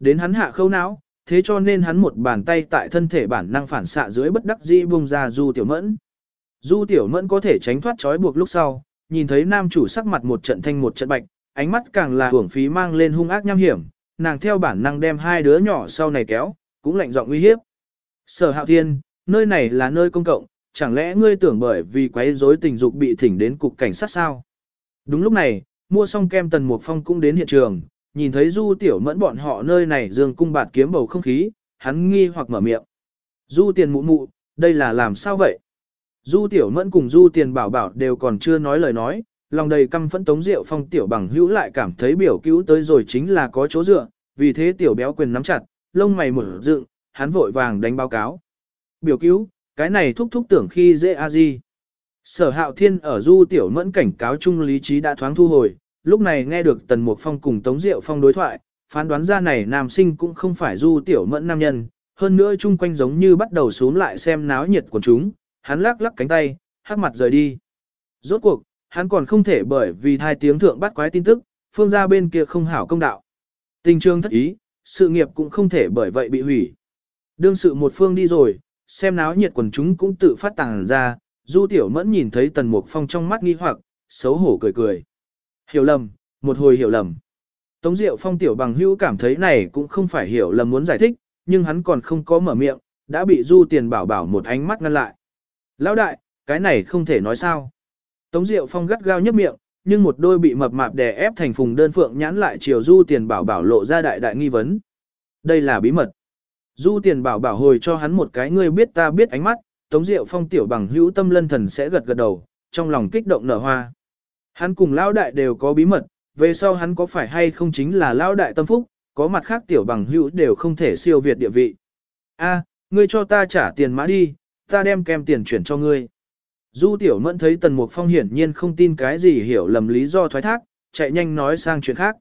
Đến hắn hạ khâu não, thế cho nên hắn một bàn tay tại thân thể bản năng phản xạ dưới bất đắc dĩ bung ra Du Tiểu Mẫn. Du Tiểu Mẫn có thể tránh thoát trói buộc lúc sau, nhìn thấy nam chủ sắc mặt một trận thanh một trận bạch, ánh mắt càng là hưởng phí mang lên hung ác nham hiểm, nàng theo bản năng đem hai đứa nhỏ sau này kéo, cũng lạnh giọng uy hiếp. Sở Hạo Thiên, nơi này là nơi công cộng, chẳng lẽ ngươi tưởng bởi vì quấy rối tình dục bị thỉnh đến cục cảnh sát sao? Đúng lúc này, mua xong kem Tần Mục Phong cũng đến hiện trường, nhìn thấy Du Tiểu Mẫn bọn họ nơi này dương cung bạt kiếm bầu không khí, hắn nghi hoặc mở miệng. Du tiền mụ mụ, đây là làm sao vậy? Du Tiểu Mẫn cùng Du Tiền Bảo Bảo đều còn chưa nói lời nói, lòng đầy căm phẫn Tống Diệu Phong Tiểu Bằng hữu lại cảm thấy biểu cứu tới rồi chính là có chỗ dựa, vì thế Tiểu Béo quyền nắm chặt, lông mày mở dựng, hắn vội vàng đánh báo cáo. Biểu cứu, cái này thúc thúc tưởng khi dễ a di. Sở Hạo Thiên ở Du Tiểu Mẫn cảnh cáo chung lý trí đã thoáng thu hồi, lúc này nghe được Tần Mục Phong cùng Tống Diệu Phong đối thoại, phán đoán ra này nam sinh cũng không phải Du Tiểu Mẫn nam nhân, hơn nữa chung quanh giống như bắt đầu xuống lại xem náo nhiệt của chúng, hắn lắc lắc cánh tay, hắc mặt rời đi. Rốt cuộc, hắn còn không thể bởi vì thai tiếng thượng bắt quái tin tức, phương gia bên kia không hảo công đạo. Tình trường thất ý, sự nghiệp cũng không thể bởi vậy bị hủy. Đương sự một phương đi rồi, xem náo nhiệt quần chúng cũng tự phát tàng ra, Du Tiểu Mẫn nhìn thấy Tần Mục Phong trong mắt nghi hoặc, xấu hổ cười cười. Hiểu lầm, một hồi hiểu lầm. Tống Diệu Phong tiểu bằng hữu cảm thấy này cũng không phải hiểu lầm muốn giải thích, nhưng hắn còn không có mở miệng, đã bị Du Tiền bảo bảo một ánh mắt ngăn lại. Lão đại, cái này không thể nói sao. Tống Diệu Phong gắt gao nhấp miệng, nhưng một đôi bị mập mạp đè ép thành phùng đơn phượng nhãn lại chiều Du Tiền bảo bảo lộ ra đại đại nghi vấn. Đây là bí mật. Du Tiền bảo bảo hồi cho hắn một cái ngươi biết ta biết ánh mắt, Tống Diệu Phong tiểu bằng hữu tâm lân thần sẽ gật gật đầu, trong lòng kích động nở hoa. Hắn cùng lão đại đều có bí mật, về sau hắn có phải hay không chính là lão đại tâm phúc, có mặt khác tiểu bằng hữu đều không thể siêu việt địa vị. A, ngươi cho ta trả tiền mã đi, ta đem kem tiền chuyển cho ngươi. Du tiểu mẫn thấy tần mục phong hiển nhiên không tin cái gì hiểu lầm lý do thoái thác, chạy nhanh nói sang chuyện khác.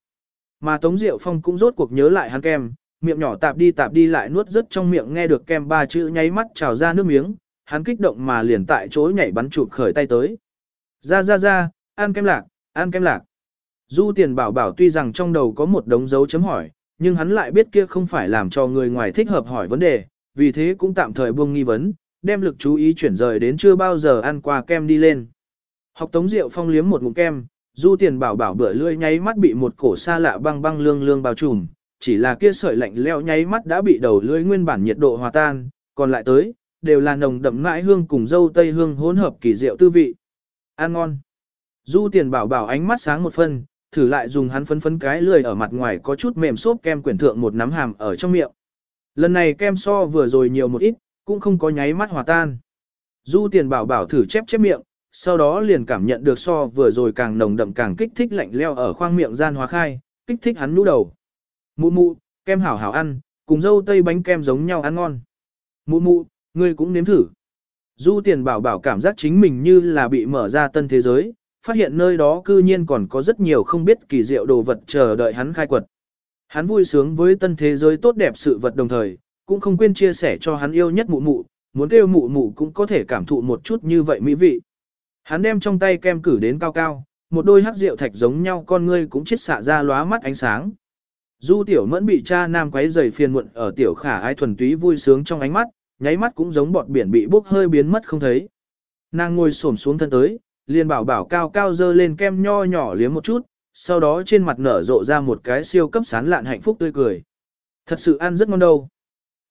Mà Tống Diệu Phong cũng rốt cuộc nhớ lại hắn kem, miệng nhỏ tạp đi tạp đi lại nuốt rất trong miệng nghe được kem ba chữ nháy mắt trào ra nước miếng, hắn kích động mà liền tại chỗ nhảy bắn chụp khởi tay tới. Ra ra ra, ăn kem lạc, ăn kem lạc. Du tiền bảo bảo tuy rằng trong đầu có một đống dấu chấm hỏi, nhưng hắn lại biết kia không phải làm cho người ngoài thích hợp hỏi vấn đề, vì thế cũng tạm thời buông nghi vấn, đem lực chú ý chuyển rời đến chưa bao giờ ăn qua kem đi lên. Học Tống Diệu Phong liếm một ngụm kem, Du Tiền Bảo bảo bữa lưỡi nháy mắt bị một cổ xa lạ băng băng lương lương bao trùm, chỉ là kia sợi lạnh leo nháy mắt đã bị đầu lưỡi nguyên bản nhiệt độ hòa tan, còn lại tới đều là nồng đậm mãi hương cùng dâu tây hương hỗn hợp kỳ diệu tư vị. Ăn ngon. Du Tiền Bảo bảo ánh mắt sáng một phân, thử lại dùng hắn phấn phấn cái lười ở mặt ngoài có chút mềm xốp kem quyển thượng một nắm hàm ở trong miệng. Lần này kem so vừa rồi nhiều một ít, cũng không có nháy mắt hòa tan. Du tiền bảo bảo thử chép chép miệng, sau đó liền cảm nhận được so vừa rồi càng nồng đậm càng kích thích lạnh leo ở khoang miệng gian hóa khai, kích thích hắn nhũ đầu. Mụ mụ, kem hảo hảo ăn, cùng dâu tây bánh kem giống nhau ăn ngon. Mụ mụ, ngươi cũng nếm thử. Du tiền bảo bảo cảm giác chính mình như là bị mở ra tân thế giới, phát hiện nơi đó cư nhiên còn có rất nhiều không biết kỳ diệu đồ vật chờ đợi hắn khai quật. Hắn vui sướng với tân thế giới tốt đẹp sự vật đồng thời, cũng không quên chia sẻ cho hắn yêu nhất mụ mụ, muốn kêu mụ mụ cũng có thể cảm thụ một chút như vậy mỹ vị. Hắn đem trong tay kem cử đến cao cao, một đôi hắc rượu thạch giống nhau con ngươi cũng chết xạ ra lóa mắt ánh sáng. Du tiểu mẫn bị cha nam quấy rầy phiền muộn ở tiểu khả ai thuần túy vui sướng trong ánh mắt, nháy mắt cũng giống bọt biển bị bốc hơi biến mất không thấy. Nàng ngồi xổm xuống thân tới, liền bảo bảo cao cao dơ lên kem nho nhỏ liếm một chút, sau đó trên mặt nở rộ ra một cái siêu cấp sán lạn hạnh phúc tươi cười. Thật sự ăn rất ngon đâu.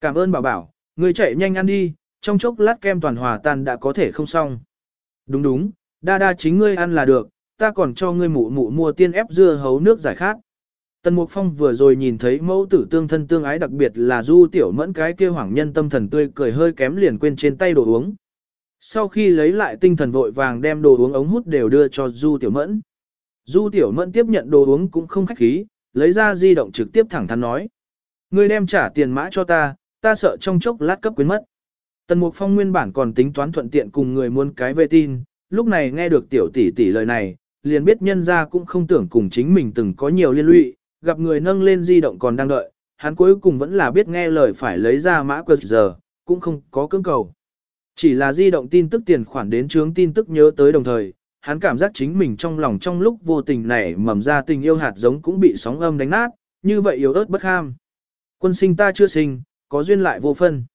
Cảm ơn bảo bảo, người chạy nhanh ăn đi, trong chốc lát kem toàn hòa tan đã có thể không xong. Đúng đúng, đa đa chính ngươi ăn là được, ta còn cho ngươi mụ mụ mua tiên ép dưa hấu nước giải khát. Tần Mục Phong vừa rồi nhìn thấy mẫu tử tương thân tương ái đặc biệt là du tiểu mẫn cái kia hoảng nhân tâm thần tươi cười hơi kém liền quên trên tay đồ uống. Sau khi lấy lại tinh thần vội vàng đem đồ uống ống hút đều đưa cho du tiểu mẫn. Du tiểu mẫn tiếp nhận đồ uống cũng không khách khí, lấy ra di động trực tiếp thẳng thắn nói. Ngươi đem trả tiền mã cho ta, ta sợ trong chốc lát cấp quyến mất. Tần Mục Phong nguyên bản còn tính toán thuận tiện cùng người muốn cái về tin, lúc này nghe được tiểu tỷ tỷ lời này, liền biết nhân ra cũng không tưởng cùng chính mình từng có nhiều liên lụy, gặp người nâng lên di động còn đang đợi, hắn cuối cùng vẫn là biết nghe lời phải lấy ra mã quật giờ, cũng không có cưỡng cầu. Chỉ là di động tin tức tiền khoản đến chướng tin tức nhớ tới đồng thời, hắn cảm giác chính mình trong lòng trong lúc vô tình này mầm ra tình yêu hạt giống cũng bị sóng âm đánh nát, như vậy yếu ớt bất ham. Quân sinh ta chưa sinh, có duyên lại vô phân.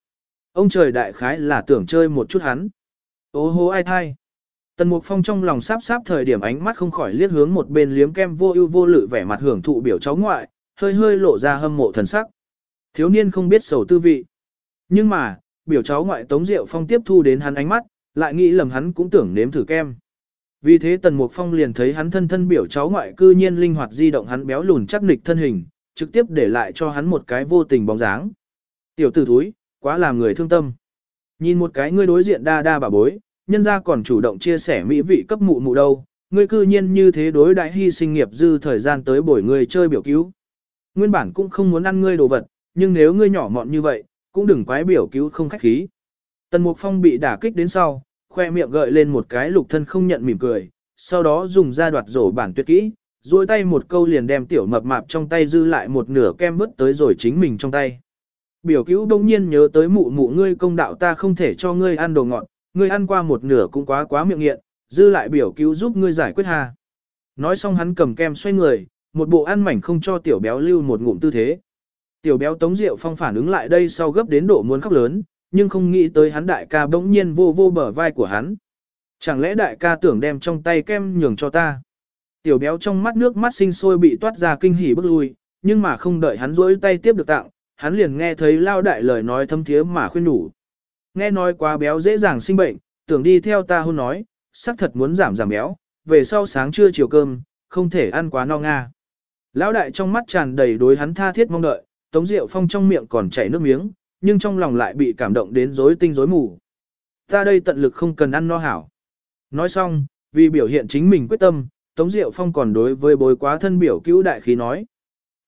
Ông trời đại khái là tưởng chơi một chút hắn. Ô hô ai thai. Tần Mục Phong trong lòng sáp sáp thời điểm ánh mắt không khỏi liếc hướng một bên liếm kem vô ưu vô lự vẻ mặt hưởng thụ biểu cháu ngoại, hơi hơi lộ ra hâm mộ thần sắc. Thiếu niên không biết sầu tư vị. Nhưng mà, biểu cháu ngoại Tống Diệu Phong tiếp thu đến hắn ánh mắt, lại nghĩ lầm hắn cũng tưởng nếm thử kem. Vì thế Tần Mục Phong liền thấy hắn thân thân biểu cháu ngoại cư nhiên linh hoạt di động hắn béo lùn chắc nịch thân hình, trực tiếp để lại cho hắn một cái vô tình bóng dáng. Tiểu tử thúi, quá làm người thương tâm. Nhìn một cái ngươi đối diện đa đa bà bối, nhân ra còn chủ động chia sẻ mỹ vị cấp mụ mụ đâu, ngươi cư nhiên như thế đối đại hy sinh nghiệp dư thời gian tới bổi người chơi biểu cứu. Nguyên bản cũng không muốn ăn ngươi đồ vật, nhưng nếu ngươi nhỏ mọn như vậy, cũng đừng quái biểu cứu không khách khí. Tần Mục Phong bị đả kích đến sau, khoe miệng gợi lên một cái lục thân không nhận mỉm cười, sau đó dùng ra đoạt rổ bản tuyệt kỹ, duỗi tay một câu liền đem tiểu mập mạp trong tay dư lại một nửa kem vứt tới rồi chính mình trong tay. Biểu cứu đông nhiên nhớ tới mụ mụ ngươi công đạo ta không thể cho ngươi ăn đồ ngọt, ngươi ăn qua một nửa cũng quá quá miệng nghiện, dư lại biểu cứu giúp ngươi giải quyết hà. Nói xong hắn cầm kem xoay người, một bộ ăn mảnh không cho tiểu béo lưu một ngụm tư thế. Tiểu béo tống rượu phong phản ứng lại đây sau gấp đến độ muốn khóc lớn, nhưng không nghĩ tới hắn đại ca bỗng nhiên vô vô bờ vai của hắn. Chẳng lẽ đại ca tưởng đem trong tay kem nhường cho ta? Tiểu béo trong mắt nước mắt sinh sôi bị toát ra kinh hỉ bước lui, nhưng mà không đợi hắn rỗi tay tiếp được tặng, hắn liền nghe thấy lao đại lời nói thâm thiế mà khuyên nhủ. Nghe nói quá béo dễ dàng sinh bệnh, tưởng đi theo ta hôn nói, xác thật muốn giảm giảm béo, về sau sáng trưa chiều cơm, không thể ăn quá no nga. Lão đại trong mắt tràn đầy đối hắn tha thiết mong đợi, Tống Diệu Phong trong miệng còn chảy nước miếng, nhưng trong lòng lại bị cảm động đến rối tinh rối mù. Ta đây tận lực không cần ăn no hảo. Nói xong, vì biểu hiện chính mình quyết tâm, Tống Diệu Phong còn đối với bối quá thân biểu cứu đại khí nói.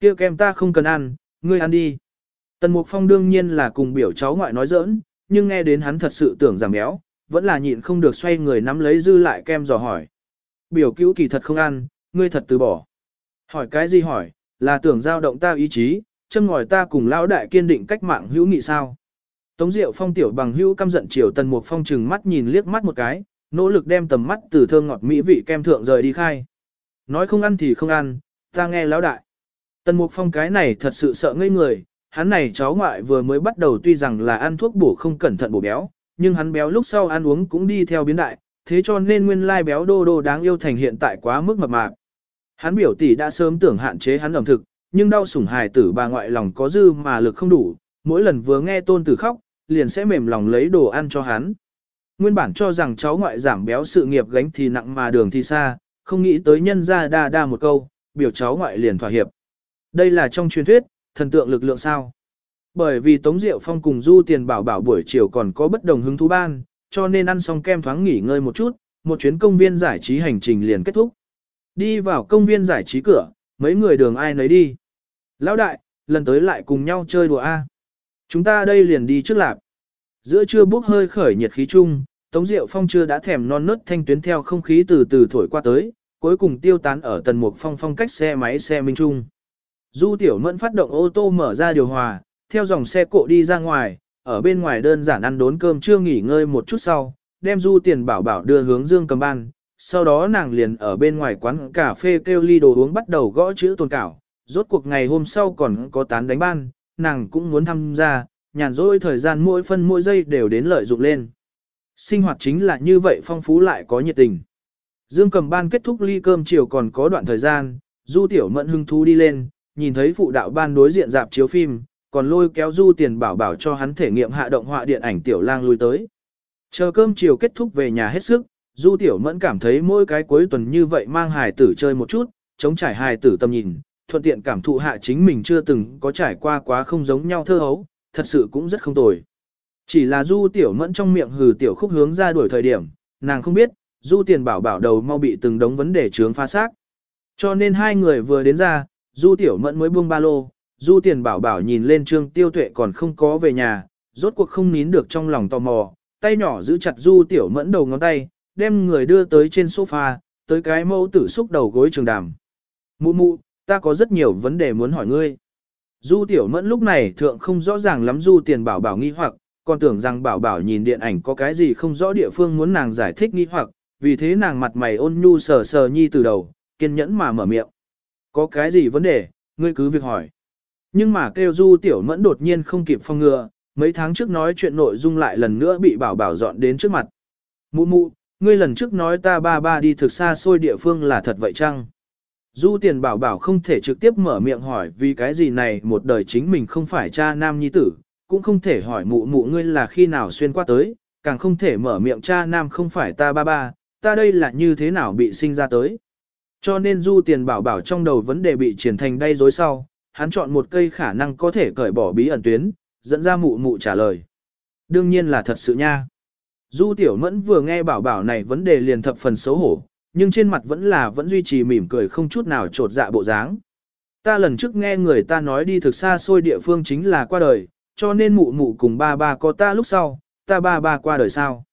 kia kem ta không cần ăn, ngươi ăn đi. Tần Mục Phong đương nhiên là cùng biểu cháu ngoại nói giỡn, nhưng nghe đến hắn thật sự tưởng giảm béo, vẫn là nhịn không được xoay người nắm lấy dư lại kem dò hỏi. Biểu cứu kỳ thật không ăn, ngươi thật từ bỏ. Hỏi cái gì hỏi, là tưởng giao động ta ý chí, châm ngòi ta cùng lão đại kiên định cách mạng hữu nghị sao. Tống Diệu Phong tiểu bằng hữu căm giận chiều Tần Mục Phong chừng mắt nhìn liếc mắt một cái, nỗ lực đem tầm mắt từ thơm ngọt mỹ vị kem thượng rời đi khai. Nói không ăn thì không ăn, ta nghe lão đại. Tần Mục Phong cái này thật sự sợ ngây người, hắn này cháu ngoại vừa mới bắt đầu tuy rằng là ăn thuốc bổ không cẩn thận bổ béo, nhưng hắn béo lúc sau ăn uống cũng đi theo biến đại, thế cho nên nguyên lai béo đô đô đáng yêu thành hiện tại quá mức mập mạp. Hắn biểu tỷ đã sớm tưởng hạn chế hắn ẩm thực, nhưng đau sủng hài tử bà ngoại lòng có dư mà lực không đủ, mỗi lần vừa nghe tôn tử khóc, liền sẽ mềm lòng lấy đồ ăn cho hắn. Nguyên bản cho rằng cháu ngoại giảm béo sự nghiệp gánh thì nặng mà đường thì xa, không nghĩ tới nhân ra đa đa một câu, biểu cháu ngoại liền thỏa hiệp. Đây là trong truyền thuyết, thần tượng lực lượng sao. Bởi vì Tống Diệu Phong cùng Du Tiền Bảo Bảo buổi chiều còn có bất đồng hứng thú ban, cho nên ăn xong kem thoáng nghỉ ngơi một chút, một chuyến công viên giải trí hành trình liền kết thúc. Đi vào công viên giải trí cửa, mấy người đường ai nấy đi. Lão đại, lần tới lại cùng nhau chơi đùa A. Chúng ta đây liền đi trước lạp. Giữa trưa bốc hơi khởi nhiệt khí chung, Tống Diệu Phong chưa đã thèm non nớt thanh tuyến theo không khí từ từ thổi qua tới, cuối cùng tiêu tán ở tần mục phong phong cách xe máy xe minh trung. Du Tiểu Mẫn phát động ô tô mở ra điều hòa, theo dòng xe cộ đi ra ngoài, ở bên ngoài đơn giản ăn đốn cơm chưa nghỉ ngơi một chút sau, đem Du Tiền Bảo Bảo đưa hướng Dương Cầm Ban, sau đó nàng liền ở bên ngoài quán cà phê kêu ly đồ uống bắt đầu gõ chữ tồn cảo, rốt cuộc ngày hôm sau còn có tán đánh ban, nàng cũng muốn tham gia, nhàn rỗi thời gian mỗi phân mỗi giây đều đến lợi dụng lên. Sinh hoạt chính là như vậy phong phú lại có nhiệt tình. Dương cầm ban kết thúc ly cơm chiều còn có đoạn thời gian, du tiểu mẫn hưng thú đi lên, nhìn thấy phụ đạo ban đối diện dạp chiếu phim, còn lôi kéo du tiền bảo bảo cho hắn thể nghiệm hạ động họa điện ảnh tiểu lang lui tới. Chờ cơm chiều kết thúc về nhà hết sức, du tiểu mẫn cảm thấy mỗi cái cuối tuần như vậy mang hài tử chơi một chút, chống trải hài tử tầm nhìn, thuận tiện cảm thụ hạ chính mình chưa từng có trải qua quá không giống nhau thơ hấu, thật sự cũng rất không tồi. Chỉ là du tiểu mẫn trong miệng hừ tiểu khúc hướng ra đuổi thời điểm, nàng không biết, du tiền bảo bảo đầu mau bị từng đống vấn đề trướng phá xác. Cho nên hai người vừa đến ra, du tiểu mẫn mới buông ba lô, du tiền bảo bảo nhìn lên trương tiêu tuệ còn không có về nhà, rốt cuộc không nín được trong lòng tò mò, tay nhỏ giữ chặt du tiểu mẫn đầu ngón tay, đem người đưa tới trên sofa, tới cái mẫu tử xúc đầu gối trường đàm. Mụ mụ, ta có rất nhiều vấn đề muốn hỏi ngươi. Du tiểu mẫn lúc này thượng không rõ ràng lắm du tiền bảo bảo nghi hoặc, còn tưởng rằng bảo bảo nhìn điện ảnh có cái gì không rõ địa phương muốn nàng giải thích nghi hoặc, vì thế nàng mặt mày ôn nhu sờ sờ nhi từ đầu, kiên nhẫn mà mở miệng. Có cái gì vấn đề, ngươi cứ việc hỏi. Nhưng mà kêu du tiểu mẫn đột nhiên không kịp phong ngừa, mấy tháng trước nói chuyện nội dung lại lần nữa bị bảo bảo dọn đến trước mặt. Mụ mụ, ngươi lần trước nói ta ba ba đi thực xa xôi địa phương là thật vậy chăng? Du tiền bảo bảo không thể trực tiếp mở miệng hỏi vì cái gì này một đời chính mình không phải cha nam nhi tử, cũng không thể hỏi mụ mụ ngươi là khi nào xuyên qua tới, càng không thể mở miệng cha nam không phải ta ba ba, ta đây là như thế nào bị sinh ra tới. Cho nên du tiền bảo bảo trong đầu vấn đề bị triển thành đay dối sau, hắn chọn một cây khả năng có thể cởi bỏ bí ẩn tuyến, dẫn ra mụ mụ trả lời. Đương nhiên là thật sự nha. Du tiểu mẫn vừa nghe bảo bảo này vấn đề liền thập phần xấu hổ, nhưng trên mặt vẫn là vẫn duy trì mỉm cười không chút nào trột dạ bộ dáng. Ta lần trước nghe người ta nói đi thực xa xôi địa phương chính là qua đời, cho nên mụ mụ cùng ba ba có ta lúc sau, ta ba ba qua đời sao.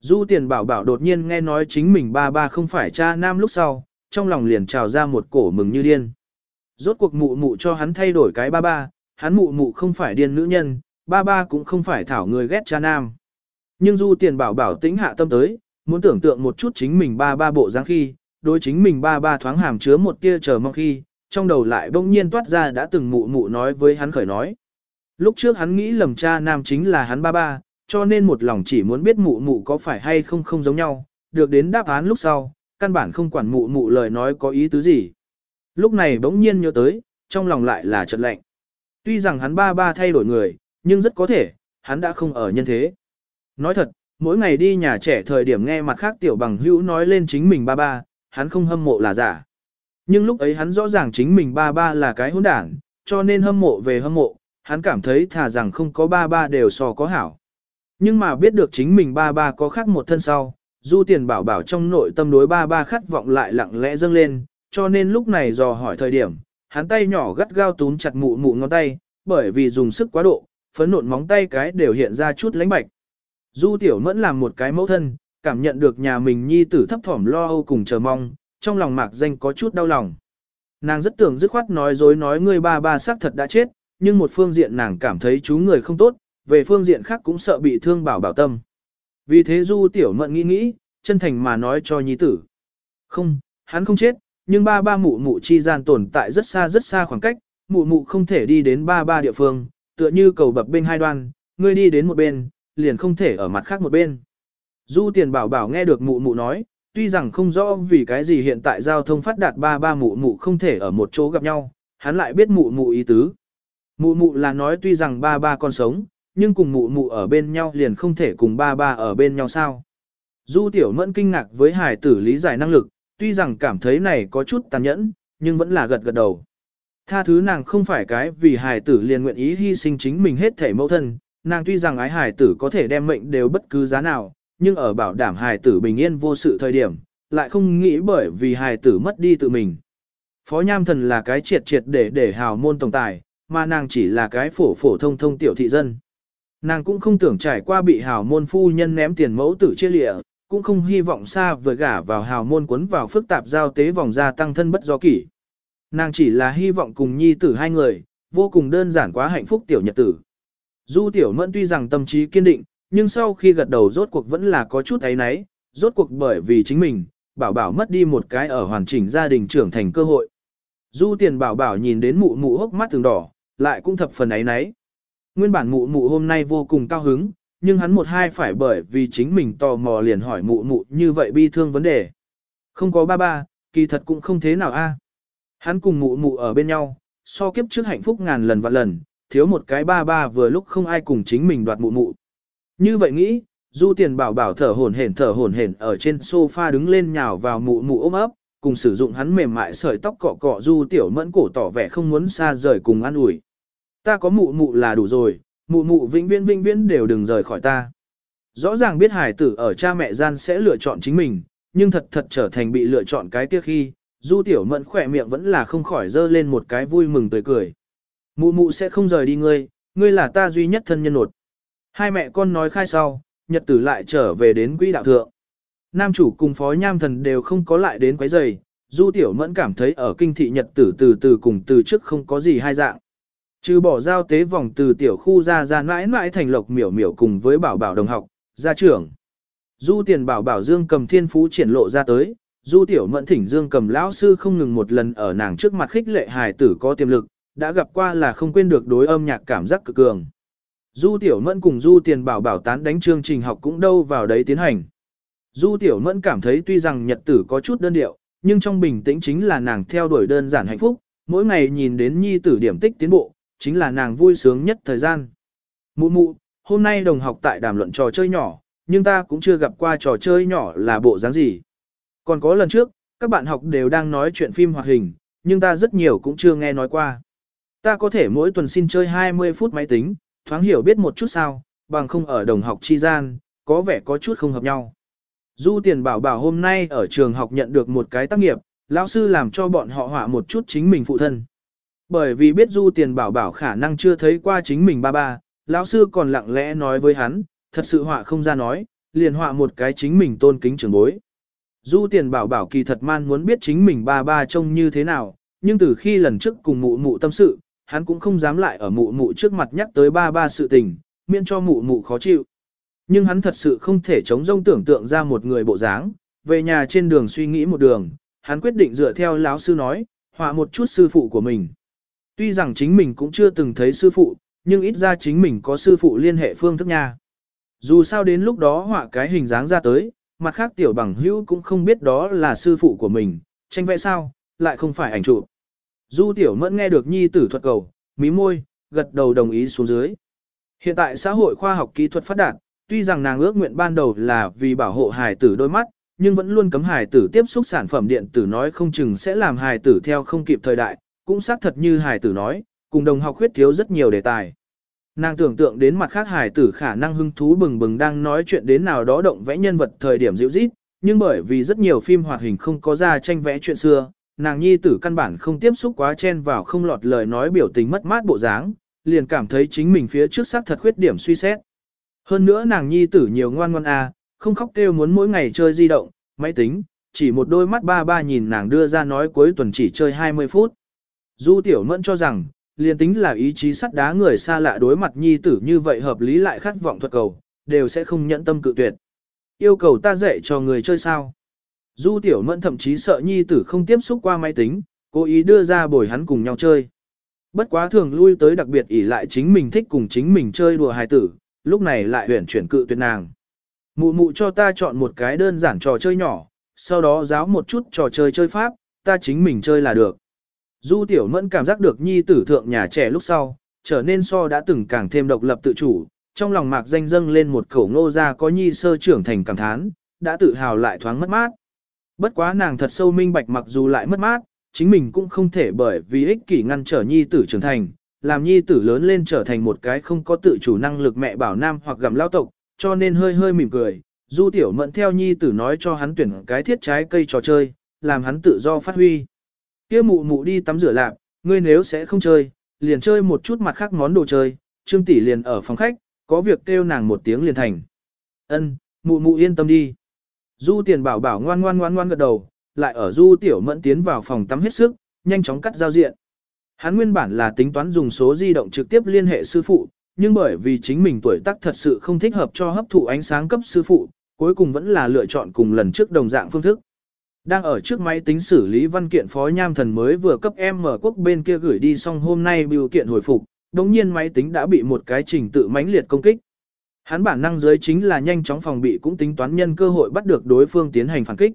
Du tiền bảo bảo đột nhiên nghe nói chính mình ba ba không phải cha nam lúc sau, trong lòng liền trào ra một cổ mừng như điên. Rốt cuộc mụ mụ cho hắn thay đổi cái ba ba, hắn mụ mụ không phải điên nữ nhân, ba ba cũng không phải thảo người ghét cha nam. Nhưng du tiền bảo bảo tĩnh hạ tâm tới, muốn tưởng tượng một chút chính mình ba ba bộ dáng khi, đối chính mình ba ba thoáng hàm chứa một tia chờ mong khi, trong đầu lại bỗng nhiên toát ra đã từng mụ mụ nói với hắn khởi nói. Lúc trước hắn nghĩ lầm cha nam chính là hắn ba ba, cho nên một lòng chỉ muốn biết mụ mụ có phải hay không không giống nhau, được đến đáp án lúc sau, căn bản không quản mụ mụ lời nói có ý tứ gì. Lúc này bỗng nhiên nhớ tới, trong lòng lại là chợt lạnh. Tuy rằng hắn ba ba thay đổi người, nhưng rất có thể, hắn đã không ở nhân thế. Nói thật, mỗi ngày đi nhà trẻ thời điểm nghe mặt khác tiểu bằng hữu nói lên chính mình ba ba, hắn không hâm mộ là giả. Nhưng lúc ấy hắn rõ ràng chính mình ba ba là cái hỗn đản, cho nên hâm mộ về hâm mộ, hắn cảm thấy thà rằng không có ba ba đều so có hảo. Nhưng mà biết được chính mình ba ba có khác một thân sau, du tiền bảo bảo trong nội tâm đối ba ba khát vọng lại lặng lẽ dâng lên, cho nên lúc này dò hỏi thời điểm, hắn tay nhỏ gắt gao túm chặt mụ mụ ngón tay, bởi vì dùng sức quá độ, phấn nộn móng tay cái đều hiện ra chút lánh bạch. Du tiểu mẫn làm một cái mẫu thân, cảm nhận được nhà mình nhi tử thấp thỏm lo âu cùng chờ mong, trong lòng mạc danh có chút đau lòng. Nàng rất tưởng dứt khoát nói dối nói người ba ba xác thật đã chết, nhưng một phương diện nàng cảm thấy chú người không tốt, về phương diện khác cũng sợ bị thương bảo bảo tâm. Vì thế du tiểu mẫn nghĩ nghĩ, chân thành mà nói cho nhi tử. Không, hắn không chết, nhưng ba ba mụ mụ chi gian tồn tại rất xa rất xa khoảng cách, mụ mụ không thể đi đến ba ba địa phương, tựa như cầu bập bên hai đoan, ngươi đi đến một bên, liền không thể ở mặt khác một bên. Du tiền bảo bảo nghe được mụ mụ nói, tuy rằng không rõ vì cái gì hiện tại giao thông phát đạt ba ba mụ mụ không thể ở một chỗ gặp nhau, hắn lại biết mụ mụ ý tứ. Mụ mụ là nói tuy rằng ba ba còn sống, nhưng cùng mụ mụ ở bên nhau liền không thể cùng ba ba ở bên nhau sao. Du tiểu mẫn kinh ngạc với hải tử lý giải năng lực, tuy rằng cảm thấy này có chút tàn nhẫn, nhưng vẫn là gật gật đầu. Tha thứ nàng không phải cái vì hài tử liền nguyện ý hy sinh chính mình hết thể mẫu thân, nàng tuy rằng ái hài tử có thể đem mệnh đều bất cứ giá nào, nhưng ở bảo đảm hài tử bình yên vô sự thời điểm, lại không nghĩ bởi vì hài tử mất đi tự mình. Phó Nham Thần là cái triệt triệt để để hào môn tổng tài, mà nàng chỉ là cái phổ phổ thông thông tiểu thị dân. Nàng cũng không tưởng trải qua bị hào môn phu nhân ném tiền mẫu tử chia lịa, cũng không hy vọng xa vời gả vào hào môn cuốn vào phức tạp giao tế vòng gia tăng thân bất do kỷ. Nàng chỉ là hy vọng cùng nhi tử hai người, vô cùng đơn giản quá hạnh phúc tiểu nhật tử. Du tiểu mẫn tuy rằng tâm trí kiên định, nhưng sau khi gật đầu rốt cuộc vẫn là có chút ấy náy, rốt cuộc bởi vì chính mình, bảo bảo mất đi một cái ở hoàn chỉnh gia đình trưởng thành cơ hội. Du tiền bảo bảo nhìn đến mụ mụ hốc mắt từng đỏ, lại cũng thập phần ấy náy. Nguyên bản mụ mụ hôm nay vô cùng cao hứng, nhưng hắn một hai phải bởi vì chính mình tò mò liền hỏi mụ mụ như vậy bi thương vấn đề. Không có ba ba, kỳ thật cũng không thế nào a. Hắn cùng mụ mụ ở bên nhau, so kiếp trước hạnh phúc ngàn lần và lần, thiếu một cái ba ba vừa lúc không ai cùng chính mình đoạt mụ mụ. Như vậy nghĩ, du tiền bảo bảo thở hổn hển thở hổn hển ở trên sofa đứng lên nhào vào mụ mụ ôm ấp, cùng sử dụng hắn mềm mại sợi tóc cọ cọ du tiểu mẫn cổ tỏ vẻ không muốn xa rời cùng ăn ủi. Ta có mụ mụ là đủ rồi, mụ mụ vĩnh viễn vĩnh viễn đều đừng rời khỏi ta. Rõ ràng biết hải tử ở cha mẹ gian sẽ lựa chọn chính mình, nhưng thật thật trở thành bị lựa chọn cái kia khi, du tiểu mẫn khỏe miệng vẫn là không khỏi dơ lên một cái vui mừng tươi cười. Mụ mụ sẽ không rời đi ngươi, ngươi là ta duy nhất thân nhân nột. Hai mẹ con nói khai sau, nhật tử lại trở về đến quỹ đạo thượng. Nam chủ cùng phó nham thần đều không có lại đến quấy giày, du tiểu mẫn cảm thấy ở kinh thị nhật tử từ từ cùng từ trước không có gì hai dạng. Trừ bỏ giao tế vòng từ tiểu khu ra ra mãi mãi thành lộc miểu miểu cùng với bảo bảo đồng học, gia trưởng. Du tiền bảo bảo dương cầm thiên phú triển lộ ra tới, du tiểu mẫn thỉnh dương cầm lão sư không ngừng một lần ở nàng trước mặt khích lệ hài tử có tiềm lực, đã gặp qua là không quên được đối âm nhạc cảm giác cực cường. Du Tiểu Mẫn cùng Du Tiền Bảo bảo tán đánh chương trình học cũng đâu vào đấy tiến hành. Du Tiểu Mẫn cảm thấy tuy rằng nhật tử có chút đơn điệu, nhưng trong bình tĩnh chính là nàng theo đuổi đơn giản hạnh phúc, mỗi ngày nhìn đến nhi tử điểm tích tiến bộ, chính là nàng vui sướng nhất thời gian. Mụ mụ, hôm nay đồng học tại đàm luận trò chơi nhỏ, nhưng ta cũng chưa gặp qua trò chơi nhỏ là bộ dáng gì. Còn có lần trước, các bạn học đều đang nói chuyện phim hoạt hình, nhưng ta rất nhiều cũng chưa nghe nói qua. Ta có thể mỗi tuần xin chơi 20 phút máy tính, thoáng hiểu biết một chút sao, bằng không ở đồng học chi gian, có vẻ có chút không hợp nhau. Du tiền bảo bảo hôm nay ở trường học nhận được một cái tác nghiệp, lão sư làm cho bọn họ họa một chút chính mình phụ thân. Bởi vì biết du tiền bảo bảo khả năng chưa thấy qua chính mình ba ba, lão sư còn lặng lẽ nói với hắn, thật sự họa không ra nói, liền họa một cái chính mình tôn kính trưởng bối. Du tiền bảo bảo kỳ thật man muốn biết chính mình ba ba trông như thế nào, nhưng từ khi lần trước cùng mụ mụ tâm sự, hắn cũng không dám lại ở mụ mụ trước mặt nhắc tới ba ba sự tình, miễn cho mụ mụ khó chịu. Nhưng hắn thật sự không thể chống rông tưởng tượng ra một người bộ dáng, về nhà trên đường suy nghĩ một đường, hắn quyết định dựa theo lão sư nói, họa một chút sư phụ của mình. Tuy rằng chính mình cũng chưa từng thấy sư phụ, nhưng ít ra chính mình có sư phụ liên hệ phương thức nha. Dù sao đến lúc đó họa cái hình dáng ra tới, mặt khác tiểu bằng hữu cũng không biết đó là sư phụ của mình, tranh vẽ sao, lại không phải ảnh chụp. Du tiểu mẫn nghe được nhi tử thuật cầu, mí môi, gật đầu đồng ý xuống dưới. Hiện tại xã hội khoa học kỹ thuật phát đạt, tuy rằng nàng ước nguyện ban đầu là vì bảo hộ hài tử đôi mắt, nhưng vẫn luôn cấm hài tử tiếp xúc sản phẩm điện tử nói không chừng sẽ làm hài tử theo không kịp thời đại, cũng xác thật như hài tử nói, cùng đồng học khuyết thiếu rất nhiều đề tài. Nàng tưởng tượng đến mặt khác hài tử khả năng hứng thú bừng bừng đang nói chuyện đến nào đó động vẽ nhân vật thời điểm dịu dít, nhưng bởi vì rất nhiều phim hoạt hình không có ra tranh vẽ chuyện xưa, nàng nhi tử căn bản không tiếp xúc quá chen vào không lọt lời nói biểu tình mất mát bộ dáng, liền cảm thấy chính mình phía trước xác thật khuyết điểm suy xét. Hơn nữa nàng nhi tử nhiều ngoan ngoan a, à, không khóc kêu muốn mỗi ngày chơi di động, máy tính, chỉ một đôi mắt ba ba nhìn nàng đưa ra nói cuối tuần chỉ chơi 20 phút. Du tiểu mẫn cho rằng, liền tính là ý chí sắt đá người xa lạ đối mặt nhi tử như vậy hợp lý lại khát vọng thuật cầu, đều sẽ không nhận tâm cự tuyệt. Yêu cầu ta dạy cho người chơi sao? Du tiểu mẫn thậm chí sợ nhi tử không tiếp xúc qua máy tính, cố ý đưa ra bồi hắn cùng nhau chơi. Bất quá thường lui tới đặc biệt ỷ lại chính mình thích cùng chính mình chơi đùa hài tử, lúc này lại huyển chuyển cự tuyệt nàng. Mụ mụ cho ta chọn một cái đơn giản trò chơi nhỏ, sau đó giáo một chút trò chơi chơi pháp, ta chính mình chơi là được. Du tiểu mẫn cảm giác được nhi tử thượng nhà trẻ lúc sau, trở nên so đã từng càng thêm độc lập tự chủ, trong lòng mạc danh dâng lên một khẩu ngô ra có nhi sơ trưởng thành cảm thán, đã tự hào lại thoáng mất mát. Bất quá nàng thật sâu minh bạch mặc dù lại mất mát, chính mình cũng không thể bởi vì ích kỷ ngăn trở nhi tử trưởng thành, làm nhi tử lớn lên trở thành một cái không có tự chủ năng lực mẹ bảo nam hoặc gặm lao tộc, cho nên hơi hơi mỉm cười. Du tiểu mẫn theo nhi tử nói cho hắn tuyển cái thiết trái cây trò chơi, làm hắn tự do phát huy. Kia mụ mụ đi tắm rửa lạp, ngươi nếu sẽ không chơi, liền chơi một chút mặt khác món đồ chơi, Trương tỷ liền ở phòng khách, có việc kêu nàng một tiếng liền thành. Ân, mụ mụ yên tâm đi. Du tiền bảo bảo ngoan ngoan ngoan ngoan gật đầu, lại ở du tiểu mẫn tiến vào phòng tắm hết sức, nhanh chóng cắt giao diện. Hắn nguyên bản là tính toán dùng số di động trực tiếp liên hệ sư phụ, nhưng bởi vì chính mình tuổi tác thật sự không thích hợp cho hấp thụ ánh sáng cấp sư phụ, cuối cùng vẫn là lựa chọn cùng lần trước đồng dạng phương thức. Đang ở trước máy tính xử lý văn kiện phó nham thần mới vừa cấp em mở quốc bên kia gửi đi xong hôm nay biểu kiện hồi phục, đồng nhiên máy tính đã bị một cái trình tự mãnh liệt công kích. Hắn bản năng dưới chính là nhanh chóng phòng bị cũng tính toán nhân cơ hội bắt được đối phương tiến hành phản kích.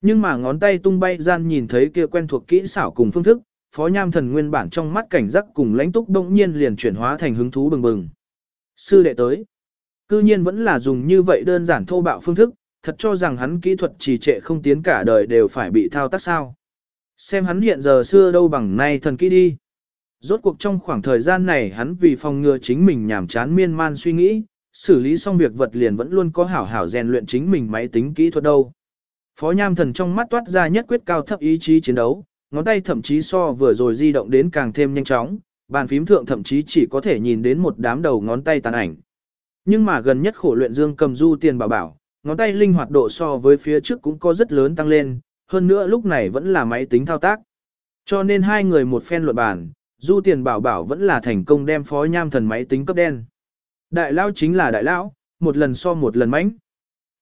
Nhưng mà ngón tay tung bay gian nhìn thấy kia quen thuộc kỹ xảo cùng phương thức, phó nham thần nguyên bản trong mắt cảnh giác cùng lãnh túc đông nhiên liền chuyển hóa thành hứng thú bừng bừng. Sư đệ tới. Cư nhiên vẫn là dùng như vậy đơn giản thô bạo phương thức, thật cho rằng hắn kỹ thuật trì trệ không tiến cả đời đều phải bị thao tác sao. Xem hắn hiện giờ xưa đâu bằng nay thần kỹ đi. Rốt cuộc trong khoảng thời gian này hắn vì phòng ngừa chính mình nhảm chán miên man suy nghĩ, xử lý xong việc vật liền vẫn luôn có hảo hảo rèn luyện chính mình máy tính kỹ thuật đâu. Phó Nham Thần trong mắt toát ra nhất quyết cao thấp ý chí chiến đấu, ngón tay thậm chí so vừa rồi di động đến càng thêm nhanh chóng, bàn phím thượng thậm chí chỉ có thể nhìn đến một đám đầu ngón tay tàn ảnh. Nhưng mà gần nhất khổ luyện dương cầm du tiền bảo bảo, ngón tay linh hoạt độ so với phía trước cũng có rất lớn tăng lên, hơn nữa lúc này vẫn là máy tính thao tác. Cho nên hai người một phen luận bàn, du tiền bảo bảo vẫn là thành công đem phó nham thần máy tính cấp đen. Đại lão chính là đại lão, một lần so một lần mãnh.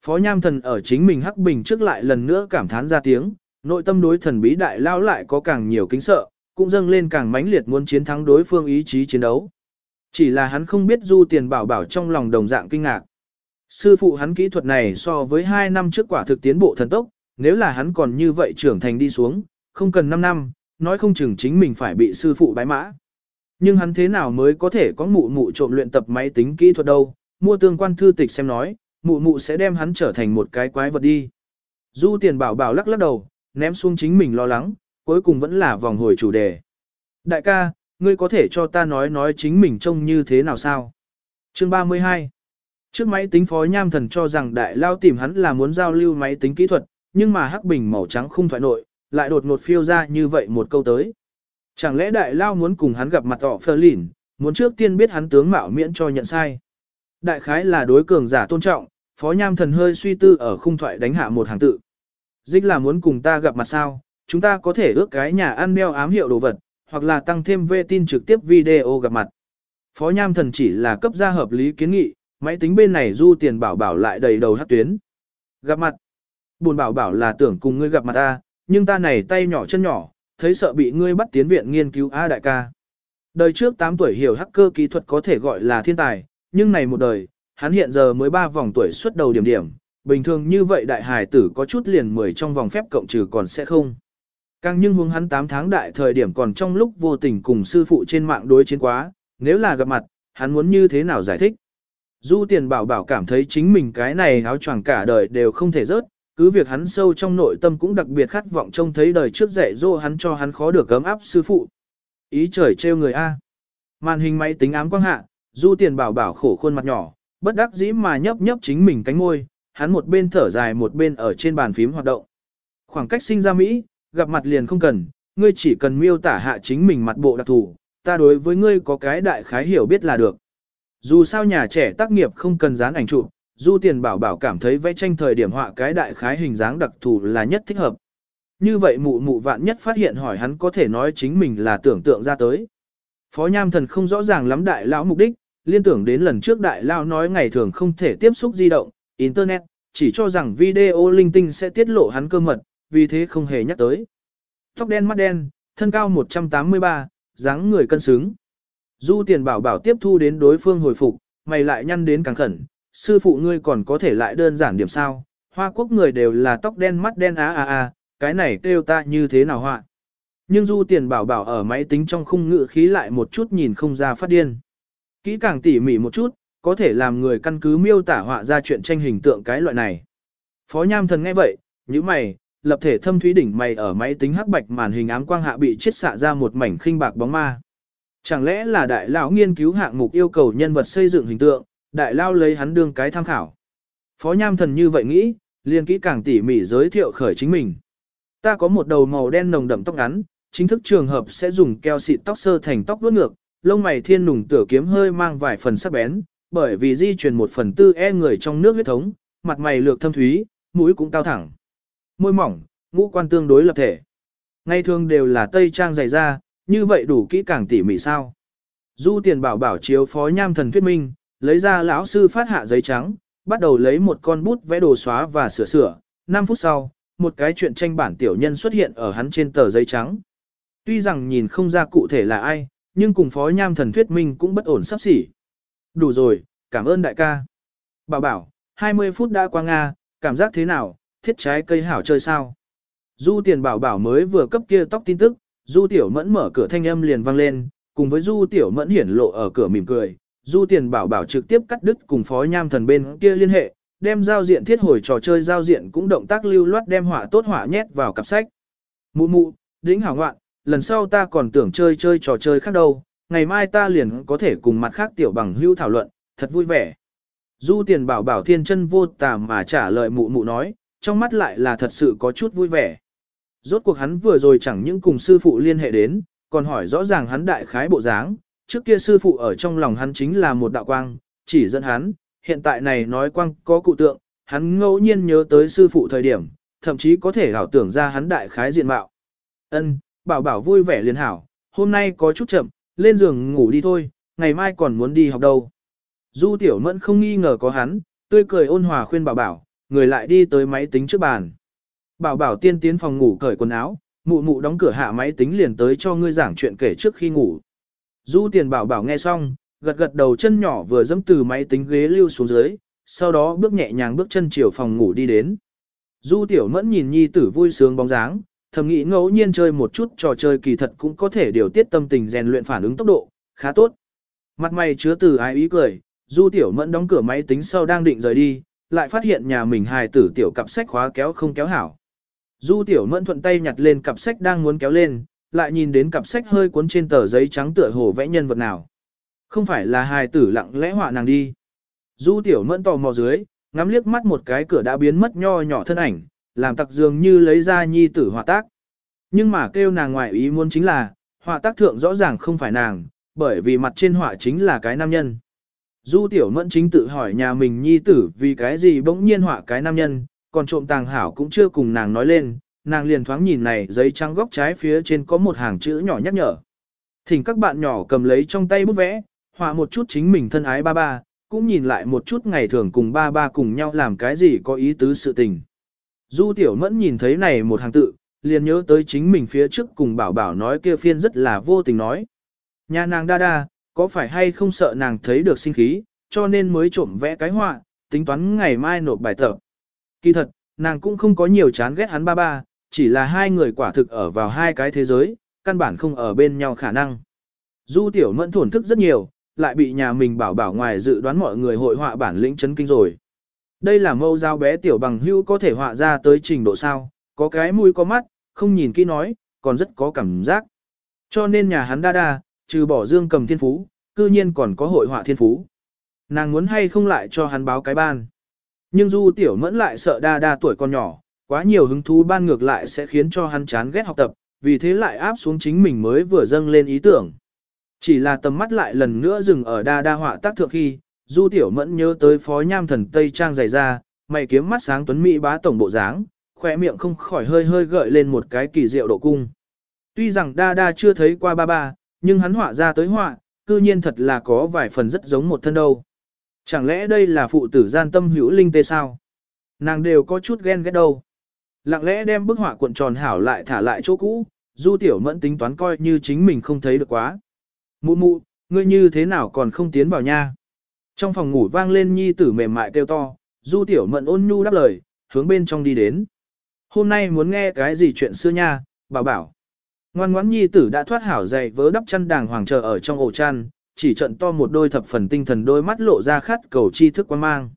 Phó nham thần ở chính mình hắc bình trước lại lần nữa cảm thán ra tiếng, nội tâm đối thần bí đại lão lại có càng nhiều kính sợ, cũng dâng lên càng mãnh liệt muốn chiến thắng đối phương ý chí chiến đấu. Chỉ là hắn không biết du tiền bảo bảo trong lòng đồng dạng kinh ngạc. Sư phụ hắn kỹ thuật này so với 2 năm trước quả thực tiến bộ thần tốc, nếu là hắn còn như vậy trưởng thành đi xuống, không cần 5 năm, nói không chừng chính mình phải bị sư phụ bái mã. Nhưng hắn thế nào mới có thể có mụ mụ trộm luyện tập máy tính kỹ thuật đâu, mua tương quan thư tịch xem nói, mụ mụ sẽ đem hắn trở thành một cái quái vật đi. Du tiền bảo bảo lắc lắc đầu, ném xuống chính mình lo lắng, cuối cùng vẫn là vòng hồi chủ đề. Đại ca, ngươi có thể cho ta nói nói chính mình trông như thế nào sao? Chương 32 Trước máy tính phó nham thần cho rằng đại lao tìm hắn là muốn giao lưu máy tính kỹ thuật, nhưng mà hắc bình màu trắng không thoại nội, lại đột ngột phiêu ra như vậy một câu tới. Chẳng lẽ đại lao muốn cùng hắn gặp mặt họ phơ lìn, muốn trước tiên biết hắn tướng mạo miễn cho nhận sai. Đại khái là đối cường giả tôn trọng, phó nham thần hơi suy tư ở khung thoại đánh hạ một hàng tự. Dích là muốn cùng ta gặp mặt sao, chúng ta có thể ước cái nhà ăn đeo ám hiệu đồ vật, hoặc là tăng thêm vệ tin trực tiếp video gặp mặt. Phó nham thần chỉ là cấp ra hợp lý kiến nghị, máy tính bên này du tiền bảo bảo lại đầy đầu hát tuyến. Gặp mặt. Buồn bảo bảo là tưởng cùng ngươi gặp mặt ta, nhưng ta này tay nhỏ chân nhỏ, thấy sợ bị ngươi bắt tiến viện nghiên cứu A đại ca. Đời trước 8 tuổi hiểu hacker kỹ thuật có thể gọi là thiên tài, nhưng này một đời, hắn hiện giờ mới 3 vòng tuổi xuất đầu điểm điểm, bình thường như vậy đại hài tử có chút liền 10 trong vòng phép cộng trừ còn sẽ không. Càng nhưng hướng hắn 8 tháng đại thời điểm còn trong lúc vô tình cùng sư phụ trên mạng đối chiến quá, nếu là gặp mặt, hắn muốn như thế nào giải thích. Du tiền bảo bảo cảm thấy chính mình cái này áo choàng cả đời đều không thể rớt, cứ việc hắn sâu trong nội tâm cũng đặc biệt khát vọng trông thấy đời trước dạy dỗ hắn cho hắn khó được gấm áp sư phụ. Ý trời trêu người A. Màn hình máy tính ám quang hạ, du tiền bảo bảo khổ khuôn mặt nhỏ, bất đắc dĩ mà nhấp nhấp chính mình cánh ngôi, hắn một bên thở dài một bên ở trên bàn phím hoạt động. Khoảng cách sinh ra Mỹ, gặp mặt liền không cần, ngươi chỉ cần miêu tả hạ chính mình mặt bộ đặc thù, ta đối với ngươi có cái đại khái hiểu biết là được. Dù sao nhà trẻ tác nghiệp không cần dán ảnh chụp, Du Tiền Bảo Bảo cảm thấy vẽ tranh thời điểm họa cái đại khái hình dáng đặc thù là nhất thích hợp. Như vậy mụ mụ vạn nhất phát hiện hỏi hắn có thể nói chính mình là tưởng tượng ra tới. Phó Nham Thần không rõ ràng lắm đại lão mục đích, liên tưởng đến lần trước đại lão nói ngày thường không thể tiếp xúc di động, internet, chỉ cho rằng video linh tinh sẽ tiết lộ hắn cơ mật, vì thế không hề nhắc tới. Tóc đen mắt đen, thân cao 183, dáng người cân xứng. Du Tiền Bảo Bảo tiếp thu đến đối phương hồi phục, mày lại nhăn đến càng khẩn, sư phụ ngươi còn có thể lại đơn giản điểm sao, hoa quốc người đều là tóc đen mắt đen á á á, cái này kêu ta như thế nào họa. Nhưng du tiền bảo bảo ở máy tính trong khung ngự khí lại một chút nhìn không ra phát điên. Kỹ càng tỉ mỉ một chút, có thể làm người căn cứ miêu tả họa ra chuyện tranh hình tượng cái loại này. Phó Nham Thần nghe vậy, như mày, lập thể thâm thúy đỉnh mày ở máy tính hắc bạch màn hình ám quang hạ bị chiết xạ ra một mảnh khinh bạc bóng ma. Chẳng lẽ là đại lão nghiên cứu hạng mục yêu cầu nhân vật xây dựng hình tượng, đại lao lấy hắn đương cái tham khảo. Phó Nham Thần như vậy nghĩ, liền kỹ càng tỉ mỉ giới thiệu khởi chính mình. Ta có một đầu màu đen nồng đậm tóc ngắn, chính thức trường hợp sẽ dùng keo xịt tóc sơ thành tóc vuốt ngược, lông mày thiên nùng tửa kiếm hơi mang vài phần sắc bén, bởi vì di truyền một phần tư e người trong nước huyết thống, mặt mày lược thâm thúy, mũi cũng cao thẳng. Môi mỏng, ngũ quan tương đối lập thể. Ngay thường đều là tây trang dày da, như vậy đủ kỹ càng tỉ mỉ sao. Du tiền bảo bảo chiếu phó nham thần thuyết minh, lấy ra lão sư phát hạ giấy trắng, bắt đầu lấy một con bút vẽ đồ xóa và sửa sửa. 5 phút sau, một cái chuyện tranh bản tiểu nhân xuất hiện ở hắn trên tờ giấy trắng. Tuy rằng nhìn không ra cụ thể là ai, nhưng cùng phó nham thần thuyết minh cũng bất ổn sắp xỉ. Đủ rồi, cảm ơn đại ca. Bảo bảo, 20 phút đã qua Nga, cảm giác thế nào, thiết trái cây hảo chơi sao? Du tiền bảo bảo mới vừa cấp kia tóc tin tức, du tiểu mẫn mở cửa thanh âm liền vang lên, cùng với du tiểu mẫn hiển lộ ở cửa mỉm cười, Du tiền bảo bảo trực tiếp cắt đứt cùng phó nham thần bên kia liên hệ, đem giao diện thiết hồi trò chơi giao diện cũng động tác lưu loát đem họa tốt họa nhét vào cặp sách. Mụ mụ, đỉnh hảo ngoạn, lần sau ta còn tưởng chơi chơi trò chơi khác đâu, ngày mai ta liền có thể cùng mặt khác tiểu bằng hưu thảo luận, thật vui vẻ. Du tiền bảo bảo thiên chân vô tà mà trả lời mụ mụ nói, trong mắt lại là thật sự có chút vui vẻ. Rốt cuộc hắn vừa rồi chẳng những cùng sư phụ liên hệ đến, còn hỏi rõ ràng hắn đại khái bộ dáng, trước kia sư phụ ở trong lòng hắn chính là một đạo quang, chỉ dẫn hắn, hiện tại này nói quang có cụ tượng, hắn ngẫu nhiên nhớ tới sư phụ thời điểm, thậm chí có thể ảo tưởng ra hắn đại khái diện mạo. Ân, bảo bảo vui vẻ liền hảo, hôm nay có chút chậm, lên giường ngủ đi thôi, ngày mai còn muốn đi học đâu. Du tiểu mẫn không nghi ngờ có hắn, tươi cười ôn hòa khuyên bảo bảo, người lại đi tới máy tính trước bàn. Bảo bảo tiên tiến phòng ngủ cởi quần áo, mụ mụ đóng cửa hạ máy tính liền tới cho ngươi giảng chuyện kể trước khi ngủ. Du tiền bảo bảo nghe xong, gật gật đầu chân nhỏ vừa dẫm từ máy tính ghế lưu xuống dưới, sau đó bước nhẹ nhàng bước chân chiều phòng ngủ đi đến. Du tiểu mẫn nhìn nhi tử vui sướng bóng dáng, thầm nghĩ ngẫu nhiên chơi một chút trò chơi kỳ thật cũng có thể điều tiết tâm tình rèn luyện phản ứng tốc độ, khá tốt. Mặt mày chứa từ ái ý cười, du tiểu mẫn đóng cửa máy tính sau đang định rời đi, lại phát hiện nhà mình hài tử tiểu cặp sách khóa kéo không kéo hảo. Du tiểu mẫn thuận tay nhặt lên cặp sách đang muốn kéo lên, lại nhìn đến cặp sách hơi cuốn trên tờ giấy trắng tựa hồ vẽ nhân vật nào. Không phải là hài tử lặng lẽ họa nàng đi. Du tiểu mẫn tò mò dưới, ngắm liếc mắt một cái cửa đã biến mất nho nhỏ thân ảnh, làm tặc dường như lấy ra nhi tử họa tác. Nhưng mà kêu nàng ngoại ý muốn chính là, họa tác thượng rõ ràng không phải nàng, bởi vì mặt trên họa chính là cái nam nhân. Du tiểu mẫn chính tự hỏi nhà mình nhi tử vì cái gì bỗng nhiên họa cái nam nhân, còn trộm tàng hảo cũng chưa cùng nàng nói lên, nàng liền thoáng nhìn này giấy trắng góc trái phía trên có một hàng chữ nhỏ nhắc nhở. Thỉnh các bạn nhỏ cầm lấy trong tay bút vẽ, họa một chút chính mình thân ái ba ba, cũng nhìn lại một chút ngày thường cùng ba ba cùng nhau làm cái gì có ý tứ sự tình. Du tiểu mẫn nhìn thấy này một hàng tự, liền nhớ tới chính mình phía trước cùng bảo bảo nói kia phiên rất là vô tình nói. Nhà nàng đa đa, có phải hay không sợ nàng thấy được sinh khí, cho nên mới trộm vẽ cái họa, tính toán ngày mai nộp bài tập. Kỳ thật, nàng cũng không có nhiều chán ghét hắn ba ba, chỉ là hai người quả thực ở vào hai cái thế giới, căn bản không ở bên nhau khả năng. Du tiểu mẫn thổn thức rất nhiều, lại bị nhà mình bảo bảo ngoài dự đoán mọi người hội họa bản lĩnh chấn kinh rồi. Đây là mâu giao bé tiểu bằng hưu có thể họa ra tới trình độ sao, có cái mũi có mắt, không nhìn kỹ nói, còn rất có cảm giác. Cho nên nhà hắn đa đa, trừ bỏ dương cầm thiên phú, cư nhiên còn có hội họa thiên phú. Nàng muốn hay không lại cho hắn báo cái ban. Nhưng du tiểu mẫn lại sợ đa đa tuổi còn nhỏ, quá nhiều hứng thú ban ngược lại sẽ khiến cho hắn chán ghét học tập, vì thế lại áp xuống chính mình mới vừa dâng lên ý tưởng. Chỉ là tầm mắt lại lần nữa dừng ở đa đa họa tác thượng khi, du tiểu mẫn nhớ tới phó nham thần Tây Trang dày ra, mày kiếm mắt sáng tuấn mỹ bá tổng bộ dáng, khỏe miệng không khỏi hơi hơi gợi lên một cái kỳ diệu độ cung. Tuy rằng đa đa chưa thấy qua ba ba, nhưng hắn họa ra tới họa, cư nhiên thật là có vài phần rất giống một thân đâu. Chẳng lẽ đây là phụ tử gian tâm hữu linh tê sao? Nàng đều có chút ghen ghét đâu. Lặng lẽ đem bức họa cuộn tròn hảo lại thả lại chỗ cũ, du tiểu mẫn tính toán coi như chính mình không thấy được quá. Mụ mụ, ngươi như thế nào còn không tiến vào nha? Trong phòng ngủ vang lên nhi tử mềm mại kêu to, du tiểu mẫn ôn nhu đáp lời, hướng bên trong đi đến. Hôm nay muốn nghe cái gì chuyện xưa nha, bảo bảo. Ngoan ngoãn nhi tử đã thoát hảo dày vớ đắp chăn đàng hoàng chờ ở trong ổ chăn, chỉ trận to một đôi thập phần tinh thần đôi mắt lộ ra khát cầu tri thức quan mang.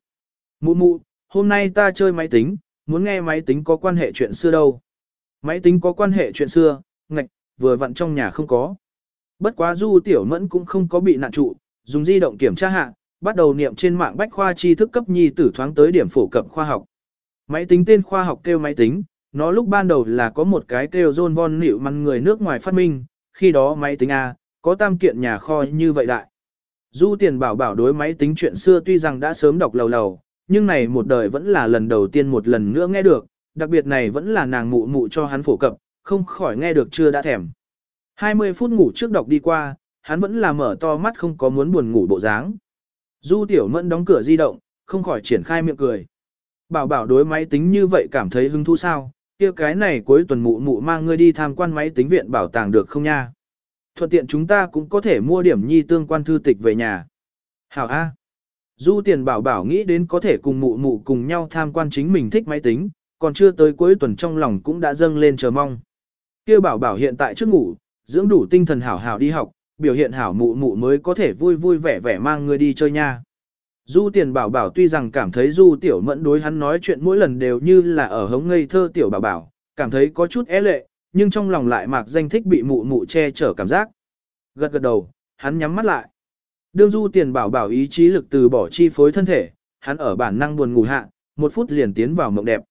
Mụ mụ, hôm nay ta chơi máy tính, muốn nghe máy tính có quan hệ chuyện xưa đâu. Máy tính có quan hệ chuyện xưa, ngạch, vừa vặn trong nhà không có. Bất quá du tiểu mẫn cũng không có bị nạn trụ, dùng di động kiểm tra hạ, bắt đầu niệm trên mạng bách khoa tri thức cấp nhi tử thoáng tới điểm phổ cập khoa học. Máy tính tên khoa học kêu máy tính, nó lúc ban đầu là có một cái kêu John von Nịu măn người nước ngoài phát minh, khi đó máy tính A, có tam kiện nhà kho như vậy đại. Du tiền bảo bảo đối máy tính chuyện xưa tuy rằng đã sớm đọc lầu lầu, nhưng này một đời vẫn là lần đầu tiên một lần nữa nghe được, đặc biệt này vẫn là nàng mụ mụ cho hắn phổ cập, không khỏi nghe được chưa đã thèm. 20 phút ngủ trước đọc đi qua, hắn vẫn là mở to mắt không có muốn buồn ngủ bộ dáng. Du tiểu mẫn đóng cửa di động, không khỏi triển khai miệng cười. Bảo bảo đối máy tính như vậy cảm thấy hứng thú sao, kia cái này cuối tuần mụ mụ mang ngươi đi tham quan máy tính viện bảo tàng được không nha? Thuận tiện chúng ta cũng có thể mua điểm nhi tương quan thư tịch về nhà. Hảo A. Du tiền bảo bảo nghĩ đến có thể cùng mụ mụ cùng nhau tham quan chính mình thích máy tính, còn chưa tới cuối tuần trong lòng cũng đã dâng lên chờ mong. kia bảo bảo hiện tại trước ngủ, dưỡng đủ tinh thần hảo hảo đi học, biểu hiện hảo mụ mụ mới có thể vui vui vẻ vẻ mang người đi chơi nha. Du tiền bảo bảo tuy rằng cảm thấy du tiểu mẫn đối hắn nói chuyện mỗi lần đều như là ở hống ngây thơ tiểu bảo bảo, cảm thấy có chút é lệ, nhưng trong lòng lại mạc danh thích bị mụ mụ che chở cảm giác. Gật gật đầu, hắn nhắm mắt lại. Đương du tiền bảo bảo ý chí lực từ bỏ chi phối thân thể, hắn ở bản năng buồn ngủ hạ, một phút liền tiến vào mộng đẹp.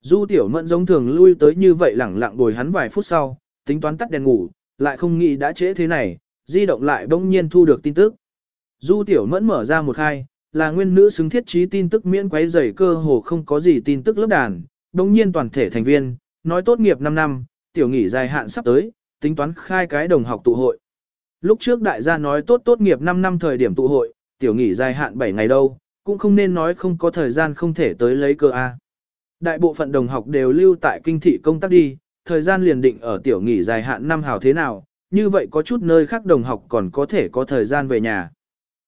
Du tiểu mẫn giống thường lui tới như vậy lẳng lặng bồi hắn vài phút sau, tính toán tắt đèn ngủ, lại không nghĩ đã trễ thế này, di động lại bỗng nhiên thu được tin tức. Du tiểu mẫn mở ra một hai, là nguyên nữ xứng thiết trí tin tức miễn quấy rầy cơ hồ không có gì tin tức lớp đàn, bỗng nhiên toàn thể thành viên, nói tốt nghiệp 5 năm, tiểu nghỉ dài hạn sắp tới, tính toán khai cái đồng học tụ hội. Lúc trước đại gia nói tốt tốt nghiệp 5 năm thời điểm tụ hội, tiểu nghỉ dài hạn 7 ngày đâu, cũng không nên nói không có thời gian không thể tới lấy cơ A. Đại bộ phận đồng học đều lưu tại kinh thị công tác đi, thời gian liền định ở tiểu nghỉ dài hạn năm hào thế nào, như vậy có chút nơi khác đồng học còn có thể có thời gian về nhà.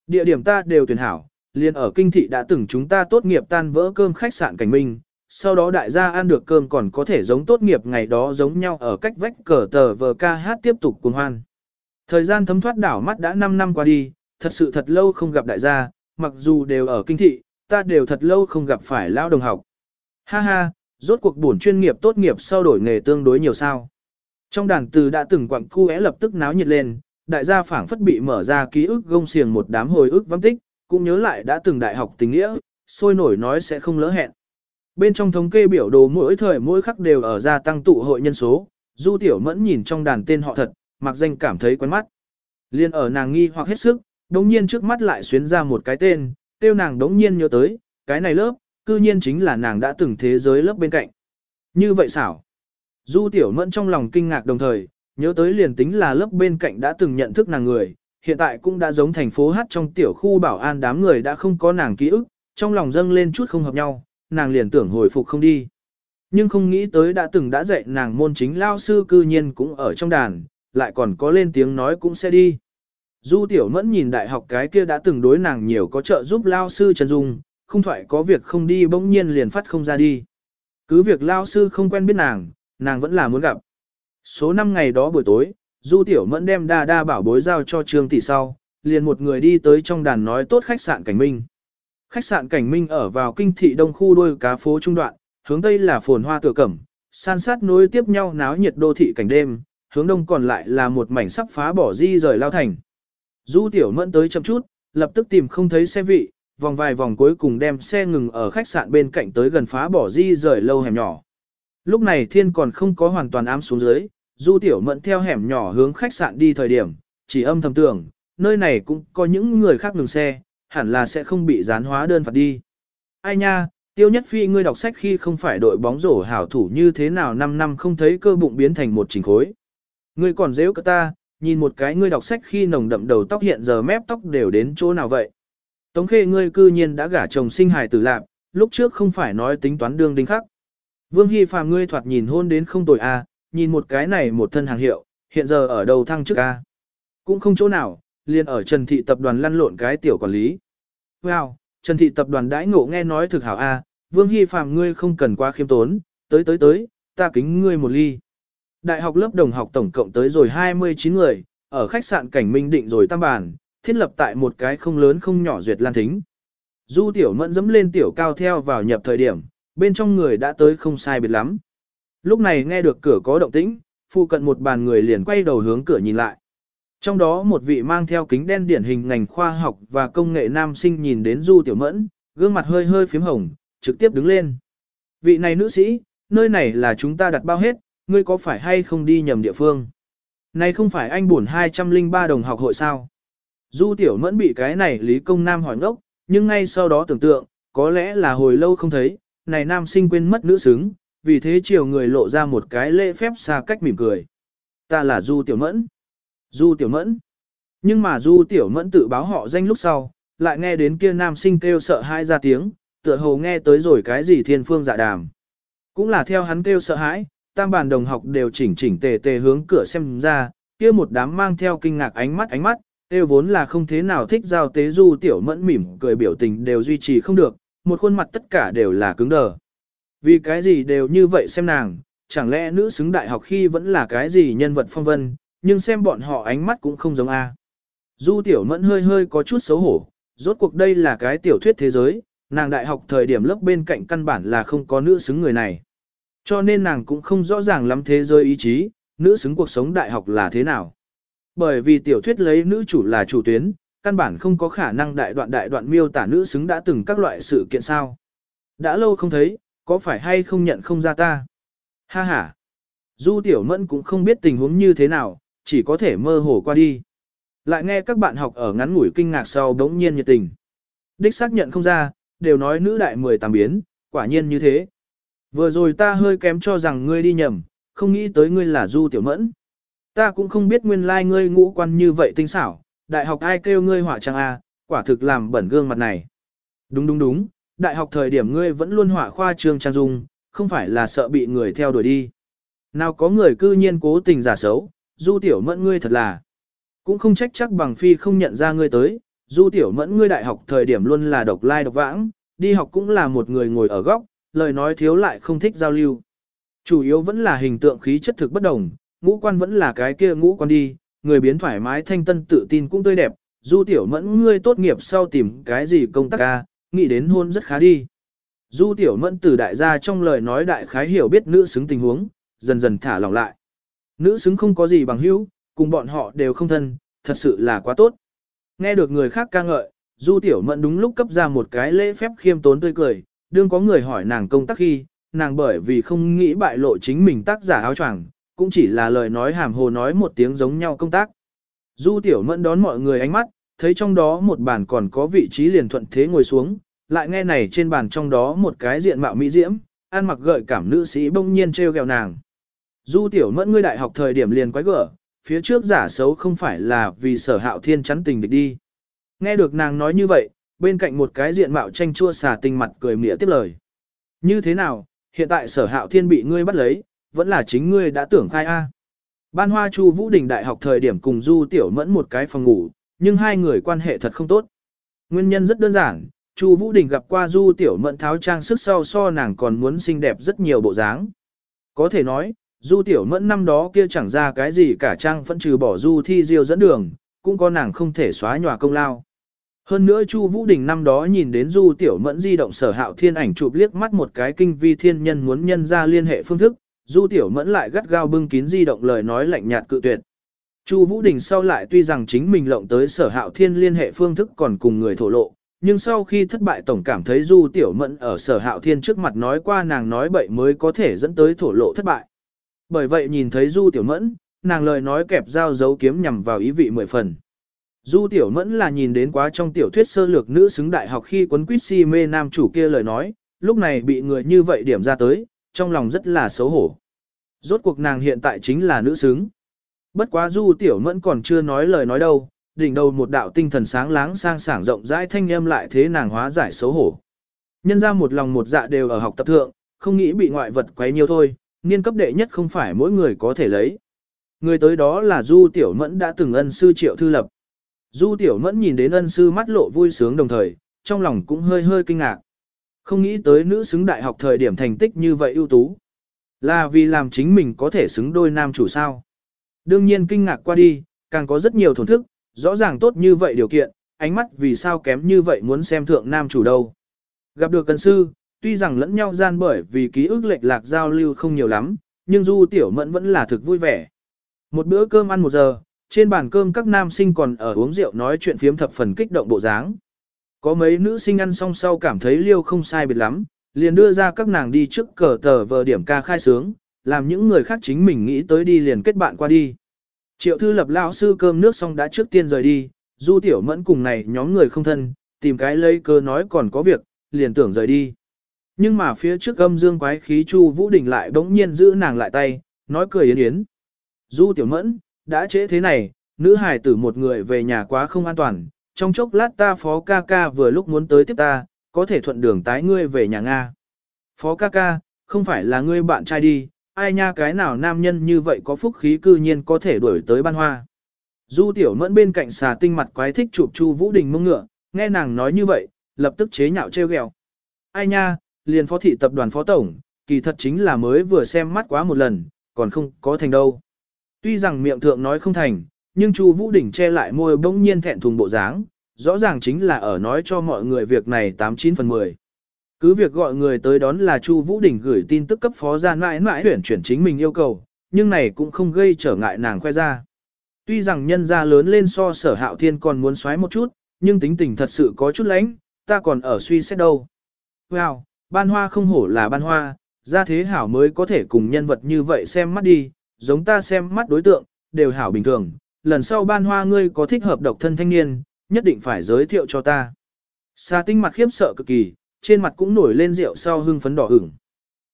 Địa điểm ta đều tuyển hảo, liền ở kinh thị đã từng chúng ta tốt nghiệp tan vỡ cơm khách sạn cảnh minh, sau đó đại gia ăn được cơm còn có thể giống tốt nghiệp ngày đó giống nhau ở cách vách cờ tờ vờ ca hát tiếp tục cùng hoan. Thời gian thấm thoát đảo mắt đã 5 năm qua đi, thật sự thật lâu không gặp đại gia, mặc dù đều ở kinh thị, ta đều thật lâu không gặp phải lão đồng học. Ha ha, rốt cuộc bổn chuyên nghiệp tốt nghiệp sau đổi nghề tương đối nhiều sao. Trong đàn từ đã từng quặng cu é lập tức náo nhiệt lên, đại gia phảng phất bị mở ra ký ức gông xiềng một đám hồi ức vắng tích, cũng nhớ lại đã từng đại học tình nghĩa, sôi nổi nói sẽ không lỡ hẹn. Bên trong thống kê biểu đồ mỗi thời mỗi khắc đều ở gia tăng tụ hội nhân số, Du Tiểu Mẫn nhìn trong đàn tên họ thật, mặc danh cảm thấy quen mắt. Liên ở nàng nghi hoặc hết sức, đống nhiên trước mắt lại xuyến ra một cái tên, tiêu nàng đống nhiên nhớ tới, cái này lớp, cư nhiên chính là nàng đã từng thế giới lớp bên cạnh. Như vậy xảo. Du Tiểu Mẫn trong lòng kinh ngạc đồng thời, nhớ tới liền tính là lớp bên cạnh đã từng nhận thức nàng người, hiện tại cũng đã giống thành phố hát trong tiểu khu bảo an đám người đã không có nàng ký ức, trong lòng dâng lên chút không hợp nhau, nàng liền tưởng hồi phục không đi. Nhưng không nghĩ tới đã từng đã dạy nàng môn chính lao sư cư nhiên cũng ở trong đàn, lại còn có lên tiếng nói cũng sẽ đi. Du tiểu mẫn nhìn đại học cái kia đã từng đối nàng nhiều có trợ giúp lao sư Trần Dung, không thoại có việc không đi bỗng nhiên liền phát không ra đi. Cứ việc lao sư không quen biết nàng, nàng vẫn là muốn gặp. Số năm ngày đó buổi tối, Du Tiểu Mẫn đem đa đa bảo bối giao cho Trương Tỷ sau, liền một người đi tới trong đàn nói tốt khách sạn Cảnh Minh. Khách sạn Cảnh Minh ở vào kinh thị đông khu đôi cá phố trung đoạn, hướng tây là phồn hoa tựa cẩm, san sát nối tiếp nhau náo nhiệt đô thị cảnh đêm, hướng đông còn lại là một mảnh sắp phá bỏ di rời lao thành. Du Tiểu Mẫn tới chậm chút, lập tức tìm không thấy xe vị, vòng vài vòng cuối cùng đem xe ngừng ở khách sạn bên cạnh tới gần phá bỏ di rời lâu hẻm nhỏ. Lúc này thiên còn không có hoàn toàn ám xuống dưới, Du Tiểu Mẫn theo hẻm nhỏ hướng khách sạn đi thời điểm, chỉ âm thầm tưởng, nơi này cũng có những người khác ngừng xe, hẳn là sẽ không bị gián hóa đơn phạt đi. Ai nha, Tiêu Nhất Phi ngươi đọc sách khi không phải đội bóng rổ hảo thủ như thế nào 5 năm không thấy cơ bụng biến thành một trình khối. Ngươi còn dễ cả ta, nhìn một cái ngươi đọc sách khi nồng đậm đầu tóc hiện giờ mép tóc đều đến chỗ nào vậy. Tống khê ngươi cư nhiên đã gả chồng sinh hài tử lạc, lúc trước không phải nói tính toán đương đinh khắc. Vương Hy phàm ngươi thoạt nhìn hôn đến không tồi a, nhìn một cái này một thân hàng hiệu, hiện giờ ở đầu thăng chức a. Cũng không chỗ nào, liền ở Trần Thị tập đoàn lăn lộn cái tiểu quản lý. Wow, Trần Thị tập đoàn đãi ngộ nghe nói thực hảo a, Vương Hy phàm ngươi không cần quá khiêm tốn, tới tới tới, ta kính ngươi một ly. Đại học lớp đồng học tổng cộng tới rồi 29 người, ở khách sạn cảnh minh định rồi tam bàn thiết lập tại một cái không lớn không nhỏ duyệt lan thính. Du tiểu mẫn dẫm lên tiểu cao theo vào nhập thời điểm, bên trong người đã tới không sai biệt lắm. Lúc này nghe được cửa có động tĩnh, phụ cận một bàn người liền quay đầu hướng cửa nhìn lại. Trong đó một vị mang theo kính đen điển hình ngành khoa học và công nghệ nam sinh nhìn đến Du Tiểu Mẫn, gương mặt hơi hơi phím hồng, trực tiếp đứng lên. Vị này nữ sĩ, nơi này là chúng ta đặt bao hết, ngươi có phải hay không đi nhầm địa phương? Này không phải anh buồn 203 đồng học hội sao? Du Tiểu Mẫn bị cái này Lý Công Nam hỏi ngốc, nhưng ngay sau đó tưởng tượng, có lẽ là hồi lâu không thấy, này nam sinh quên mất nữ xứng, vì thế chiều người lộ ra một cái lễ phép xa cách mỉm cười. Ta là Du Tiểu Mẫn. Du Tiểu Mẫn. Nhưng mà Du Tiểu Mẫn tự báo họ danh lúc sau, lại nghe đến kia nam sinh kêu sợ hãi ra tiếng, tựa hồ nghe tới rồi cái gì thiên phương dạ đàm. Cũng là theo hắn kêu sợ hãi, tam bàn đồng học đều chỉnh chỉnh tề tề hướng cửa xem ra, kia một đám mang theo kinh ngạc ánh mắt ánh mắt, têu vốn là không thế nào thích giao tế Du Tiểu Mẫn mỉm cười biểu tình đều duy trì không được, một khuôn mặt tất cả đều là cứng đờ. Vì cái gì đều như vậy xem nàng, chẳng lẽ nữ xứng đại học khi vẫn là cái gì nhân vật phong vân, nhưng xem bọn họ ánh mắt cũng không giống A. Du tiểu mẫn hơi hơi có chút xấu hổ, rốt cuộc đây là cái tiểu thuyết thế giới, nàng đại học thời điểm lớp bên cạnh căn bản là không có nữ xứng người này. Cho nên nàng cũng không rõ ràng lắm thế giới ý chí, nữ xứng cuộc sống đại học là thế nào. Bởi vì tiểu thuyết lấy nữ chủ là chủ tuyến, căn bản không có khả năng đại đoạn đại đoạn miêu tả nữ xứng đã từng các loại sự kiện sao. Đã lâu không thấy, có phải hay không nhận không ra ta? Ha ha! Du Tiểu Mẫn cũng không biết tình huống như thế nào, chỉ có thể mơ hồ qua đi. Lại nghe các bạn học ở ngắn ngủi kinh ngạc sau đống nhiên nhiệt tình. Đích xác nhận không ra, đều nói nữ đại 18 biến, quả nhiên như thế. Vừa rồi ta hơi kém cho rằng ngươi đi nhầm, không nghĩ tới ngươi là Du Tiểu Mẫn. Ta cũng không biết nguyên lai like ngươi ngũ quan như vậy tinh xảo, đại học ai kêu ngươi họa trang A, quả thực làm bẩn gương mặt này. Đúng đúng đúng, đại học thời điểm ngươi vẫn luôn họa khoa trương trang dung, không phải là sợ bị người theo đuổi đi. Nào có người cư nhiên cố tình giả xấu, du tiểu mẫn ngươi thật là. Cũng không trách chắc bằng phi không nhận ra ngươi tới, du tiểu mẫn ngươi đại học thời điểm luôn là độc lai độc vãng, đi học cũng là một người ngồi ở góc, lời nói thiếu lại không thích giao lưu. Chủ yếu vẫn là hình tượng khí chất thực bất đồng, ngũ quan vẫn là cái kia ngũ quan đi, người biến thoải mái thanh tân tự tin cũng tươi đẹp, du tiểu mẫn ngươi tốt nghiệp sau tìm cái gì công tác ca, nghĩ đến hôn rất khá đi. Du tiểu mẫn từ đại gia trong lời nói đại khái hiểu biết nữ xứng tình huống, dần dần thả lỏng lại. Nữ xứng không có gì bằng hữu, cùng bọn họ đều không thân, thật sự là quá tốt. Nghe được người khác ca ngợi, Du Tiểu Mẫn đúng lúc cấp ra một cái lễ phép khiêm tốn tươi cười, đương có người hỏi nàng công tác khi, nàng bởi vì không nghĩ bại lộ chính mình tác giả áo choàng, cũng chỉ là lời nói hàm hồ nói một tiếng giống nhau công tác. Du Tiểu Mẫn đón mọi người ánh mắt, thấy trong đó một bàn còn có vị trí liền thuận thế ngồi xuống, lại nghe này trên bàn trong đó một cái diện mạo mỹ diễm, ăn mặc gợi cảm nữ sĩ bỗng nhiên trêu ghẹo nàng. Du Tiểu Mẫn ngươi đại học thời điểm liền quái gở, phía trước giả xấu không phải là vì sở hạo thiên chắn tình địch đi. Nghe được nàng nói như vậy, bên cạnh một cái diện mạo tranh chua xà tinh mặt cười mỉa tiếp lời. Như thế nào, hiện tại sở hạo thiên bị ngươi bắt lấy, vẫn là chính ngươi đã tưởng khai A. Ban hoa chu Vũ Đình đại học thời điểm cùng Du Tiểu Mẫn một cái phòng ngủ, nhưng hai người quan hệ thật không tốt. Nguyên nhân rất đơn giản, Chu Vũ Đình gặp qua Du Tiểu Mẫn tháo trang sức sau so nàng còn muốn xinh đẹp rất nhiều bộ dáng. Có thể nói, Du Tiểu Mẫn năm đó kia chẳng ra cái gì cả trang vẫn trừ bỏ Du thi diêu dẫn đường, cũng có nàng không thể xóa nhòa công lao. Hơn nữa Chu Vũ Đình năm đó nhìn đến Du Tiểu Mẫn di động sở hạo thiên ảnh chụp liếc mắt một cái kinh vi thiên nhân muốn nhân ra liên hệ phương thức, Du Tiểu Mẫn lại gắt gao bưng kín di động lời nói lạnh nhạt cự tuyệt. Chu Vũ Đình sau lại tuy rằng chính mình lộng tới sở hạo thiên liên hệ phương thức còn cùng người thổ lộ, nhưng sau khi thất bại tổng cảm thấy Du Tiểu Mẫn ở sở hạo thiên trước mặt nói qua nàng nói bậy mới có thể dẫn tới thổ lộ thất bại. Bởi vậy nhìn thấy Du Tiểu Mẫn, nàng lời nói kẹp dao giấu kiếm nhằm vào ý vị mười phần. Du Tiểu Mẫn là nhìn đến quá trong tiểu thuyết sơ lược nữ xứng đại học khi quấn quýt si mê nam chủ kia lời nói, lúc này bị người như vậy điểm ra tới, trong lòng rất là xấu hổ. Rốt cuộc nàng hiện tại chính là nữ xứng. Bất quá Du Tiểu Mẫn còn chưa nói lời nói đâu, đỉnh đầu một đạo tinh thần sáng láng sang sảng rộng rãi thanh âm lại thế nàng hóa giải xấu hổ. Nhân ra một lòng một dạ đều ở học tập thượng, không nghĩ bị ngoại vật quấy nhiều thôi, niên cấp đệ nhất không phải mỗi người có thể lấy. Người tới đó là Du Tiểu Mẫn đã từng ân sư triệu thư lập. Du Tiểu Mẫn nhìn đến ân sư mắt lộ vui sướng đồng thời, trong lòng cũng hơi hơi kinh ngạc. Không nghĩ tới nữ xứng đại học thời điểm thành tích như vậy ưu tú. Là vì làm chính mình có thể xứng đôi nam chủ sao. Đương nhiên kinh ngạc qua đi, càng có rất nhiều thổn thức, rõ ràng tốt như vậy điều kiện, ánh mắt vì sao kém như vậy muốn xem thượng nam chủ đâu. Gặp được cân sư, tuy rằng lẫn nhau gian bởi vì ký ức lệch lạc giao lưu không nhiều lắm, nhưng Du Tiểu Mẫn vẫn là thực vui vẻ. Một bữa cơm ăn một giờ, trên bàn cơm các nam sinh còn ở uống rượu nói chuyện phiếm thập phần kích động bộ dáng. Có mấy nữ sinh ăn xong sau cảm thấy liêu không sai biệt lắm, liền đưa ra các nàng đi trước cờ tờ vờ điểm ca khai sướng, làm những người khác chính mình nghĩ tới đi liền kết bạn qua đi. Triệu thư lập lão sư cơm nước xong đã trước tiên rời đi, du tiểu mẫn cùng này nhóm người không thân, tìm cái lấy cơ nói còn có việc, liền tưởng rời đi. Nhưng mà phía trước âm dương quái khí Chu Vũ Đình lại bỗng nhiên giữ nàng lại tay, nói cười yến yến. Du tiểu mẫn, đã trễ thế này, nữ hài tử một người về nhà quá không an toàn, trong chốc lát ta phó ca ca vừa lúc muốn tới tiếp ta, có thể thuận đường tái ngươi về nhà Nga. Phó ca ca, không phải là ngươi bạn trai đi, ai nha cái nào nam nhân như vậy có phúc khí cư nhiên có thể đuổi tới ban hoa. Du tiểu mẫn bên cạnh xà tinh mặt quái thích chụp chu Vũ Đình mông ngựa, nghe nàng nói như vậy, lập tức chế nhạo trêu ghẹo. Ai nha, liền phó thị tập đoàn phó tổng, kỳ thật chính là mới vừa xem mắt quá một lần, còn không có thành đâu. Tuy rằng miệng thượng nói không thành, nhưng Chu Vũ Đình che lại môi bỗng nhiên thẹn thùng bộ dáng, rõ ràng chính là ở nói cho mọi người việc này 89 phần 10. Cứ việc gọi người tới đón là Chu Vũ Đình gửi tin tức cấp phó gia mãi mãi tuyển chuyển chính mình yêu cầu, nhưng này cũng không gây trở ngại nàng khoe ra. Tuy rằng nhân gia lớn lên so sở hạo thiên còn muốn xoáy một chút, nhưng tính tình thật sự có chút lãnh, ta còn ở suy xét đâu. Wow, ban hoa không hổ là ban hoa, ra thế hảo mới có thể cùng nhân vật như vậy xem mắt đi, giống ta xem mắt đối tượng, đều hảo bình thường, lần sau ban hoa ngươi có thích hợp độc thân thanh niên, nhất định phải giới thiệu cho ta. Sa tinh mặt khiếp sợ cực kỳ, trên mặt cũng nổi lên rượu sau hưng phấn đỏ ửng.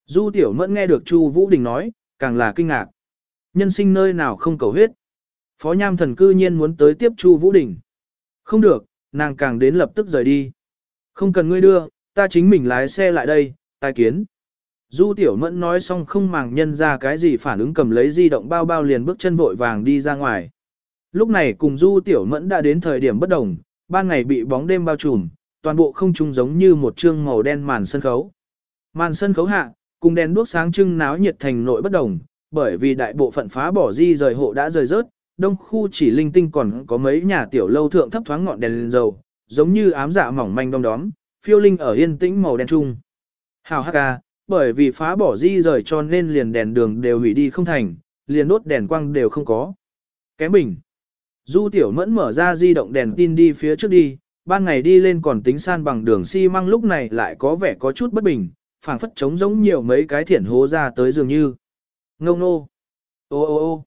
Du tiểu mẫn nghe được Chu Vũ Đình nói, càng là kinh ngạc. Nhân sinh nơi nào không cầu huyết. Phó Nham thần cư nhiên muốn tới tiếp Chu Vũ Đình. Không được, nàng càng đến lập tức rời đi. Không cần ngươi đưa, ta chính mình lái xe lại đây, tai kiến. Du Tiểu Mẫn nói xong không màng nhân ra cái gì phản ứng cầm lấy di động bao bao liền bước chân vội vàng đi ra ngoài. Lúc này cùng Du Tiểu Mẫn đã đến thời điểm bất đồng, ban ngày bị bóng đêm bao trùm, toàn bộ không trung giống như một trương màu đen màn sân khấu. Màn sân khấu hạ, cùng đèn đuốc sáng trưng náo nhiệt thành nội bất đồng, bởi vì đại bộ phận phá bỏ di rời hộ đã rời rớt, đông khu chỉ linh tinh còn có mấy nhà tiểu lâu thượng thấp thoáng ngọn đèn lên dầu, giống như ám dạ mỏng manh đom đóm, phiêu linh ở yên tĩnh màu đen trung. Hào hắc ca, bởi vì phá bỏ di rời cho nên liền đèn đường đều hủy đi không thành, liền đốt đèn quang đều không có. Kém bình. Du tiểu mẫn mở ra di động đèn tin đi phía trước đi, ban ngày đi lên còn tính san bằng đường xi măng lúc này lại có vẻ có chút bất bình, phảng phất trống giống nhiều mấy cái thiển hố ra tới dường như. Ngông nô. Ô ô ô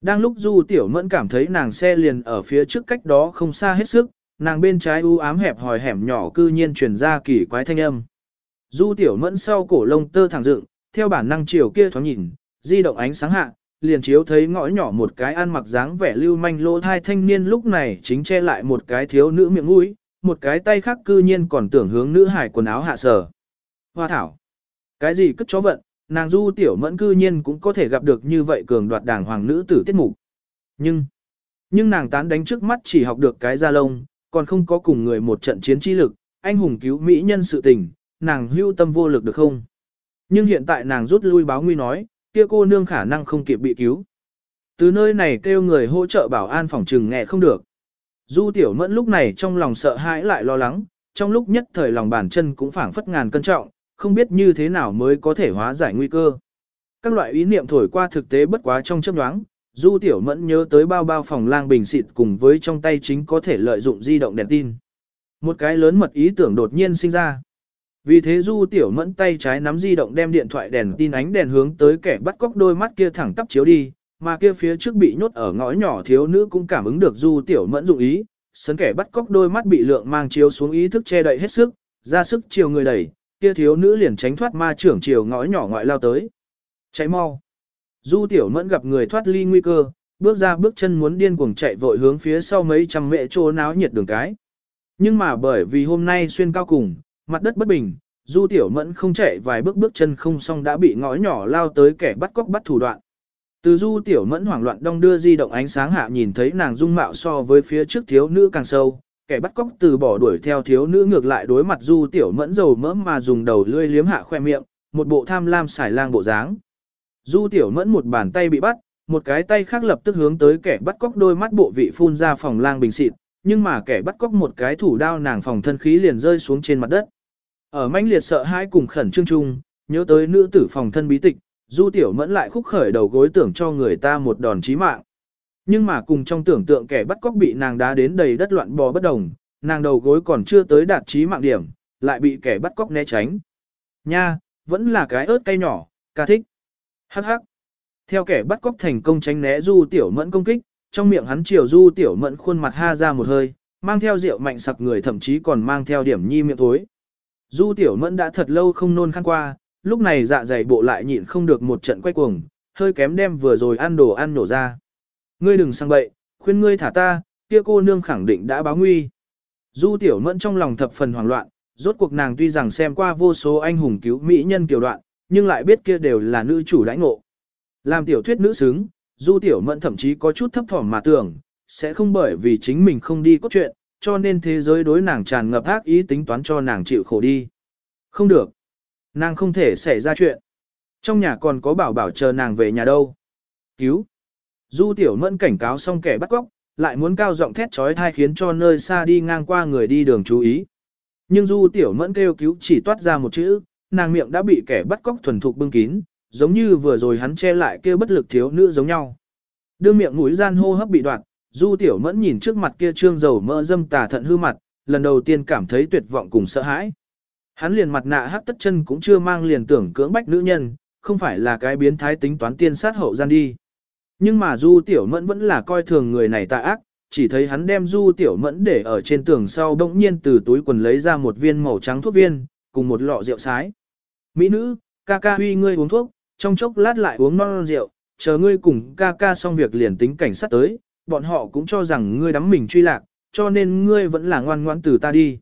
đang lúc Du Tiểu Mẫn cảm thấy nàng xe liền ở phía trước cách đó không xa hết sức, nàng bên trái u ám hẹp hòi hẻm nhỏ cư nhiên truyền ra kỳ quái thanh âm. Du Tiểu Mẫn sau cổ lông tơ thẳng dựng, theo bản năng chiều kia thoáng nhìn, di động ánh sáng hạ, liền chiếu thấy ngõ nhỏ một cái ăn mặc dáng vẻ lưu manh lỗ thai thanh niên lúc này chính che lại một cái thiếu nữ miệng mũi, một cái tay khác cư nhiên còn tưởng hướng nữ hải quần áo hạ sở. Hoa thảo. Cái gì cất chó vận, nàng du tiểu mẫn cư nhiên cũng có thể gặp được như vậy cường đoạt đảng hoàng nữ tử tiết mục. Nhưng, nhưng nàng tán đánh trước mắt chỉ học được cái da lông, còn không có cùng người một trận chiến chi lực, anh hùng cứu mỹ nhân sự tình, nàng hưu tâm vô lực được không? Nhưng hiện tại nàng rút lui báo nguy nói, kia cô nương khả năng không kịp bị cứu. Từ nơi này kêu người hỗ trợ bảo an phòng trừng nghe không được. Du tiểu mẫn lúc này trong lòng sợ hãi lại lo lắng, trong lúc nhất thời lòng bàn chân cũng phảng phất ngàn cân trọng, không biết như thế nào mới có thể hóa giải nguy cơ. Các loại ý niệm thổi qua thực tế bất quá trong chớp nhoáng, Du Tiểu Mẫn nhớ tới bao bao phòng lang bình xịt cùng với trong tay chính có thể lợi dụng di động đèn tin. Một cái lớn mật ý tưởng đột nhiên sinh ra. Vì thế Du Tiểu Mẫn tay trái nắm di động đem điện thoại đèn tin ánh đèn hướng tới kẻ bắt cóc đôi mắt kia thẳng tắp chiếu đi, mà kia phía trước bị nhốt ở ngõ nhỏ thiếu nữ cũng cảm ứng được Du Tiểu Mẫn dụng ý, sấn kẻ bắt cóc đôi mắt bị lượng mang chiếu xuống ý thức che đậy hết sức, ra sức chiều người đẩy, kia thiếu nữ liền tránh thoát ma trưởng chiều ngõ nhỏ ngoại lao tới. Cháy mau. Du tiểu mẫn gặp người thoát ly nguy cơ, bước ra bước chân muốn điên cuồng chạy vội hướng phía sau mấy trăm mẹ chỗ náo nhiệt đường cái. Nhưng mà bởi vì hôm nay xuyên cao cùng, mặt đất bất bình, du tiểu mẫn không chạy vài bước bước chân không xong đã bị ngõ nhỏ lao tới kẻ bắt cóc bắt thủ đoạn. Từ du tiểu mẫn hoảng loạn đong đưa di động ánh sáng hạ nhìn thấy nàng dung mạo so với phía trước thiếu nữ càng sâu, kẻ bắt cóc từ bỏ đuổi theo thiếu nữ ngược lại đối mặt du tiểu mẫn dầu mỡ mà dùng đầu lươi liếm hạ khoe miệng, một bộ tham lam xài lang bộ dáng. Du tiểu mẫn một bàn tay bị bắt, một cái tay khác lập tức hướng tới kẻ bắt cóc đôi mắt bộ vị phun ra phòng lang bình xịt, nhưng mà kẻ bắt cóc một cái thủ đao nàng phòng thân khí liền rơi xuống trên mặt đất. Ở manh liệt sợ hãi cùng khẩn trương chung, nhớ tới nữ tử phòng thân bí tịch, du tiểu mẫn lại khúc khởi đầu gối tưởng cho người ta một đòn chí mạng. Nhưng mà cùng trong tưởng tượng kẻ bắt cóc bị nàng đá đến đầy đất loạn bò bất đồng, nàng đầu gối còn chưa tới đạt chí mạng điểm, lại bị kẻ bắt cóc né tránh. Nha, vẫn là cái ớt cay nhỏ, ca thích. Hắc hắc. Theo kẻ bắt cóc thành công tránh né Du Tiểu Mẫn công kích, trong miệng hắn chiều Du Tiểu Mẫn khuôn mặt ha ra một hơi, mang theo rượu mạnh sặc người thậm chí còn mang theo điểm nhi miệng thối. Du Tiểu Mẫn đã thật lâu không nôn khăn qua, lúc này dạ dày bộ lại nhịn không được một trận quay cuồng, hơi kém đem vừa rồi ăn đồ ăn nổ ra. Ngươi đừng sang bậy, khuyên ngươi thả ta, kia cô nương khẳng định đã báo nguy. Du tiểu mẫn trong lòng thập phần hoảng loạn, rốt cuộc nàng tuy rằng xem qua vô số anh hùng cứu mỹ nhân kiều đoạn, nhưng lại biết kia đều là nữ chủ lãnh ngộ. Làm tiểu thuyết nữ xứng, du tiểu mẫn thậm chí có chút thấp thỏm mà tưởng, sẽ không bởi vì chính mình không đi cốt truyện, cho nên thế giới đối nàng tràn ngập ác ý tính toán cho nàng chịu khổ đi. Không được. Nàng không thể xảy ra chuyện. Trong nhà còn có bảo bảo chờ nàng về nhà đâu. Cứu. Du tiểu mẫn cảnh cáo xong kẻ bắt cóc, lại muốn cao giọng thét trói thai khiến cho nơi xa đi ngang qua người đi đường chú ý. Nhưng du tiểu mẫn kêu cứu chỉ toát ra một chữ, nàng miệng đã bị kẻ bắt cóc thuần thục bưng kín, giống như vừa rồi hắn che lại kêu bất lực thiếu nữ giống nhau. đưa miệng mũi gian hô hấp bị đoạn, du tiểu mẫn nhìn trước mặt kia trương dầu mỡ dâm tà thận hư mặt, lần đầu tiên cảm thấy tuyệt vọng cùng sợ hãi. Hắn liền mặt nạ hắc tất chân cũng chưa mang liền tưởng cưỡng bách nữ nhân, không phải là cái biến thái tính toán tiên sát hậu gian đi. Nhưng mà Du Tiểu Mẫn vẫn là coi thường người này tà ác, chỉ thấy hắn đem Du Tiểu Mẫn để ở trên tường sau bỗng nhiên từ túi quần lấy ra một viên màu trắng thuốc viên, cùng một lọ rượu sái. Mỹ nữ, ca ca huy ngươi uống thuốc, trong chốc lát lại uống non rượu, chờ ngươi cùng ca ca xong việc liền tính cảnh sát tới, bọn họ cũng cho rằng ngươi đắm mình truy lạc, cho nên ngươi vẫn là ngoan ngoãn từ ta đi.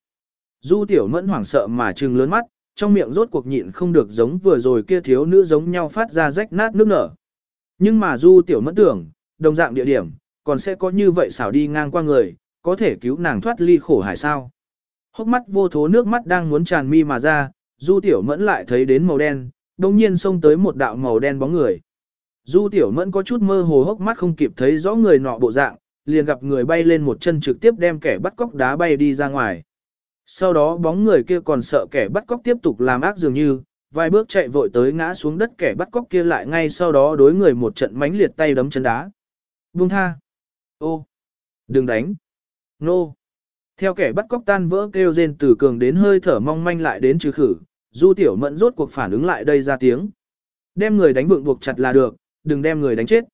Du Tiểu Mẫn hoảng sợ mà trừng lớn mắt, trong miệng rốt cuộc nhịn không được giống vừa rồi kia thiếu nữ giống nhau phát ra rách nát nước nở. Nhưng mà Du Tiểu Mẫn tưởng, đồng dạng địa điểm, còn sẽ có như vậy xảo đi ngang qua người, có thể cứu nàng thoát ly khổ hải sao. Hốc mắt vô thố nước mắt đang muốn tràn mi mà ra, Du Tiểu Mẫn lại thấy đến màu đen, đồng nhiên xông tới một đạo màu đen bóng người. Du Tiểu Mẫn có chút mơ hồ hốc mắt không kịp thấy rõ người nọ bộ dạng, liền gặp người bay lên một chân trực tiếp đem kẻ bắt cóc đá bay đi ra ngoài. Sau đó bóng người kia còn sợ kẻ bắt cóc tiếp tục làm ác dường như, vài bước chạy vội tới ngã xuống đất kẻ bắt cóc kia lại ngay sau đó đối người một trận mánh liệt tay đấm chân đá. Buông tha. Ô. Đừng đánh. Nô. Theo kẻ bắt cóc tan vỡ kêu rên từ cường đến hơi thở mong manh lại đến trừ khử, du tiểu mẫn rốt cuộc phản ứng lại đây ra tiếng. Đem người đánh vượng buộc chặt là được, đừng đem người đánh chết.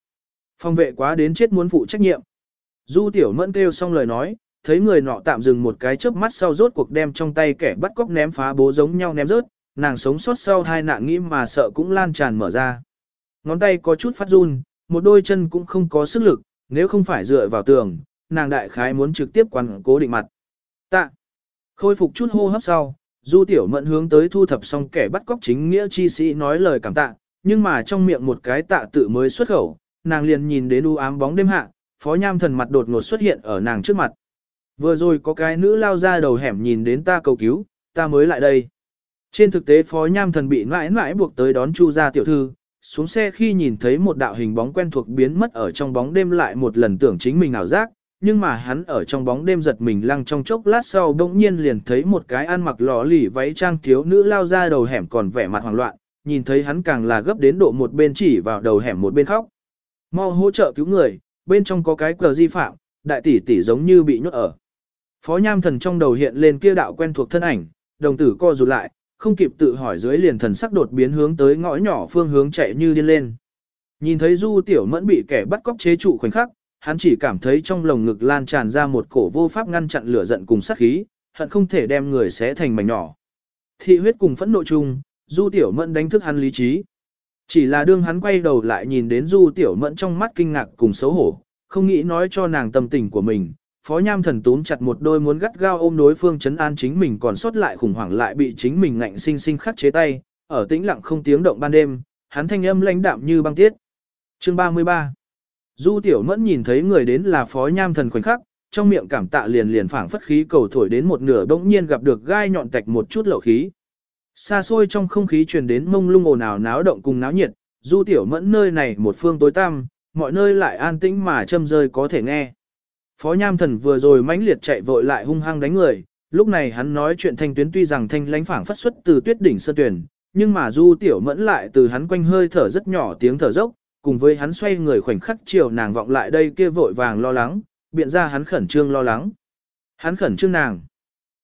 phòng vệ quá đến chết muốn phụ trách nhiệm. Du tiểu mẫn kêu xong lời nói, thấy người nọ tạm dừng một cái chớp mắt sau rốt cuộc đem trong tay kẻ bắt cóc ném phá bố giống nhau ném rớt, nàng sống sót sau hai nạn nghĩ mà sợ cũng lan tràn mở ra. Ngón tay có chút phát run, một đôi chân cũng không có sức lực, nếu không phải dựa vào tường, nàng đại khái muốn trực tiếp quằn cố định mặt. Tạ. Khôi phục chút hô hấp sau, Du Tiểu Mẫn hướng tới thu thập xong kẻ bắt cóc chính nghĩa chi sĩ nói lời cảm tạ, nhưng mà trong miệng một cái tạ tự mới xuất khẩu, nàng liền nhìn đến u ám bóng đêm hạ, Phó Nham Thần mặt đột ngột xuất hiện ở nàng trước mặt. Vừa rồi có cái nữ lao ra đầu hẻm nhìn đến ta cầu cứu, ta mới lại đây. Trên thực tế Phó Nham Thần bị mãi mãi buộc tới đón Chu gia tiểu thư, xuống xe khi nhìn thấy một đạo hình bóng quen thuộc biến mất ở trong bóng đêm lại một lần tưởng chính mình ảo giác, nhưng mà hắn ở trong bóng đêm giật mình lăng trong chốc lát sau bỗng nhiên liền thấy một cái ăn mặc lò lì váy trang thiếu nữ lao ra đầu hẻm còn vẻ mặt hoảng loạn, nhìn thấy hắn càng là gấp đến độ một bên chỉ vào đầu hẻm một bên khóc. Mau hỗ trợ cứu người, bên trong có cái cờ di phạm, đại tỷ tỷ giống như bị nhốt ở. Phó Nham Thần trong đầu hiện lên kia đạo quen thuộc thân ảnh, đồng tử co rụt lại, không kịp tự hỏi dưới liền thần sắc đột biến hướng tới ngõ nhỏ phương hướng chạy như điên lên. Nhìn thấy Du Tiểu Mẫn bị kẻ bắt cóc chế trụ khoảnh khắc, hắn chỉ cảm thấy trong lồng ngực lan tràn ra một cổ vô pháp ngăn chặn lửa giận cùng sát khí, hận không thể đem người xé thành mảnh nhỏ. Thị huyết cùng phẫn nộ chung, Du Tiểu Mẫn đánh thức hắn lý trí. Chỉ là đương hắn quay đầu lại nhìn đến Du Tiểu Mẫn trong mắt kinh ngạc cùng xấu hổ, không nghĩ nói cho nàng tâm tình của mình. Phó Nham Thần túm chặt một đôi muốn gắt gao ôm đối phương chấn an chính mình còn sót lại khủng hoảng lại bị chính mình ngạnh sinh sinh khắc chế tay, ở tĩnh lặng không tiếng động ban đêm, hắn thanh âm lãnh đạm như băng tiết. Chương 33 Du Tiểu Mẫn nhìn thấy người đến là Phó Nham Thần khoảnh khắc, trong miệng cảm tạ liền liền phảng phất khí cầu thổi đến một nửa bỗng nhiên gặp được gai nhọn tạch một chút lậu khí. Xa xôi trong không khí truyền đến mông lung ồn ào náo động cùng náo nhiệt, Du Tiểu Mẫn nơi này một phương tối tăm, mọi nơi lại an tĩnh mà châm rơi có thể nghe. Phó Nham Thần vừa rồi mãnh liệt chạy vội lại hung hăng đánh người, lúc này hắn nói chuyện thanh tuyến tuy rằng thanh lãnh phảng phất xuất từ tuyết đỉnh sơn tuyển, nhưng mà Du Tiểu Mẫn lại từ hắn quanh hơi thở rất nhỏ tiếng thở dốc, cùng với hắn xoay người khoảnh khắc chiều nàng vọng lại đây kia vội vàng lo lắng, biện ra hắn khẩn trương lo lắng. Hắn khẩn trương nàng.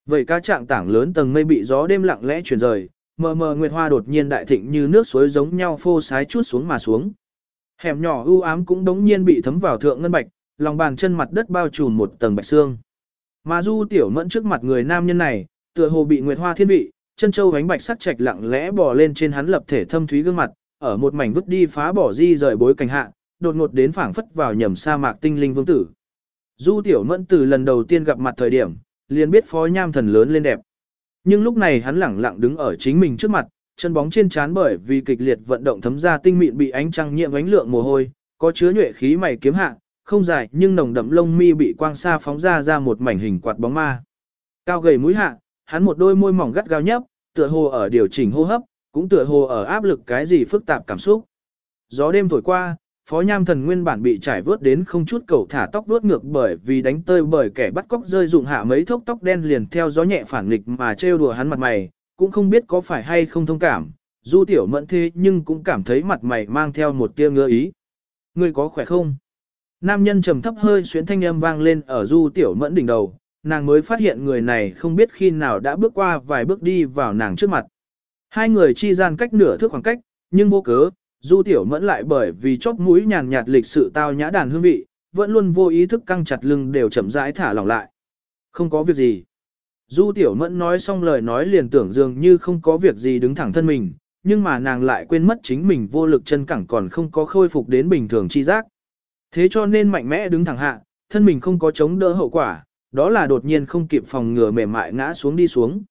Vậy ca trạng tảng lớn tầng mây bị gió đêm lặng lẽ chuyển rời, mờ mờ nguyệt hoa đột nhiên đại thịnh như nước suối giống nhau phô sái chút xuống mà xuống. Hẻm nhỏ u ám cũng đống nhiên bị thấm vào thượng ngân bạch, lòng bàn chân mặt đất bao trùm một tầng bạch xương. Mà du tiểu mẫn trước mặt người nam nhân này, tựa hồ bị nguyệt hoa thiên vị, chân châu gánh bạch sắc trạch lặng lẽ bò lên trên hắn lập thể thâm thúy gương mặt, ở một mảnh vứt đi phá bỏ di rời bối cảnh hạ, đột ngột đến phảng phất vào nhầm sa mạc tinh linh vương tử. Du tiểu mẫn từ lần đầu tiên gặp mặt thời điểm, liền biết phó nham thần lớn lên đẹp. Nhưng lúc này hắn lẳng lặng đứng ở chính mình trước mặt, chân bóng trên trán bởi vì kịch liệt vận động thấm ra tinh mịn bị ánh trăng nhiễm ánh lượng mồ hôi, có chứa nhuệ khí mày kiếm hạ, không dài nhưng nồng đậm lông mi bị quang sa phóng ra ra một mảnh hình quạt bóng ma. Cao gầy mũi hạ, hắn một đôi môi mỏng gắt gao nhấp, tựa hồ ở điều chỉnh hô hấp, cũng tựa hồ ở áp lực cái gì phức tạp cảm xúc. Gió đêm thổi qua, Phó Nham Thần nguyên bản bị trải vớt đến không chút cầu thả tóc vuốt ngược bởi vì đánh tơi bởi kẻ bắt cóc rơi dụng hạ mấy thốc tóc đen liền theo gió nhẹ phản nghịch mà trêu đùa hắn mặt mày, cũng không biết có phải hay không thông cảm. Du tiểu mẫn thế nhưng cũng cảm thấy mặt mày mang theo một tia ngứa ý. Ngươi có khỏe không? Nam nhân trầm thấp hơi xuyến thanh âm vang lên ở du tiểu mẫn đỉnh đầu, nàng mới phát hiện người này không biết khi nào đã bước qua vài bước đi vào nàng trước mặt. Hai người chi gian cách nửa thước khoảng cách, nhưng vô cớ, Du Tiểu Mẫn lại bởi vì chóp mũi nhàn nhạt lịch sự tao nhã đàn hương vị, vẫn luôn vô ý thức căng chặt lưng đều chậm rãi thả lỏng lại. Không có việc gì. Du Tiểu Mẫn nói xong lời nói liền tưởng dường như không có việc gì đứng thẳng thân mình, nhưng mà nàng lại quên mất chính mình vô lực chân cẳng còn không có khôi phục đến bình thường chi giác. Thế cho nên mạnh mẽ đứng thẳng hạ, thân mình không có chống đỡ hậu quả, đó là đột nhiên không kịp phòng ngừa mềm mại ngã xuống đi xuống.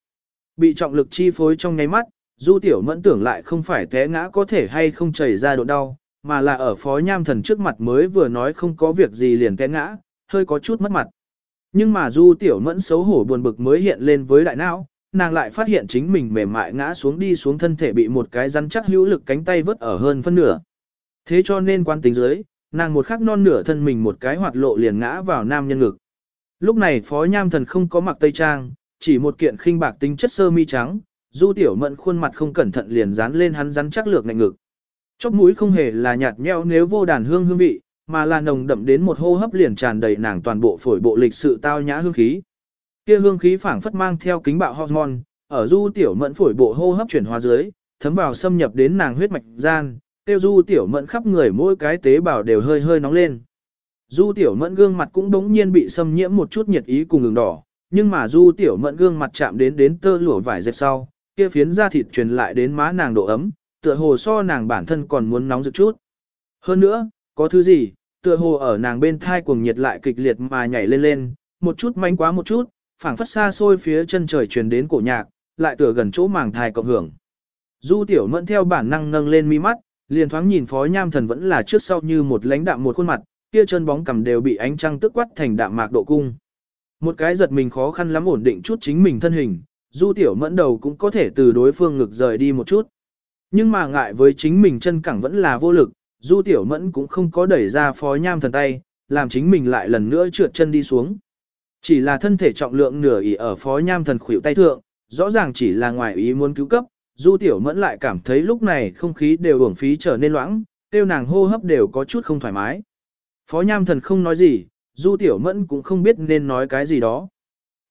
bị trọng lực chi phối trong nháy mắt, Du Tiểu Mẫn tưởng lại không phải té ngã có thể hay không chảy ra độ đau, mà là ở phó nham thần trước mặt mới vừa nói không có việc gì liền té ngã, hơi có chút mất mặt. Nhưng mà Du Tiểu Mẫn xấu hổ buồn bực mới hiện lên với đại não, nàng lại phát hiện chính mình mềm mại ngã xuống đi xuống thân thể bị một cái rắn chắc hữu lực cánh tay vớt ở hơn phân nửa. Thế cho nên quan tính dưới, nàng một khắc non nửa thân mình một cái hoạt lộ liền ngã vào nam nhân ngực. Lúc này phó nham thần không có mặc tây trang, chỉ một kiện khinh bạc tính chất sơ mi trắng, du tiểu mẫn khuôn mặt không cẩn thận liền dán lên hắn rắn chắc lược ngạnh ngực. Chóp mũi không hề là nhạt nhẽo nếu vô đàn hương hương vị, mà là nồng đậm đến một hô hấp liền tràn đầy nàng toàn bộ phổi bộ lịch sự tao nhã hương khí. Kia hương khí phảng phất mang theo kính bạo hormone, ở du tiểu mẫn phổi bộ hô hấp chuyển hóa dưới, thấm vào xâm nhập đến nàng huyết mạch gian, tiêu du tiểu mẫn khắp người mỗi cái tế bào đều hơi hơi nóng lên. Du tiểu mẫn gương mặt cũng đống nhiên bị xâm nhiễm một chút nhiệt ý cùng ngừng đỏ, nhưng mà du tiểu mẫn gương mặt chạm đến đến tơ lụa vải dẹp sau, kia phiến da thịt truyền lại đến má nàng độ ấm, tựa hồ so nàng bản thân còn muốn nóng rực chút. Hơn nữa, có thứ gì, tựa hồ ở nàng bên thai cuồng nhiệt lại kịch liệt mà nhảy lên lên, một chút manh quá một chút, phảng phất xa xôi phía chân trời truyền đến cổ nhạc, lại tựa gần chỗ màng thai cộng hưởng. Du tiểu mẫn theo bản năng nâng lên mi mắt, liền thoáng nhìn phó nham thần vẫn là trước sau như một lãnh đạm một khuôn mặt, kia chân bóng cầm đều bị ánh trăng tức quát thành đạm mạc độ cung. Một cái giật mình khó khăn lắm ổn định chút chính mình thân hình, du tiểu mẫn đầu cũng có thể từ đối phương ngực rời đi một chút. Nhưng mà ngại với chính mình chân cẳng vẫn là vô lực, du tiểu mẫn cũng không có đẩy ra phó nham thần tay, làm chính mình lại lần nữa trượt chân đi xuống. Chỉ là thân thể trọng lượng nửa ỉ ở phó nham thần khuỷu tay thượng, rõ ràng chỉ là ngoài ý muốn cứu cấp, du tiểu mẫn lại cảm thấy lúc này không khí đều uổng phí trở nên loãng, tiêu nàng hô hấp đều có chút không thoải mái. Phó nham thần không nói gì, du tiểu mẫn cũng không biết nên nói cái gì đó.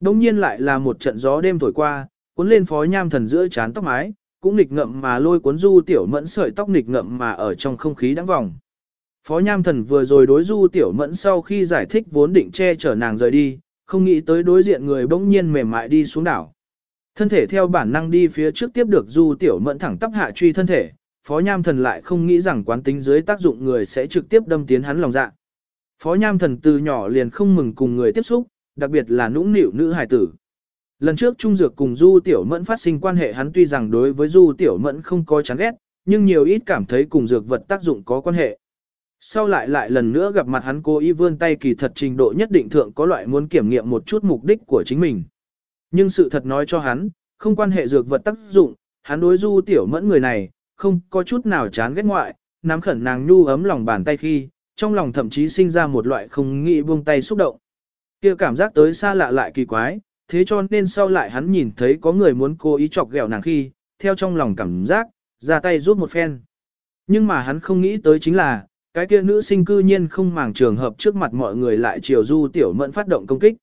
Đông nhiên lại là một trận gió đêm thổi qua, cuốn lên phó nham thần giữa chán tóc mái, cũng nghịch ngậm mà lôi cuốn du tiểu mẫn sợi tóc nghịch ngậm mà ở trong không khí đáng vòng. Phó nham thần vừa rồi đối du tiểu mẫn sau khi giải thích vốn định che chở nàng rời đi, không nghĩ tới đối diện người bỗng nhiên mềm mại đi xuống đảo. Thân thể theo bản năng đi phía trước tiếp được du tiểu mẫn thẳng tắp hạ truy thân thể, phó nham thần lại không nghĩ rằng quán tính dưới tác dụng người sẽ trực tiếp đâm tiến hắn lòng dạ. Phó nham thần từ nhỏ liền không mừng cùng người tiếp xúc, đặc biệt là nũng nịu nữ hài tử. Lần trước Trung Dược cùng Du Tiểu Mẫn phát sinh quan hệ hắn tuy rằng đối với Du Tiểu Mẫn không có chán ghét, nhưng nhiều ít cảm thấy cùng dược vật tác dụng có quan hệ. Sau lại lại lần nữa gặp mặt hắn cố ý vươn tay kỳ thật trình độ nhất định thượng có loại muốn kiểm nghiệm một chút mục đích của chính mình. Nhưng sự thật nói cho hắn, không quan hệ dược vật tác dụng, hắn đối Du Tiểu Mẫn người này, không có chút nào chán ghét ngoại, nắm khẩn nàng nhu ấm lòng bàn tay khi, trong lòng thậm chí sinh ra một loại không nghĩ buông tay xúc động kia cảm giác tới xa lạ lại kỳ quái, thế cho nên sau lại hắn nhìn thấy có người muốn cố ý chọc ghẹo nàng khi, theo trong lòng cảm giác, ra tay rút một phen. Nhưng mà hắn không nghĩ tới chính là, cái kia nữ sinh cư nhiên không màng trường hợp trước mặt mọi người lại chiều du tiểu mẫn phát động công kích.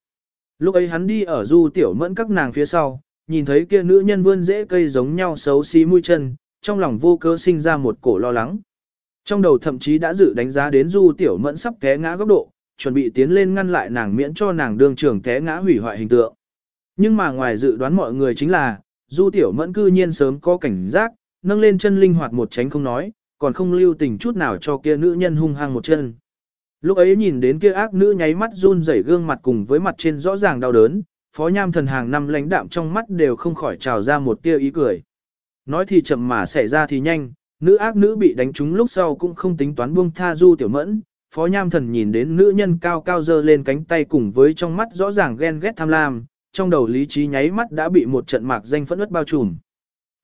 Lúc ấy hắn đi ở du tiểu mẫn các nàng phía sau, nhìn thấy kia nữ nhân vươn dễ cây giống nhau xấu xí mũi chân, trong lòng vô cơ sinh ra một cổ lo lắng. Trong đầu thậm chí đã dự đánh giá đến du tiểu mẫn sắp té ngã góc độ, chuẩn bị tiến lên ngăn lại nàng miễn cho nàng đương trường té ngã hủy hoại hình tượng. Nhưng mà ngoài dự đoán mọi người chính là, du tiểu mẫn cư nhiên sớm có cảnh giác, nâng lên chân linh hoạt một tránh không nói, còn không lưu tình chút nào cho kia nữ nhân hung hăng một chân. Lúc ấy nhìn đến kia ác nữ nháy mắt run rẩy gương mặt cùng với mặt trên rõ ràng đau đớn, phó nham thần hàng năm lãnh đạm trong mắt đều không khỏi trào ra một tia ý cười. Nói thì chậm mà xảy ra thì nhanh, nữ ác nữ bị đánh trúng lúc sau cũng không tính toán buông tha du tiểu mẫn. Phó nham thần nhìn đến nữ nhân cao cao dơ lên cánh tay cùng với trong mắt rõ ràng ghen ghét tham lam, trong đầu lý trí nháy mắt đã bị một trận mạc danh phẫn ướt bao trùm.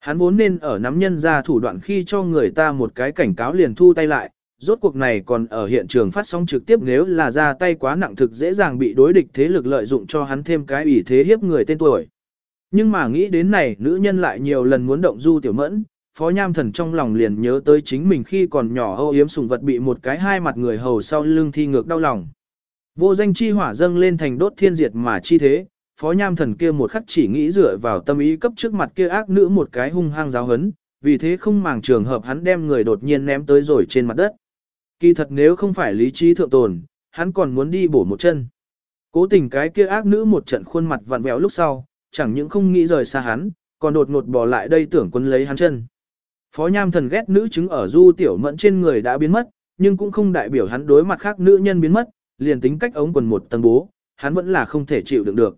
Hắn vốn nên ở nắm nhân ra thủ đoạn khi cho người ta một cái cảnh cáo liền thu tay lại, rốt cuộc này còn ở hiện trường phát sóng trực tiếp nếu là ra tay quá nặng thực dễ dàng bị đối địch thế lực lợi dụng cho hắn thêm cái ủy thế hiếp người tên tuổi. Nhưng mà nghĩ đến này nữ nhân lại nhiều lần muốn động du tiểu mẫn, phó nham thần trong lòng liền nhớ tới chính mình khi còn nhỏ âu yếm sùng vật bị một cái hai mặt người hầu sau lưng thi ngược đau lòng. Vô danh chi hỏa dâng lên thành đốt thiên diệt mà chi thế, phó nham thần kia một khắc chỉ nghĩ dựa vào tâm ý cấp trước mặt kia ác nữ một cái hung hăng giáo hấn, vì thế không màng trường hợp hắn đem người đột nhiên ném tới rồi trên mặt đất. Kỳ thật nếu không phải lý trí thượng tồn, hắn còn muốn đi bổ một chân. Cố tình cái kia ác nữ một trận khuôn mặt vặn vẹo lúc sau, chẳng những không nghĩ rời xa hắn, còn đột ngột bỏ lại đây tưởng quân lấy hắn chân. Phó nham thần ghét nữ chứng ở du tiểu mẫn trên người đã biến mất, nhưng cũng không đại biểu hắn đối mặt khác nữ nhân biến mất, liền tính cách ống quần một tầng bố, hắn vẫn là không thể chịu đựng được.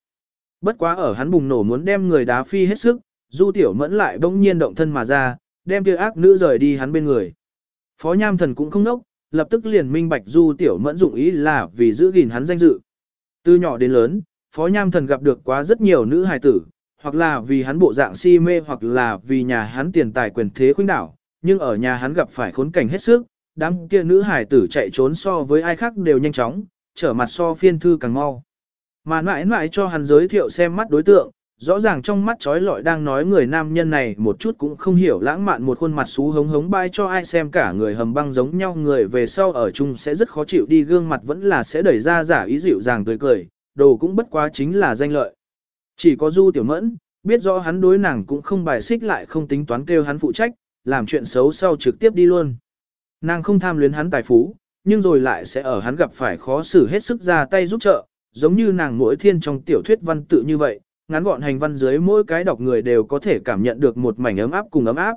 Bất quá ở hắn bùng nổ muốn đem người đá phi hết sức, Du tiểu mẫn lại bỗng nhiên động thân mà ra, đem kia ác nữ rời đi hắn bên người. Phó nham thần cũng không nốc, lập tức liền minh bạch du tiểu mẫn dụng ý là vì giữ gìn hắn danh dự. Từ nhỏ đến lớn, phó nham thần gặp được quá rất nhiều nữ hài tử, hoặc là vì hắn bộ dạng si mê hoặc là vì nhà hắn tiền tài quyền thế khuynh đảo, nhưng ở nhà hắn gặp phải khốn cảnh hết sức, đám kia nữ hải tử chạy trốn so với ai khác đều nhanh chóng, trở mặt so phiên thư càng mau. Mà mãi mãi cho hắn giới thiệu xem mắt đối tượng, rõ ràng trong mắt trói lọi đang nói người nam nhân này một chút cũng không hiểu lãng mạn một khuôn mặt xú hống hống bay cho ai xem cả người hầm băng giống nhau người về sau ở chung sẽ rất khó chịu đi gương mặt vẫn là sẽ đẩy ra giả ý dịu dàng tươi cười, đồ cũng bất quá chính là danh lợi. Chỉ có du tiểu mẫn, biết rõ hắn đối nàng cũng không bài xích lại không tính toán kêu hắn phụ trách, làm chuyện xấu sau trực tiếp đi luôn. Nàng không tham luyến hắn tài phú, nhưng rồi lại sẽ ở hắn gặp phải khó xử hết sức ra tay giúp trợ, giống như nàng mỗi thiên trong tiểu thuyết văn tự như vậy, ngắn gọn hành văn dưới mỗi cái đọc người đều có thể cảm nhận được một mảnh ấm áp cùng ấm áp.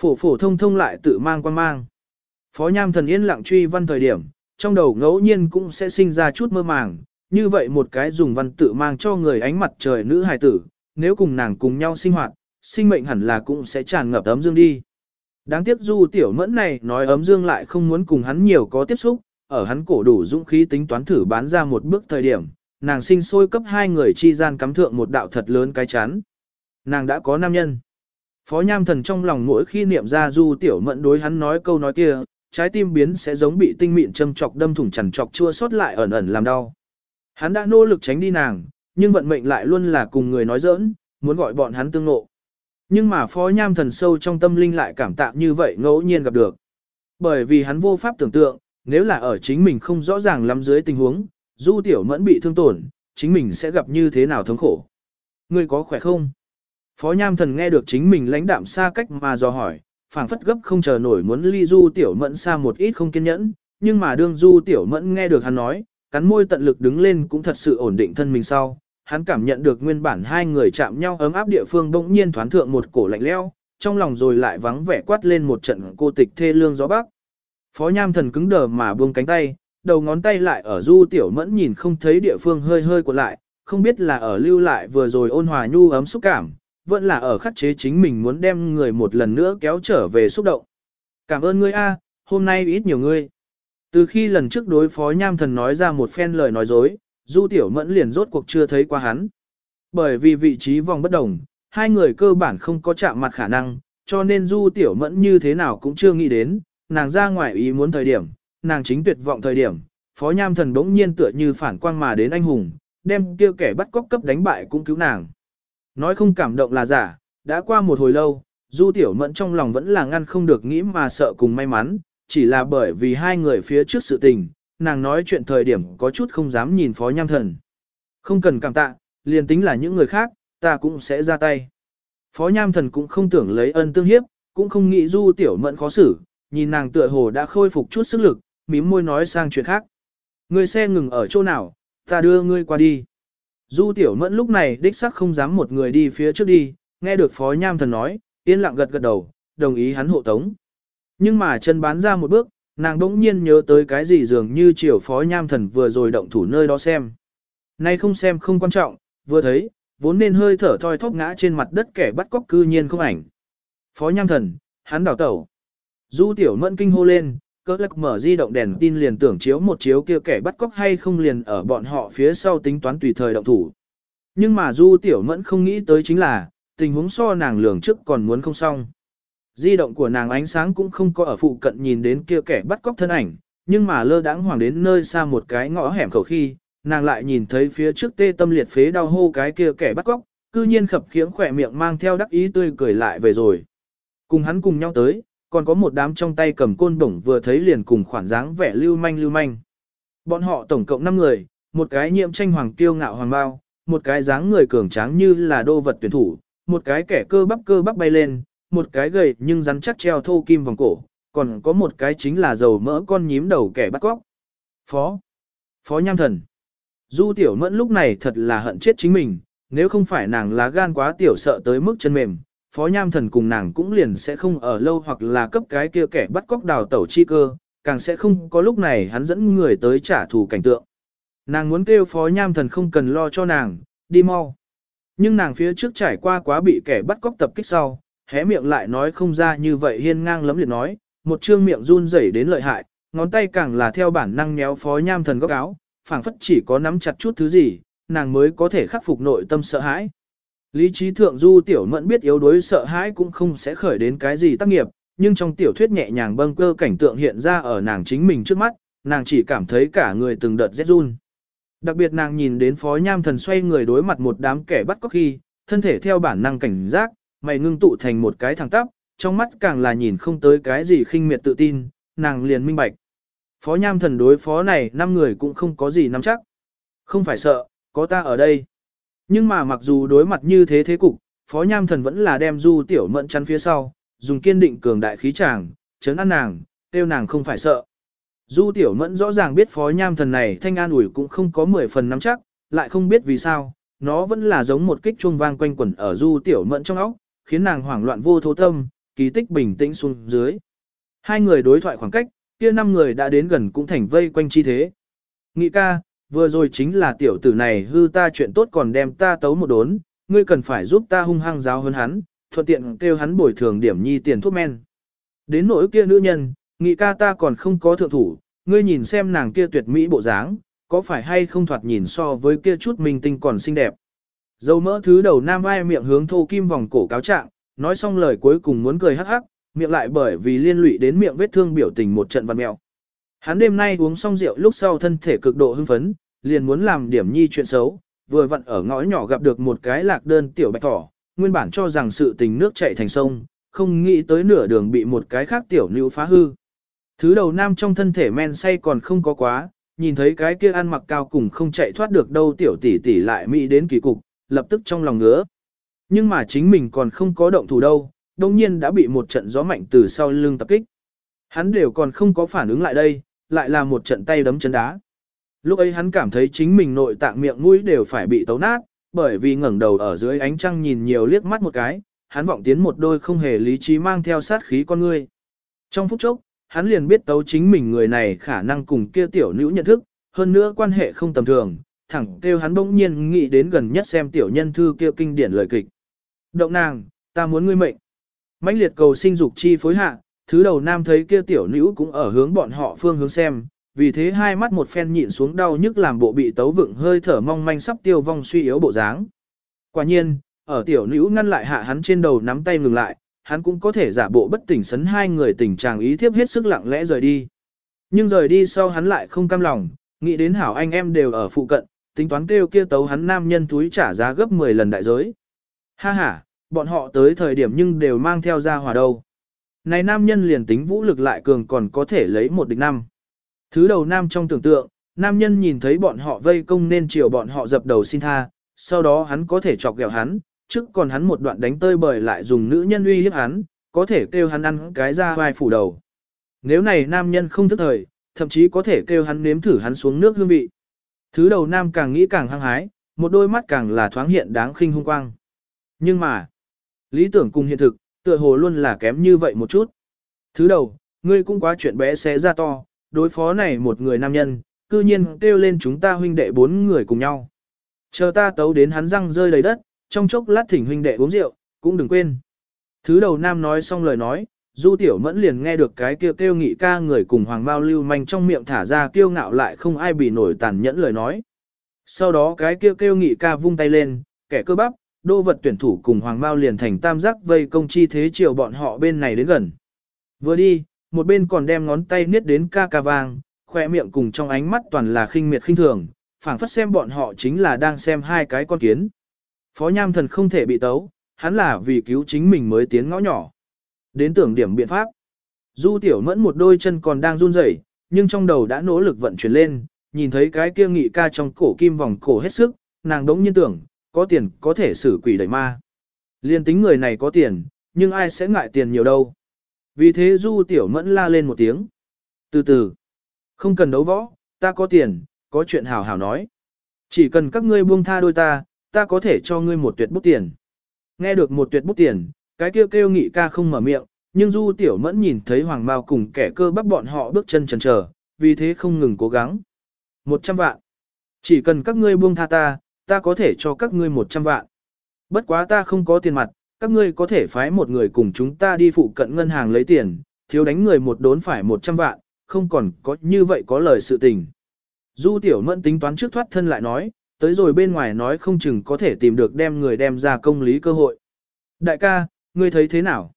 Phổ phổ thông thông lại tự mang quan mang. Phó Nham thần yên lặng truy văn thời điểm, trong đầu ngẫu nhiên cũng sẽ sinh ra chút mơ màng, như vậy một cái dùng văn tự mang cho người ánh mặt trời nữ hài tử, nếu cùng nàng cùng nhau sinh hoạt, sinh mệnh hẳn là cũng sẽ tràn ngập ấm dương đi. Đáng tiếc du tiểu mẫn này nói ấm dương lại không muốn cùng hắn nhiều có tiếp xúc, ở hắn cổ đủ dũng khí tính toán thử bán ra một bước thời điểm, nàng sinh sôi cấp hai người chi gian cắm thượng một đạo thật lớn cái chán. Nàng đã có nam nhân. Phó Nham Thần trong lòng mỗi khi niệm ra Du Tiểu Mẫn đối hắn nói câu nói kia, trái tim biến sẽ giống bị tinh mịn châm chọc đâm thủng chằn chọc chua xót lại ẩn ẩn làm đau. Hắn đã nỗ lực tránh đi nàng, nhưng vận mệnh lại luôn là cùng người nói giỡn, muốn gọi bọn hắn tương ngộ. Nhưng mà Phó Nham Thần sâu trong tâm linh lại cảm tạ như vậy ngẫu nhiên gặp được. Bởi vì hắn vô pháp tưởng tượng, nếu là ở chính mình không rõ ràng lắm dưới tình huống, Du Tiểu Mẫn bị thương tổn, chính mình sẽ gặp như thế nào thống khổ. Ngươi có khỏe không? Phó Nham Thần nghe được chính mình lãnh đạm xa cách mà dò hỏi, phảng phất gấp không chờ nổi muốn ly Du Tiểu Mẫn xa một ít không kiên nhẫn, nhưng mà đương Du Tiểu Mẫn nghe được hắn nói, cắn môi tận lực đứng lên cũng thật sự ổn định thân mình sau. Hắn cảm nhận được nguyên bản hai người chạm nhau ấm áp địa phương bỗng nhiên thoáng thượng một cổ lạnh leo, trong lòng rồi lại vắng vẻ quát lên một trận cô tịch thê lương gió bắc. Phó Nham Thần cứng đờ mà buông cánh tay, đầu ngón tay lại ở du tiểu mẫn nhìn không thấy địa phương hơi hơi của lại, không biết là ở lưu lại vừa rồi ôn hòa nhu ấm xúc cảm, vẫn là ở khắc chế chính mình muốn đem người một lần nữa kéo trở về xúc động. Cảm ơn ngươi a, hôm nay ít nhiều ngươi. Từ khi lần trước đối phó nham thần nói ra một phen lời nói dối, du tiểu mẫn liền rốt cuộc chưa thấy qua hắn. Bởi vì vị trí vòng bất đồng, hai người cơ bản không có chạm mặt khả năng, cho nên du tiểu mẫn như thế nào cũng chưa nghĩ đến, nàng ra ngoài ý muốn thời điểm, nàng chính tuyệt vọng thời điểm, phó nham thần bỗng nhiên tựa như phản quang mà đến anh hùng, đem kia kẻ bắt cóc cấp đánh bại cũng cứu nàng. Nói không cảm động là giả, đã qua một hồi lâu, du tiểu mẫn trong lòng vẫn là ngăn không được nghĩ mà sợ cùng may mắn, chỉ là bởi vì hai người phía trước sự tình, nàng nói chuyện thời điểm có chút không dám nhìn phó nham thần. Không cần cảm tạ, liền tính là những người khác, ta cũng sẽ ra tay. Phó nham thần cũng không tưởng lấy ân tương hiếp, cũng không nghĩ du tiểu mẫn khó xử, nhìn nàng tựa hồ đã khôi phục chút sức lực, mím môi nói sang chuyện khác. Người xe ngừng ở chỗ nào, ta đưa ngươi qua đi. Du tiểu mẫn lúc này đích sắc không dám một người đi phía trước đi, nghe được phó nham thần nói, yên lặng gật gật đầu, đồng ý hắn hộ tống. Nhưng mà chân bán ra một bước, nàng đỗng nhiên nhớ tới cái gì dường như triều phó nham thần vừa rồi động thủ nơi đó xem. Nay không xem không quan trọng, vừa thấy, vốn nên hơi thở thoi thóp ngã trên mặt đất kẻ bắt cóc cư nhiên không ảnh. Phó nham thần, hắn đảo tẩu. Du tiểu mẫn kinh hô lên, cỡ lắc mở di động đèn tin liền tưởng chiếu một chiếu kia kẻ bắt cóc hay không liền ở bọn họ phía sau tính toán tùy thời động thủ. Nhưng mà Du Tiểu Mẫn không nghĩ tới chính là, tình huống so nàng lường trước còn muốn không xong. Di động của nàng ánh sáng cũng không có ở phụ cận nhìn đến kia kẻ bắt cóc thân ảnh, nhưng mà lơ đãng hoàng đến nơi xa một cái ngõ hẻm khẩu khi, nàng lại nhìn thấy phía trước tê tâm liệt phế đau hô cái kia kẻ bắt cóc, cư nhiên khập khiễng khỏe miệng mang theo đắc ý tươi cười lại về rồi. Cùng hắn cùng nhau tới, còn có một đám trong tay cầm côn bổng vừa thấy liền cùng khoản dáng vẻ lưu manh lưu manh. Bọn họ tổng cộng 5 người, một cái nhiễm tranh hoàng kiêu ngạo hoàng bao, một cái dáng người cường tráng như là đô vật tuyển thủ, một cái kẻ cơ bắp cơ bắp bay lên, một cái gầy nhưng rắn chắc treo thô kim vòng cổ, còn có một cái chính là dầu mỡ con nhím đầu kẻ bắt cóc. Phó. Phó Nham Thần. Du Tiểu Mẫn lúc này thật là hận chết chính mình, nếu không phải nàng lá gan quá tiểu sợ tới mức chân mềm, Phó Nham Thần cùng nàng cũng liền sẽ không ở lâu hoặc là cấp cái kia kẻ bắt cóc đào tẩu chi cơ, càng sẽ không có lúc này hắn dẫn người tới trả thù cảnh tượng. Nàng muốn kêu Phó Nham Thần không cần lo cho nàng, đi mau. Nhưng nàng phía trước trải qua quá bị kẻ bắt cóc tập kích sau, hé miệng lại nói không ra như vậy hiên ngang lấm liệt nói, một trương miệng run rẩy đến lợi hại, ngón tay càng là theo bản năng nhéo phó nham thần góc áo, phảng phất chỉ có nắm chặt chút thứ gì, nàng mới có thể khắc phục nội tâm sợ hãi. Lý trí thượng du tiểu mẫn biết yếu đuối sợ hãi cũng không sẽ khởi đến cái gì tác nghiệp, nhưng trong tiểu thuyết nhẹ nhàng bâng cơ cảnh tượng hiện ra ở nàng chính mình trước mắt, nàng chỉ cảm thấy cả người từng đợt rét run. Đặc biệt nàng nhìn đến phó nham thần xoay người đối mặt một đám kẻ bắt cóc khi, thân thể theo bản năng cảnh giác, mày ngưng tụ thành một cái thẳng tắp, trong mắt càng là nhìn không tới cái gì khinh miệt tự tin, nàng liền minh bạch. Phó nham thần đối phó này năm người cũng không có gì nắm chắc. Không phải sợ, có ta ở đây. Nhưng mà mặc dù đối mặt như thế thế cục, phó nham thần vẫn là đem du tiểu mẫn chắn phía sau, dùng kiên định cường đại khí tràng, chấn an nàng, tiêu nàng không phải sợ. Du tiểu mẫn rõ ràng biết phó nham thần này thanh an ủi cũng không có 10 phần nắm chắc, lại không biết vì sao, nó vẫn là giống một kích chuông vang quanh quẩn ở du tiểu mẫn trong óc, khiến nàng hoảng loạn vô thố tâm, kỳ tích bình tĩnh xuống dưới. Hai người đối thoại khoảng cách, kia năm người đã đến gần cũng thành vây quanh chi thế. Nghị ca, vừa rồi chính là tiểu tử này hư ta chuyện tốt còn đem ta tấu một đốn, ngươi cần phải giúp ta hung hăng giáo hơn hắn, thuận tiện kêu hắn bồi thường điểm nhi tiền thuốc men. Đến nỗi kia nữ nhân, nghị ca ta còn không có thượng thủ, ngươi nhìn xem nàng kia tuyệt mỹ bộ dáng, có phải hay không thoạt nhìn so với kia chút minh tinh còn xinh đẹp. Dâu mỡ thứ đầu nam vai miệng hướng thô kim vòng cổ cáo trạng, nói xong lời cuối cùng muốn cười hắc hắc, miệng lại bởi vì liên lụy đến miệng vết thương biểu tình một trận văn mèo. Hắn đêm nay uống xong rượu lúc sau thân thể cực độ hưng phấn, liền muốn làm điểm nhi chuyện xấu, vừa vặn ở ngõ nhỏ gặp được một cái lạc đơn tiểu bạch thỏ, nguyên bản cho rằng sự tình nước chảy thành sông, không nghĩ tới nửa đường bị một cái khác tiểu nữ phá hư. Thứ đầu nam trong thân thể men say còn không có quá, nhìn thấy cái kia ăn mặc cao cùng không chạy thoát được đâu tiểu tỷ tỷ lại mỹ đến kỳ cục, lập tức trong lòng ngứa. Nhưng mà chính mình còn không có động thủ đâu, đồng nhiên đã bị một trận gió mạnh từ sau lưng tập kích. Hắn đều còn không có phản ứng lại đây, lại là một trận tay đấm chân đá. Lúc ấy hắn cảm thấy chính mình nội tạng miệng mũi đều phải bị tấu nát, bởi vì ngẩng đầu ở dưới ánh trăng nhìn nhiều liếc mắt một cái, hắn vọng tiến một đôi không hề lý trí mang theo sát khí con ngươi. Trong phút chốc, hắn liền biết tấu chính mình người này khả năng cùng kia tiểu nữ nhận thức, hơn nữa quan hệ không tầm thường, thẳng kêu hắn bỗng nhiên nghĩ đến gần nhất xem tiểu nhân thư kia kinh điển lời kịch. Động nàng, ta muốn ngươi mệnh. mãnh liệt cầu sinh dục chi phối hạ, thứ đầu nam thấy kia tiểu nữ cũng ở hướng bọn họ phương hướng xem, vì thế hai mắt một phen nhịn xuống đau nhức làm bộ bị tấu vựng hơi thở mong manh sắp tiêu vong suy yếu bộ dáng. Quả nhiên, ở tiểu nữ ngăn lại hạ hắn trên đầu nắm tay ngừng lại, hắn cũng có thể giả bộ bất tỉnh sấn hai người tình trạng ý thiếp hết sức lặng lẽ rời đi. Nhưng rời đi sau hắn lại không cam lòng, nghĩ đến hảo anh em đều ở phụ cận, tính toán kêu kia tấu hắn nam nhân túi trả giá gấp 10 lần đại giới. Ha ha, bọn họ tới thời điểm nhưng đều mang theo ra hòa đâu. Này nam nhân liền tính vũ lực lại cường còn có thể lấy một địch năm. Thứ đầu nam trong tưởng tượng, nam nhân nhìn thấy bọn họ vây công nên chiều bọn họ dập đầu xin tha, sau đó hắn có thể chọc ghẹo hắn, trước còn hắn một đoạn đánh tơi bời lại dùng nữ nhân uy hiếp hắn, có thể kêu hắn ăn cái ra vai phủ đầu. Nếu này nam nhân không thức thời, thậm chí có thể kêu hắn nếm thử hắn xuống nước hương vị. Thứ đầu nam càng nghĩ càng hăng hái, một đôi mắt càng là thoáng hiện đáng khinh hung quang. Nhưng mà, lý tưởng cùng hiện thực, tựa hồ luôn là kém như vậy một chút. Thứ đầu, ngươi cũng quá chuyện bé xé ra to, đối phó này một người nam nhân, cư nhiên kêu lên chúng ta huynh đệ bốn người cùng nhau. Chờ ta tấu đến hắn răng rơi đầy đất, trong chốc lát thỉnh huynh đệ uống rượu, cũng đừng quên. Thứ đầu nam nói xong lời nói, Du Tiểu Mẫn liền nghe được cái kêu kêu nghị ca người cùng Hoàng Mao lưu manh trong miệng thả ra kêu ngạo lại không ai bị nổi tàn nhẫn lời nói. Sau đó cái kêu kêu nghị ca vung tay lên, kẻ cơ bắp, đô vật tuyển thủ cùng Hoàng Mao liền thành tam giác vây công chi thế chiều bọn họ bên này đến gần. Vừa đi, một bên còn đem ngón tay niết đến ca ca vang, khoe miệng cùng trong ánh mắt toàn là khinh miệt khinh thường, phảng phất xem bọn họ chính là đang xem hai cái con kiến. Phó Nham Thần không thể bị tấu, hắn là vì cứu chính mình mới tiến ngõ nhỏ. Đến tưởng điểm biện pháp. Du Tiểu Mẫn một đôi chân còn đang run rẩy, nhưng trong đầu đã nỗ lực vận chuyển lên, nhìn thấy cái kia nghị ca trong cổ kim vòng cổ hết sức, nàng đống nhiên tưởng, có tiền có thể xử quỷ đẩy ma. Liên tính người này có tiền, nhưng ai sẽ ngại tiền nhiều đâu. Vì thế Du Tiểu Mẫn la lên một tiếng. Từ từ, không cần đấu võ, ta có tiền, có chuyện hào hào nói. Chỉ cần các ngươi buông tha đôi ta, ta có thể cho ngươi một tuyệt bút tiền. Nghe được một tuyệt bút tiền, cái kêu kêu nghị ca không mở miệng, nhưng Du Tiểu Mẫn nhìn thấy Hoàng Mao cùng kẻ cơ bắp bọn họ bước chân chần chờ, vì thế không ngừng cố gắng. Một trăm vạn. Chỉ cần các ngươi buông tha ta, ta có thể cho các ngươi một trăm vạn. Bất quá ta không có tiền mặt, các ngươi có thể phái một người cùng chúng ta đi phụ cận ngân hàng lấy tiền, thiếu đánh người một đốn phải 100 vạn, không còn có như vậy có lời sự tình. Du tiểu mẫn tính toán trước thoát thân lại nói, tới rồi bên ngoài nói không chừng có thể tìm được đem người đem ra công lý cơ hội. Đại ca, ngươi thấy thế nào?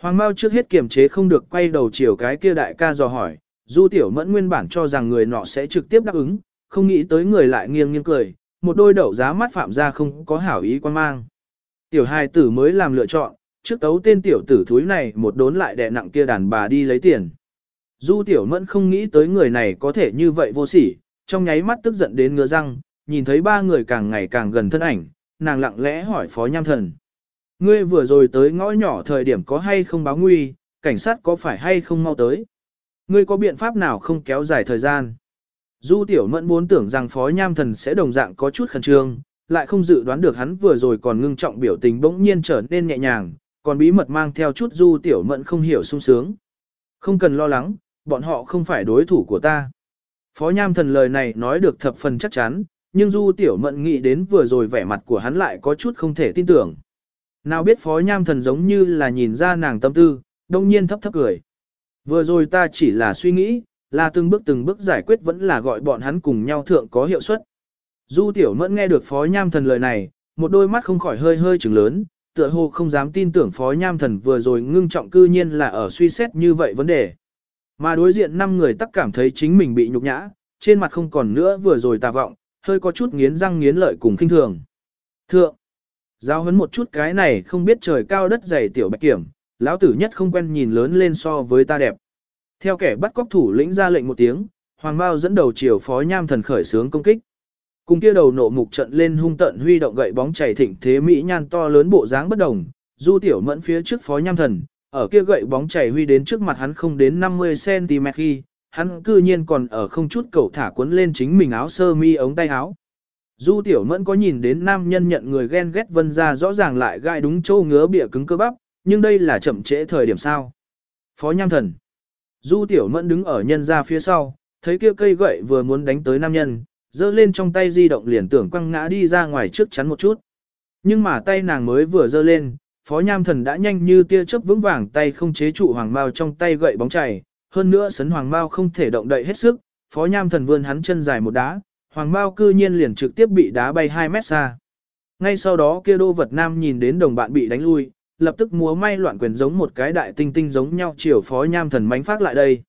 Hoàng Mao trước hết kiềm chế không được quay đầu chiều cái kia đại ca dò hỏi, Du Tiểu Mẫn nguyên bản cho rằng người nọ sẽ trực tiếp đáp ứng, không nghĩ tới người lại nghiêng nghiêng cười, một đôi đậu giá mắt phạm ra không có hảo ý quan mang. Tiểu hài tử mới làm lựa chọn, trước tấu tên tiểu tử thúi này một đốn lại đè nặng kia đàn bà đi lấy tiền. Du Tiểu Mẫn không nghĩ tới người này có thể như vậy vô sỉ, trong nháy mắt tức giận đến ngứa răng, nhìn thấy ba người càng ngày càng gần thân ảnh, nàng lặng lẽ hỏi Phó Nham Thần. Ngươi vừa rồi tới ngõ nhỏ thời điểm có hay không báo nguy, cảnh sát có phải hay không mau tới? Ngươi có biện pháp nào không kéo dài thời gian? Du Tiểu Mẫn muốn tưởng rằng Phó Nham Thần sẽ đồng dạng có chút khẩn trương, lại không dự đoán được hắn vừa rồi còn ngưng trọng biểu tình bỗng nhiên trở nên nhẹ nhàng, còn bí mật mang theo chút Du Tiểu Mẫn không hiểu sung sướng. Không cần lo lắng, bọn họ không phải đối thủ của ta. Phó Nham Thần lời này nói được thập phần chắc chắn, nhưng Du Tiểu Mẫn nghĩ đến vừa rồi vẻ mặt của hắn lại có chút không thể tin tưởng. Nào biết Phó Nham Thần giống như là nhìn ra nàng tâm tư, đông nhiên thấp thấp cười. Vừa rồi ta chỉ là suy nghĩ, là từng bước từng bước giải quyết vẫn là gọi bọn hắn cùng nhau thượng có hiệu suất. Du Tiểu Mẫn nghe được Phó Nham Thần lời này, một đôi mắt không khỏi hơi hơi trừng lớn, tựa hồ không dám tin tưởng Phó Nham Thần vừa rồi ngưng trọng cư nhiên là ở suy xét như vậy vấn đề. Mà đối diện năm người tắc cảm thấy chính mình bị nhục nhã, trên mặt không còn nữa vừa rồi tà vọng, hơi có chút nghiến răng nghiến lợi cùng khinh thường. Thượng, giao hấn một chút cái này không biết trời cao đất dày tiểu bạch kiểm, lão tử nhất không quen nhìn lớn lên so với ta đẹp. Theo kẻ bắt cóc thủ lĩnh ra lệnh một tiếng, Hoàng Mao dẫn đầu chiều phó nham thần khởi sướng công kích. Cùng kia đầu nộ mục trận lên hung tận huy động gậy bóng chảy thịnh thế mỹ nhan to lớn bộ dáng bất đồng, du tiểu mẫn phía trước phó nham thần, ở kia gậy bóng chảy huy đến trước mặt hắn không đến 50cm khi, hắn cư nhiên còn ở không chút cầu thả cuốn lên chính mình áo sơ mi ống tay áo. Du tiểu mẫn có nhìn đến nam nhân nhận người ghen ghét vân ra rõ ràng lại gai đúng chỗ ngứa bịa cứng cơ bắp, nhưng đây là chậm trễ thời điểm sao. Phó nham thần. Du tiểu mẫn đứng ở nhân ra phía sau, thấy kia cây gậy vừa muốn đánh tới nam nhân, giơ lên trong tay di động liền tưởng quăng ngã đi ra ngoài trước chắn một chút. Nhưng mà tay nàng mới vừa giơ lên, phó nham thần đã nhanh như tia chớp vững vàng tay không chế trụ hoàng mao trong tay gậy bóng chảy, hơn nữa sấn hoàng mao không thể động đậy hết sức, phó nham thần vươn hắn chân dài một đá, hoàng mao cư nhiên liền trực tiếp bị đá bay 2 mét xa. Ngay sau đó kia đô vật nam nhìn đến đồng bạn bị đánh lui, lập tức múa may loạn quyền giống một cái đại tinh tinh giống nhau chiều phó nham thần mánh phát lại đây.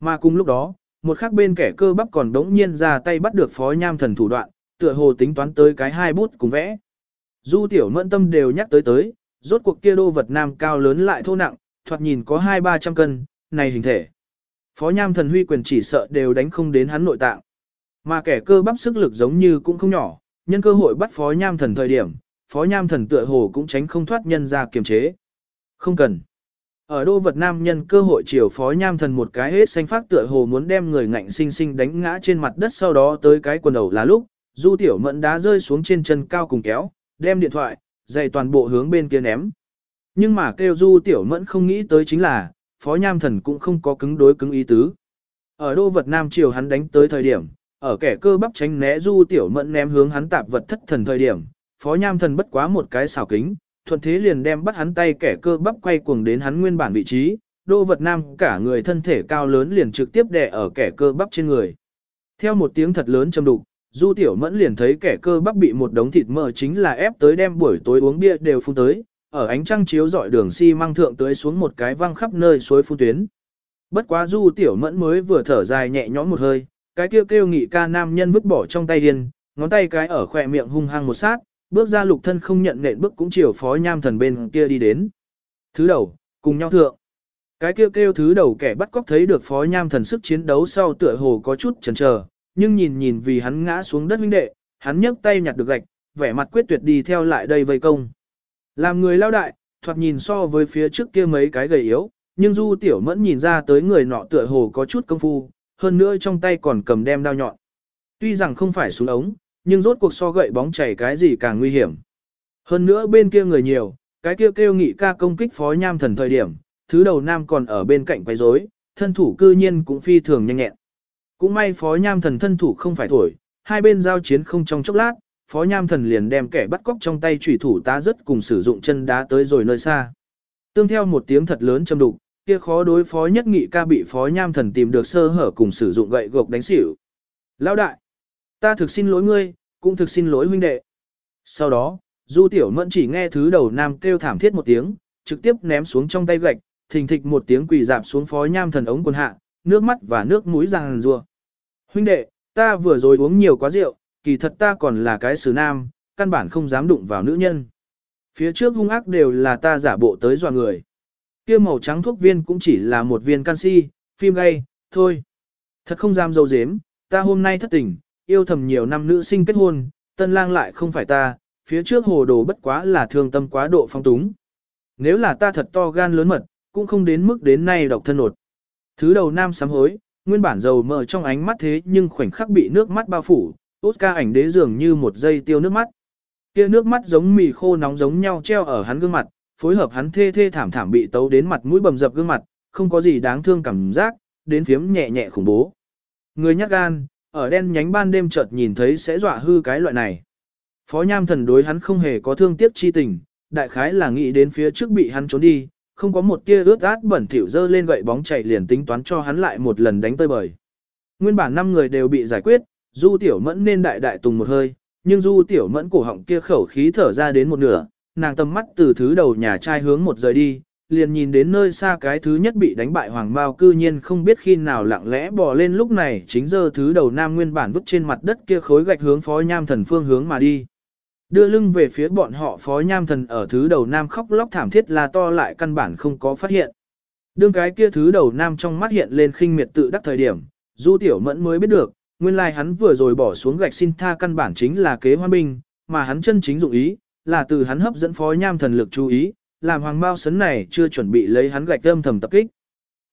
Mà cùng lúc đó, một khác bên kẻ cơ bắp còn đống nhiên ra tay bắt được phó nham thần thủ đoạn, tựa hồ tính toán tới cái hai bút cùng vẽ. Du tiểu mẫn tâm đều nhắc tới tới, rốt cuộc kia đô vật nam cao lớn lại thô nặng, thoạt nhìn có hai ba trăm cân, này hình thể. Phó nham thần huy quyền chỉ sợ đều đánh không đến hắn nội tạng. Mà kẻ cơ bắp sức lực giống như cũng không nhỏ, nhân cơ hội bắt phó nham thần thời điểm, phó nham thần tựa hồ cũng tránh không thoát nhân ra kiềm chế. Không cần. Ở đô vật nam nhân cơ hội chiều phó nham thần một cái hết xanh phát tựa hồ muốn đem người ngạnh sinh sinh đánh ngã trên mặt đất sau đó tới cái quần đầu là lúc, du tiểu mẫn đá rơi xuống trên chân cao cùng kéo, đem điện thoại, dày toàn bộ hướng bên kia ném. Nhưng mà kêu du tiểu mẫn không nghĩ tới chính là, phó nham thần cũng không có cứng đối cứng ý tứ. Ở đô vật nam triều hắn đánh tới thời điểm, ở kẻ cơ bắp tránh né du tiểu mẫn ném hướng hắn tạp vật thất thần thời điểm, phó nham thần bất quá một cái xảo kính, thuận thế liền đem bắt hắn tay kẻ cơ bắp quay cuồng đến hắn nguyên bản vị trí, đô vật nam cả người thân thể cao lớn liền trực tiếp đè ở kẻ cơ bắp trên người. Theo một tiếng thật lớn trầm đục, Du Tiểu Mẫn liền thấy kẻ cơ bắp bị một đống thịt mỡ chính là ép tới đem buổi tối uống bia đều phun tới, ở ánh trăng chiếu dọi đường xi si mang thượng tới xuống một cái văng khắp nơi suối phun tuyến. Bất quá Du Tiểu Mẫn mới vừa thở dài nhẹ nhõm một hơi, cái kêu kêu nghị ca nam nhân vứt bỏ trong tay điên, ngón tay cái ở khỏe miệng hung hăng một sát, bước ra lục thân không nhận nện bước cũng chiều phó nham thần bên kia đi đến. Thứ đầu, cùng nhau thượng. Cái kêu kêu thứ đầu kẻ bắt cóc thấy được phó nham thần sức chiến đấu sau tựa hồ có chút chần chờ, nhưng nhìn nhìn vì hắn ngã xuống đất huynh đệ, hắn nhấc tay nhặt được gạch, vẻ mặt quyết tuyệt đi theo lại đây vây công. Làm người lao đại, thoạt nhìn so với phía trước kia mấy cái gầy yếu, nhưng Du Tiểu Mẫn nhìn ra tới người nọ tựa hồ có chút công phu, hơn nữa trong tay còn cầm đem đao nhọn. Tuy rằng không phải súng ống, nhưng rốt cuộc so gậy bóng chảy cái gì càng nguy hiểm. Hơn nữa bên kia người nhiều, cái kia kêu, kêu nghị ca công kích phó nham thần thời điểm, thứ đầu nam còn ở bên cạnh quay rối, thân thủ cư nhiên cũng phi thường nhanh nhẹn. Cũng may phó nham thần thân thủ không phải thổi, hai bên giao chiến không trong chốc lát, phó nham thần liền đem kẻ bắt cóc trong tay chủy thủ tá rất cùng sử dụng chân đá tới rồi nơi xa. Tương theo một tiếng thật lớn châm đục, kia khó đối phó nhất nghị ca bị phó nham thần tìm được sơ hở cùng sử dụng gậy gộc đánh xỉu. Lão đại, ta thực xin lỗi ngươi, cũng thực xin lỗi huynh đệ. Sau đó, Du Tiểu Mẫn chỉ nghe thứ đầu nam kêu thảm thiết một tiếng, trực tiếp ném xuống trong tay gạch, thình thịch một tiếng quỳ dạp xuống phó nham thần ống quần hạ, nước mắt và nước mũi ràng rùa. Huynh đệ, ta vừa rồi uống nhiều quá rượu, kỳ thật ta còn là cái sứ nam, căn bản không dám đụng vào nữ nhân. Phía trước hung ác đều là ta giả bộ tới dọa người. Kia màu trắng thuốc viên cũng chỉ là một viên canxi, phim gay, thôi. Thật không dám dâu dếm, ta hôm nay thất tình, yêu thầm nhiều năm nữ sinh kết hôn, tân lang lại không phải ta, phía trước hồ đồ bất quá là thương tâm quá độ phong túng. Nếu là ta thật to gan lớn mật, cũng không đến mức đến nay độc thân nột. Thứ đầu nam sám hối, nguyên bản dầu mờ trong ánh mắt thế nhưng khoảnh khắc bị nước mắt bao phủ, Oscar ảnh đế dường như một giây tiêu nước mắt. Kia nước mắt giống mì khô nóng giống nhau treo ở hắn gương mặt, phối hợp hắn thê thê thảm thảm bị tấu đến mặt mũi bầm dập gương mặt, không có gì đáng thương cảm giác, đến phiếm nhẹ nhẹ khủng bố. Người nhát gan, ở đen nhánh ban đêm chợt nhìn thấy sẽ dọa hư cái loại này. Phó Nham thần đối hắn không hề có thương tiếc chi tình, đại khái là nghĩ đến phía trước bị hắn trốn đi, không có một tia ướt át bẩn thỉu dơ lên gậy bóng chạy liền tính toán cho hắn lại một lần đánh tơi bời. Nguyên bản năm người đều bị giải quyết, Du Tiểu Mẫn nên đại đại tùng một hơi, nhưng Du Tiểu Mẫn cổ họng kia khẩu khí thở ra đến một nửa, nàng tầm mắt từ thứ đầu nhà trai hướng một rời đi, liền nhìn đến nơi xa cái thứ nhất bị đánh bại Hoàng bao cư nhiên không biết khi nào lặng lẽ bò lên lúc này chính giờ thứ đầu nam nguyên bản vứt trên mặt đất kia khối gạch hướng phó nham thần phương hướng mà đi. Đưa lưng về phía bọn họ phó nham thần ở thứ đầu nam khóc lóc thảm thiết là to lại căn bản không có phát hiện. Đương cái kia thứ đầu nam trong mắt hiện lên khinh miệt tự đắc thời điểm, du tiểu mẫn mới biết được, nguyên lai like hắn vừa rồi bỏ xuống gạch xin tha căn bản chính là kế hoa binh, mà hắn chân chính dụng ý, là từ hắn hấp dẫn phó nham thần lực chú ý, làm hoàng bao sấn này chưa chuẩn bị lấy hắn gạch âm thầm tập kích.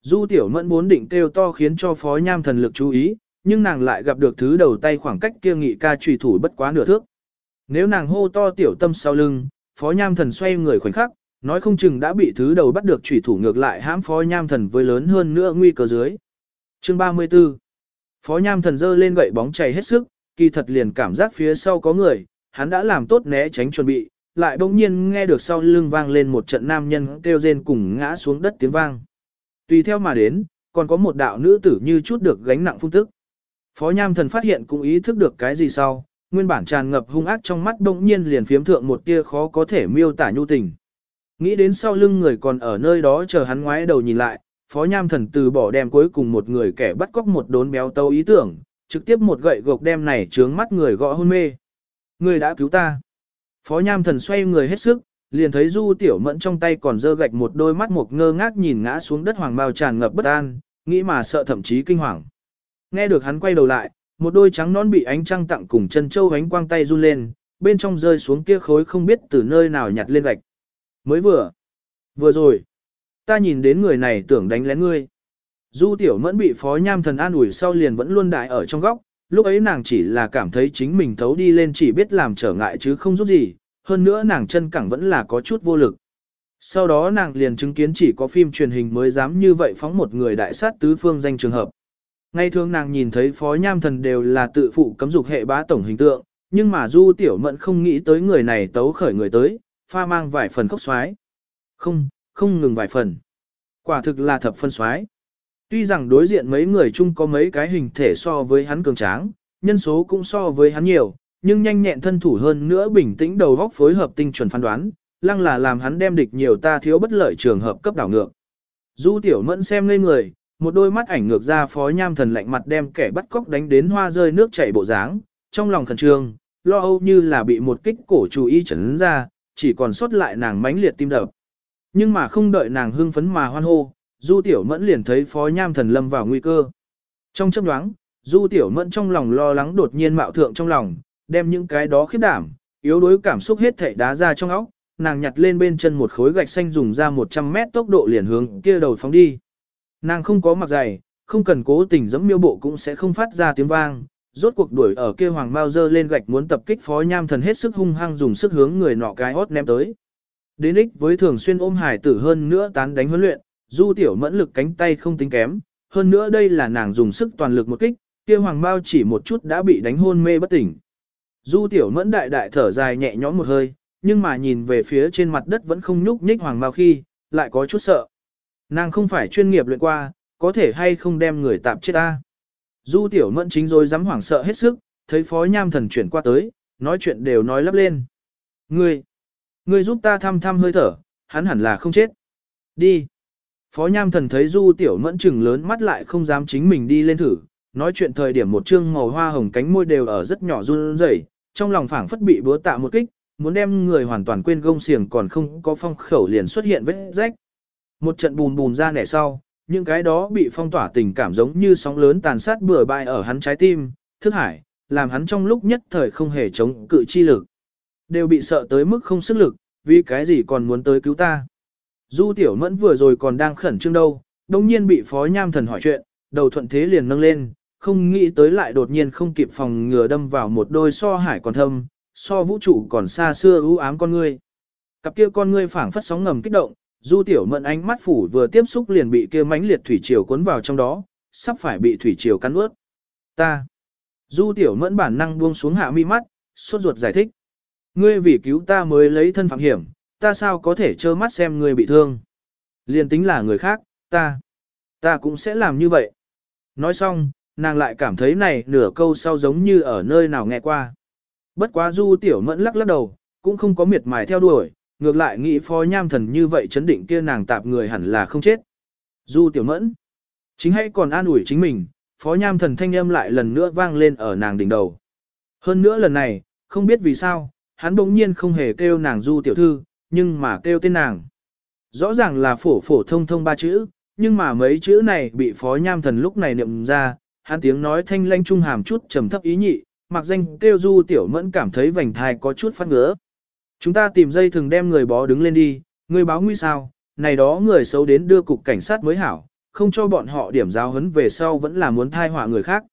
Du tiểu mẫn muốn định kêu to khiến cho phó nham thần lực chú ý, nhưng nàng lại gặp được thứ đầu tay khoảng cách kia nghị ca trùy thủ bất quá nửa thước. Nếu nàng hô to tiểu tâm sau lưng, phó nham thần xoay người khoảnh khắc, nói không chừng đã bị thứ đầu bắt được trùy thủ ngược lại hãm phó nham thần với lớn hơn nữa nguy cơ dưới. Chương 34 Phó nham thần dơ lên gậy bóng chảy hết sức, kỳ thật liền cảm giác phía sau có người, hắn đã làm tốt né tránh chuẩn bị, lại bỗng nhiên nghe được sau lưng vang lên một trận nam nhân kêu rên cùng ngã xuống đất tiếng vang. Tùy theo mà đến, còn có một đạo nữ tử như chút được gánh nặng phun tức. Phó Nham Thần phát hiện cũng ý thức được cái gì sau, nguyên bản tràn ngập hung ác trong mắt bỗng nhiên liền phiếm thượng một tia khó có thể miêu tả nhu tình. Nghĩ đến sau lưng người còn ở nơi đó chờ hắn ngoái đầu nhìn lại, Phó Nham Thần từ bỏ đem cuối cùng một người kẻ bắt cóc một đốn béo tâu ý tưởng, trực tiếp một gậy gộc đem này trướng mắt người gõ hôn mê. Ngươi đã cứu ta. Phó Nham Thần xoay người hết sức, liền thấy Du Tiểu Mẫn trong tay còn dơ gạch một đôi mắt mộc ngơ ngác nhìn ngã xuống đất hoàng bao tràn ngập bất an, nghĩ mà sợ thậm chí kinh hoàng. Nghe được hắn quay đầu lại, một đôi trắng nón bị ánh trăng tặng cùng chân châu ánh quang tay run lên, bên trong rơi xuống kia khối không biết từ nơi nào nhặt lên gạch. Mới vừa, vừa rồi, ta nhìn đến người này tưởng đánh lén ngươi. Du Tiểu Mẫn bị Phó Nham Thần an ủi sau liền vẫn luôn đại ở trong góc, lúc ấy nàng chỉ là cảm thấy chính mình thấu đi lên chỉ biết làm trở ngại chứ không giúp gì, hơn nữa nàng chân cẳng vẫn là có chút vô lực. Sau đó nàng liền chứng kiến chỉ có phim truyền hình mới dám như vậy phóng một người đại sát tứ phương danh trường hợp. Ngay thường nàng nhìn thấy phó nham thần đều là tự phụ cấm dục hệ bá tổng hình tượng, nhưng mà du tiểu mẫn không nghĩ tới người này tấu khởi người tới, pha mang vài phần khóc xoái. Không, không ngừng vài phần. Quả thực là thập phân xoái. Tuy rằng đối diện mấy người chung có mấy cái hình thể so với hắn cường tráng, nhân số cũng so với hắn nhiều, nhưng nhanh nhẹn thân thủ hơn nữa bình tĩnh đầu góc phối hợp tinh chuẩn phán đoán, lăng là làm hắn đem địch nhiều ta thiếu bất lợi trường hợp cấp đảo ngược. Du tiểu mẫn xem ngây người, một đôi mắt ảnh ngược ra phó nham thần lạnh mặt đem kẻ bắt cóc đánh đến hoa rơi nước chảy bộ dáng, trong lòng khẩn trương, lo âu như là bị một kích cổ chú ý chấn ra, chỉ còn sót lại nàng mãnh liệt tim đập. Nhưng mà không đợi nàng hưng phấn mà hoan hô, Du Tiểu Mẫn liền thấy Phó Nham Thần lâm vào nguy cơ. Trong chấp đoáng, Du Tiểu Mẫn trong lòng lo lắng đột nhiên mạo thượng trong lòng, đem những cái đó khiếp đảm, yếu đuối cảm xúc hết thảy đá ra trong óc, nàng nhặt lên bên chân một khối gạch xanh dùng ra 100 mét tốc độ liền hướng kia đầu phóng đi. Nàng không có mặc giày, không cần cố tình giẫm miêu bộ cũng sẽ không phát ra tiếng vang, rốt cuộc đuổi ở kia hoàng bao dơ lên gạch muốn tập kích phó nham thần hết sức hung hăng dùng sức hướng người nọ cái hốt ném tới. Đến ích với thường xuyên ôm hải tử hơn nữa tán đánh huấn luyện, du tiểu mẫn lực cánh tay không tính kém, hơn nữa đây là nàng dùng sức toàn lực một kích, kia hoàng bao chỉ một chút đã bị đánh hôn mê bất tỉnh. Du tiểu mẫn đại đại thở dài nhẹ nhõm một hơi, nhưng mà nhìn về phía trên mặt đất vẫn không nhúc nhích hoàng bao khi, lại có chút sợ. Nàng không phải chuyên nghiệp luyện qua, có thể hay không đem người tạm chết ta. Du tiểu mẫn chính rồi dám hoảng sợ hết sức, thấy phó nham thần chuyển qua tới, nói chuyện đều nói lắp lên. Ngươi, ngươi giúp ta thăm thăm hơi thở, hắn hẳn là không chết. Đi. Phó nham thần thấy du tiểu mẫn chừng lớn mắt lại không dám chính mình đi lên thử, nói chuyện thời điểm một chương màu hoa hồng cánh môi đều ở rất nhỏ run rẩy, trong lòng phảng phất bị búa tạ một kích, muốn đem người hoàn toàn quên gông xiềng còn không có phong khẩu liền xuất hiện vết rách. Một trận bùn bùn ra nẻ sau, những cái đó bị phong tỏa tình cảm giống như sóng lớn tàn sát bừa bãi ở hắn trái tim, thức hải, làm hắn trong lúc nhất thời không hề chống cự chi lực. Đều bị sợ tới mức không sức lực, vì cái gì còn muốn tới cứu ta. Du tiểu mẫn vừa rồi còn đang khẩn trương đâu, đồng nhiên bị phó nham thần hỏi chuyện, đầu thuận thế liền nâng lên, không nghĩ tới lại đột nhiên không kịp phòng ngừa đâm vào một đôi so hải còn thâm, so vũ trụ còn xa xưa ưu ám con ngươi. Cặp kia con ngươi phảng phất sóng ngầm kích động, du tiểu mẫn ánh mắt phủ vừa tiếp xúc liền bị kia mãnh liệt thủy triều cuốn vào trong đó, sắp phải bị thủy triều cắn ướt. Ta. Du tiểu mẫn bản năng buông xuống hạ mi mắt, sốt ruột giải thích. Ngươi vì cứu ta mới lấy thân phạm hiểm, ta sao có thể trơ mắt xem ngươi bị thương. Liên tính là người khác, ta, ta cũng sẽ làm như vậy. Nói xong, nàng lại cảm thấy này nửa câu sau giống như ở nơi nào nghe qua. Bất quá du tiểu mẫn lắc lắc đầu, cũng không có miệt mài theo đuổi, ngược lại nghĩ phó nham thần như vậy chấn định kia nàng tạp người hẳn là không chết. Du tiểu mẫn, chính hãy còn an ủi chính mình, phó nham thần thanh âm lại lần nữa vang lên ở nàng đỉnh đầu. Hơn nữa lần này, không biết vì sao, hắn bỗng nhiên không hề kêu nàng du tiểu thư, nhưng mà kêu tên nàng. Rõ ràng là phổ phổ thông thông ba chữ, nhưng mà mấy chữ này bị phó nham thần lúc này niệm ra, hắn tiếng nói thanh lanh trung hàm chút trầm thấp ý nhị, mặc danh kêu du tiểu mẫn cảm thấy vành thai có chút phát ngứa. Chúng ta tìm dây thường đem người bó đứng lên đi, người báo nguy sao, này đó người xấu đến đưa cục cảnh sát mới hảo, không cho bọn họ điểm giáo hấn về sau vẫn là muốn thai họa người khác.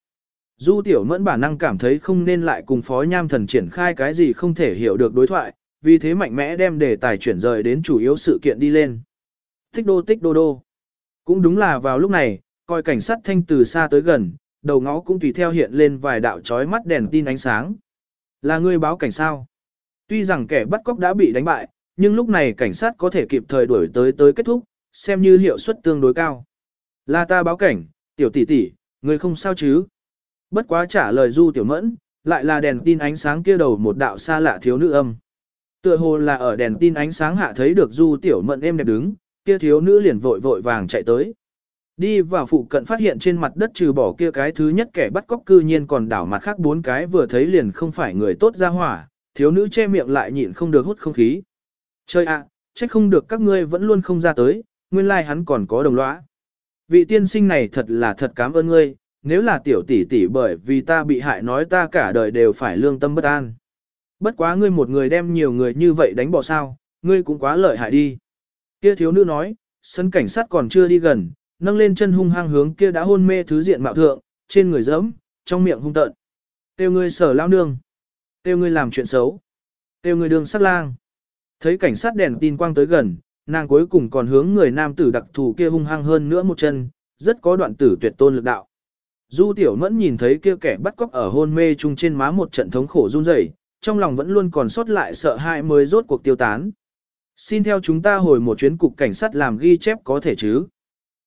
Du tiểu mẫn bản năng cảm thấy không nên lại cùng phó nham thần triển khai cái gì không thể hiểu được đối thoại, vì thế mạnh mẽ đem đề tài chuyển rời đến chủ yếu sự kiện đi lên. Tích đô tích đô đô. Cũng đúng là vào lúc này, coi cảnh sát thanh từ xa tới gần, đầu ngõ cũng tùy theo hiện lên vài đạo chói mắt đèn tin ánh sáng. Là người báo cảnh sao? Tuy rằng kẻ bắt cóc đã bị đánh bại, nhưng lúc này cảnh sát có thể kịp thời đuổi tới tới kết thúc, xem như hiệu suất tương đối cao. Là ta báo cảnh, tiểu tỷ tỷ, người không sao chứ? Bất quá trả lời du tiểu mẫn, lại là đèn tin ánh sáng kia đầu một đạo xa lạ thiếu nữ âm. Tựa hồ là ở đèn tin ánh sáng hạ thấy được du tiểu mẫn êm đẹp đứng, kia thiếu nữ liền vội vội vàng chạy tới. Đi vào phụ cận phát hiện trên mặt đất trừ bỏ kia cái thứ nhất kẻ bắt cóc cư nhiên còn đảo mặt khác bốn cái vừa thấy liền không phải người tốt ra hỏa, thiếu nữ che miệng lại nhịn không được hút không khí. Chơi ạ, à, trách không được các ngươi vẫn luôn không ra tới, nguyên lai like hắn còn có đồng lõa. Vị tiên sinh này thật là thật cảm ơn ngươi, nếu là tiểu tỷ tỷ bởi vì ta bị hại nói ta cả đời đều phải lương tâm bất an. Bất quá ngươi một người đem nhiều người như vậy đánh bỏ sao, ngươi cũng quá lợi hại đi. Kia thiếu nữ nói, sân cảnh sát còn chưa đi gần, nâng lên chân hung hăng hướng kia đã hôn mê thứ diện mạo thượng, trên người dẫm, trong miệng hung tợn. Tiêu ngươi sở lao nương. Tiêu ngươi làm chuyện xấu. Tiêu ngươi đường sát lang. Thấy cảnh sát đèn tin quang tới gần, nàng cuối cùng còn hướng người nam tử đặc thù kia hung hăng hơn nữa một chân, rất có đoạn tử tuyệt tôn lực đạo. Du tiểu mẫn nhìn thấy kia kẻ bắt cóc ở hôn mê chung trên má một trận thống khổ run rẩy, trong lòng vẫn luôn còn sót lại sợ hãi mới rốt cuộc tiêu tán. Xin theo chúng ta hồi một chuyến cục cảnh sát làm ghi chép có thể chứ.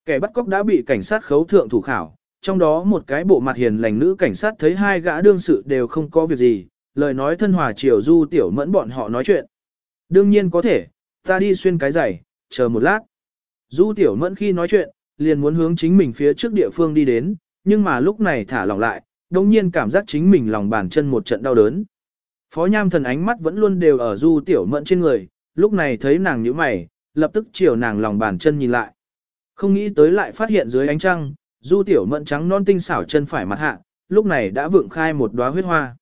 Kẻ bắt cóc đã bị cảnh sát khấu thượng thủ khảo, trong đó một cái bộ mặt hiền lành nữ cảnh sát thấy hai gã đương sự đều không có việc gì, lời nói thân hòa chiều du tiểu mẫn bọn họ nói chuyện. Đương nhiên có thể, ta đi xuyên cái giày, chờ một lát. Du tiểu mẫn khi nói chuyện, liền muốn hướng chính mình phía trước địa phương đi đến, nhưng mà lúc này thả lỏng lại, đồng nhiên cảm giác chính mình lòng bàn chân một trận đau đớn. Phó nham thần ánh mắt vẫn luôn đều ở du tiểu mẫn trên người, lúc này thấy nàng nhíu mày, lập tức chiều nàng lòng bàn chân nhìn lại. Không nghĩ tới lại phát hiện dưới ánh trăng, du tiểu mẫn trắng non tinh xảo chân phải mặt hạ, lúc này đã vượng khai một đóa huyết hoa.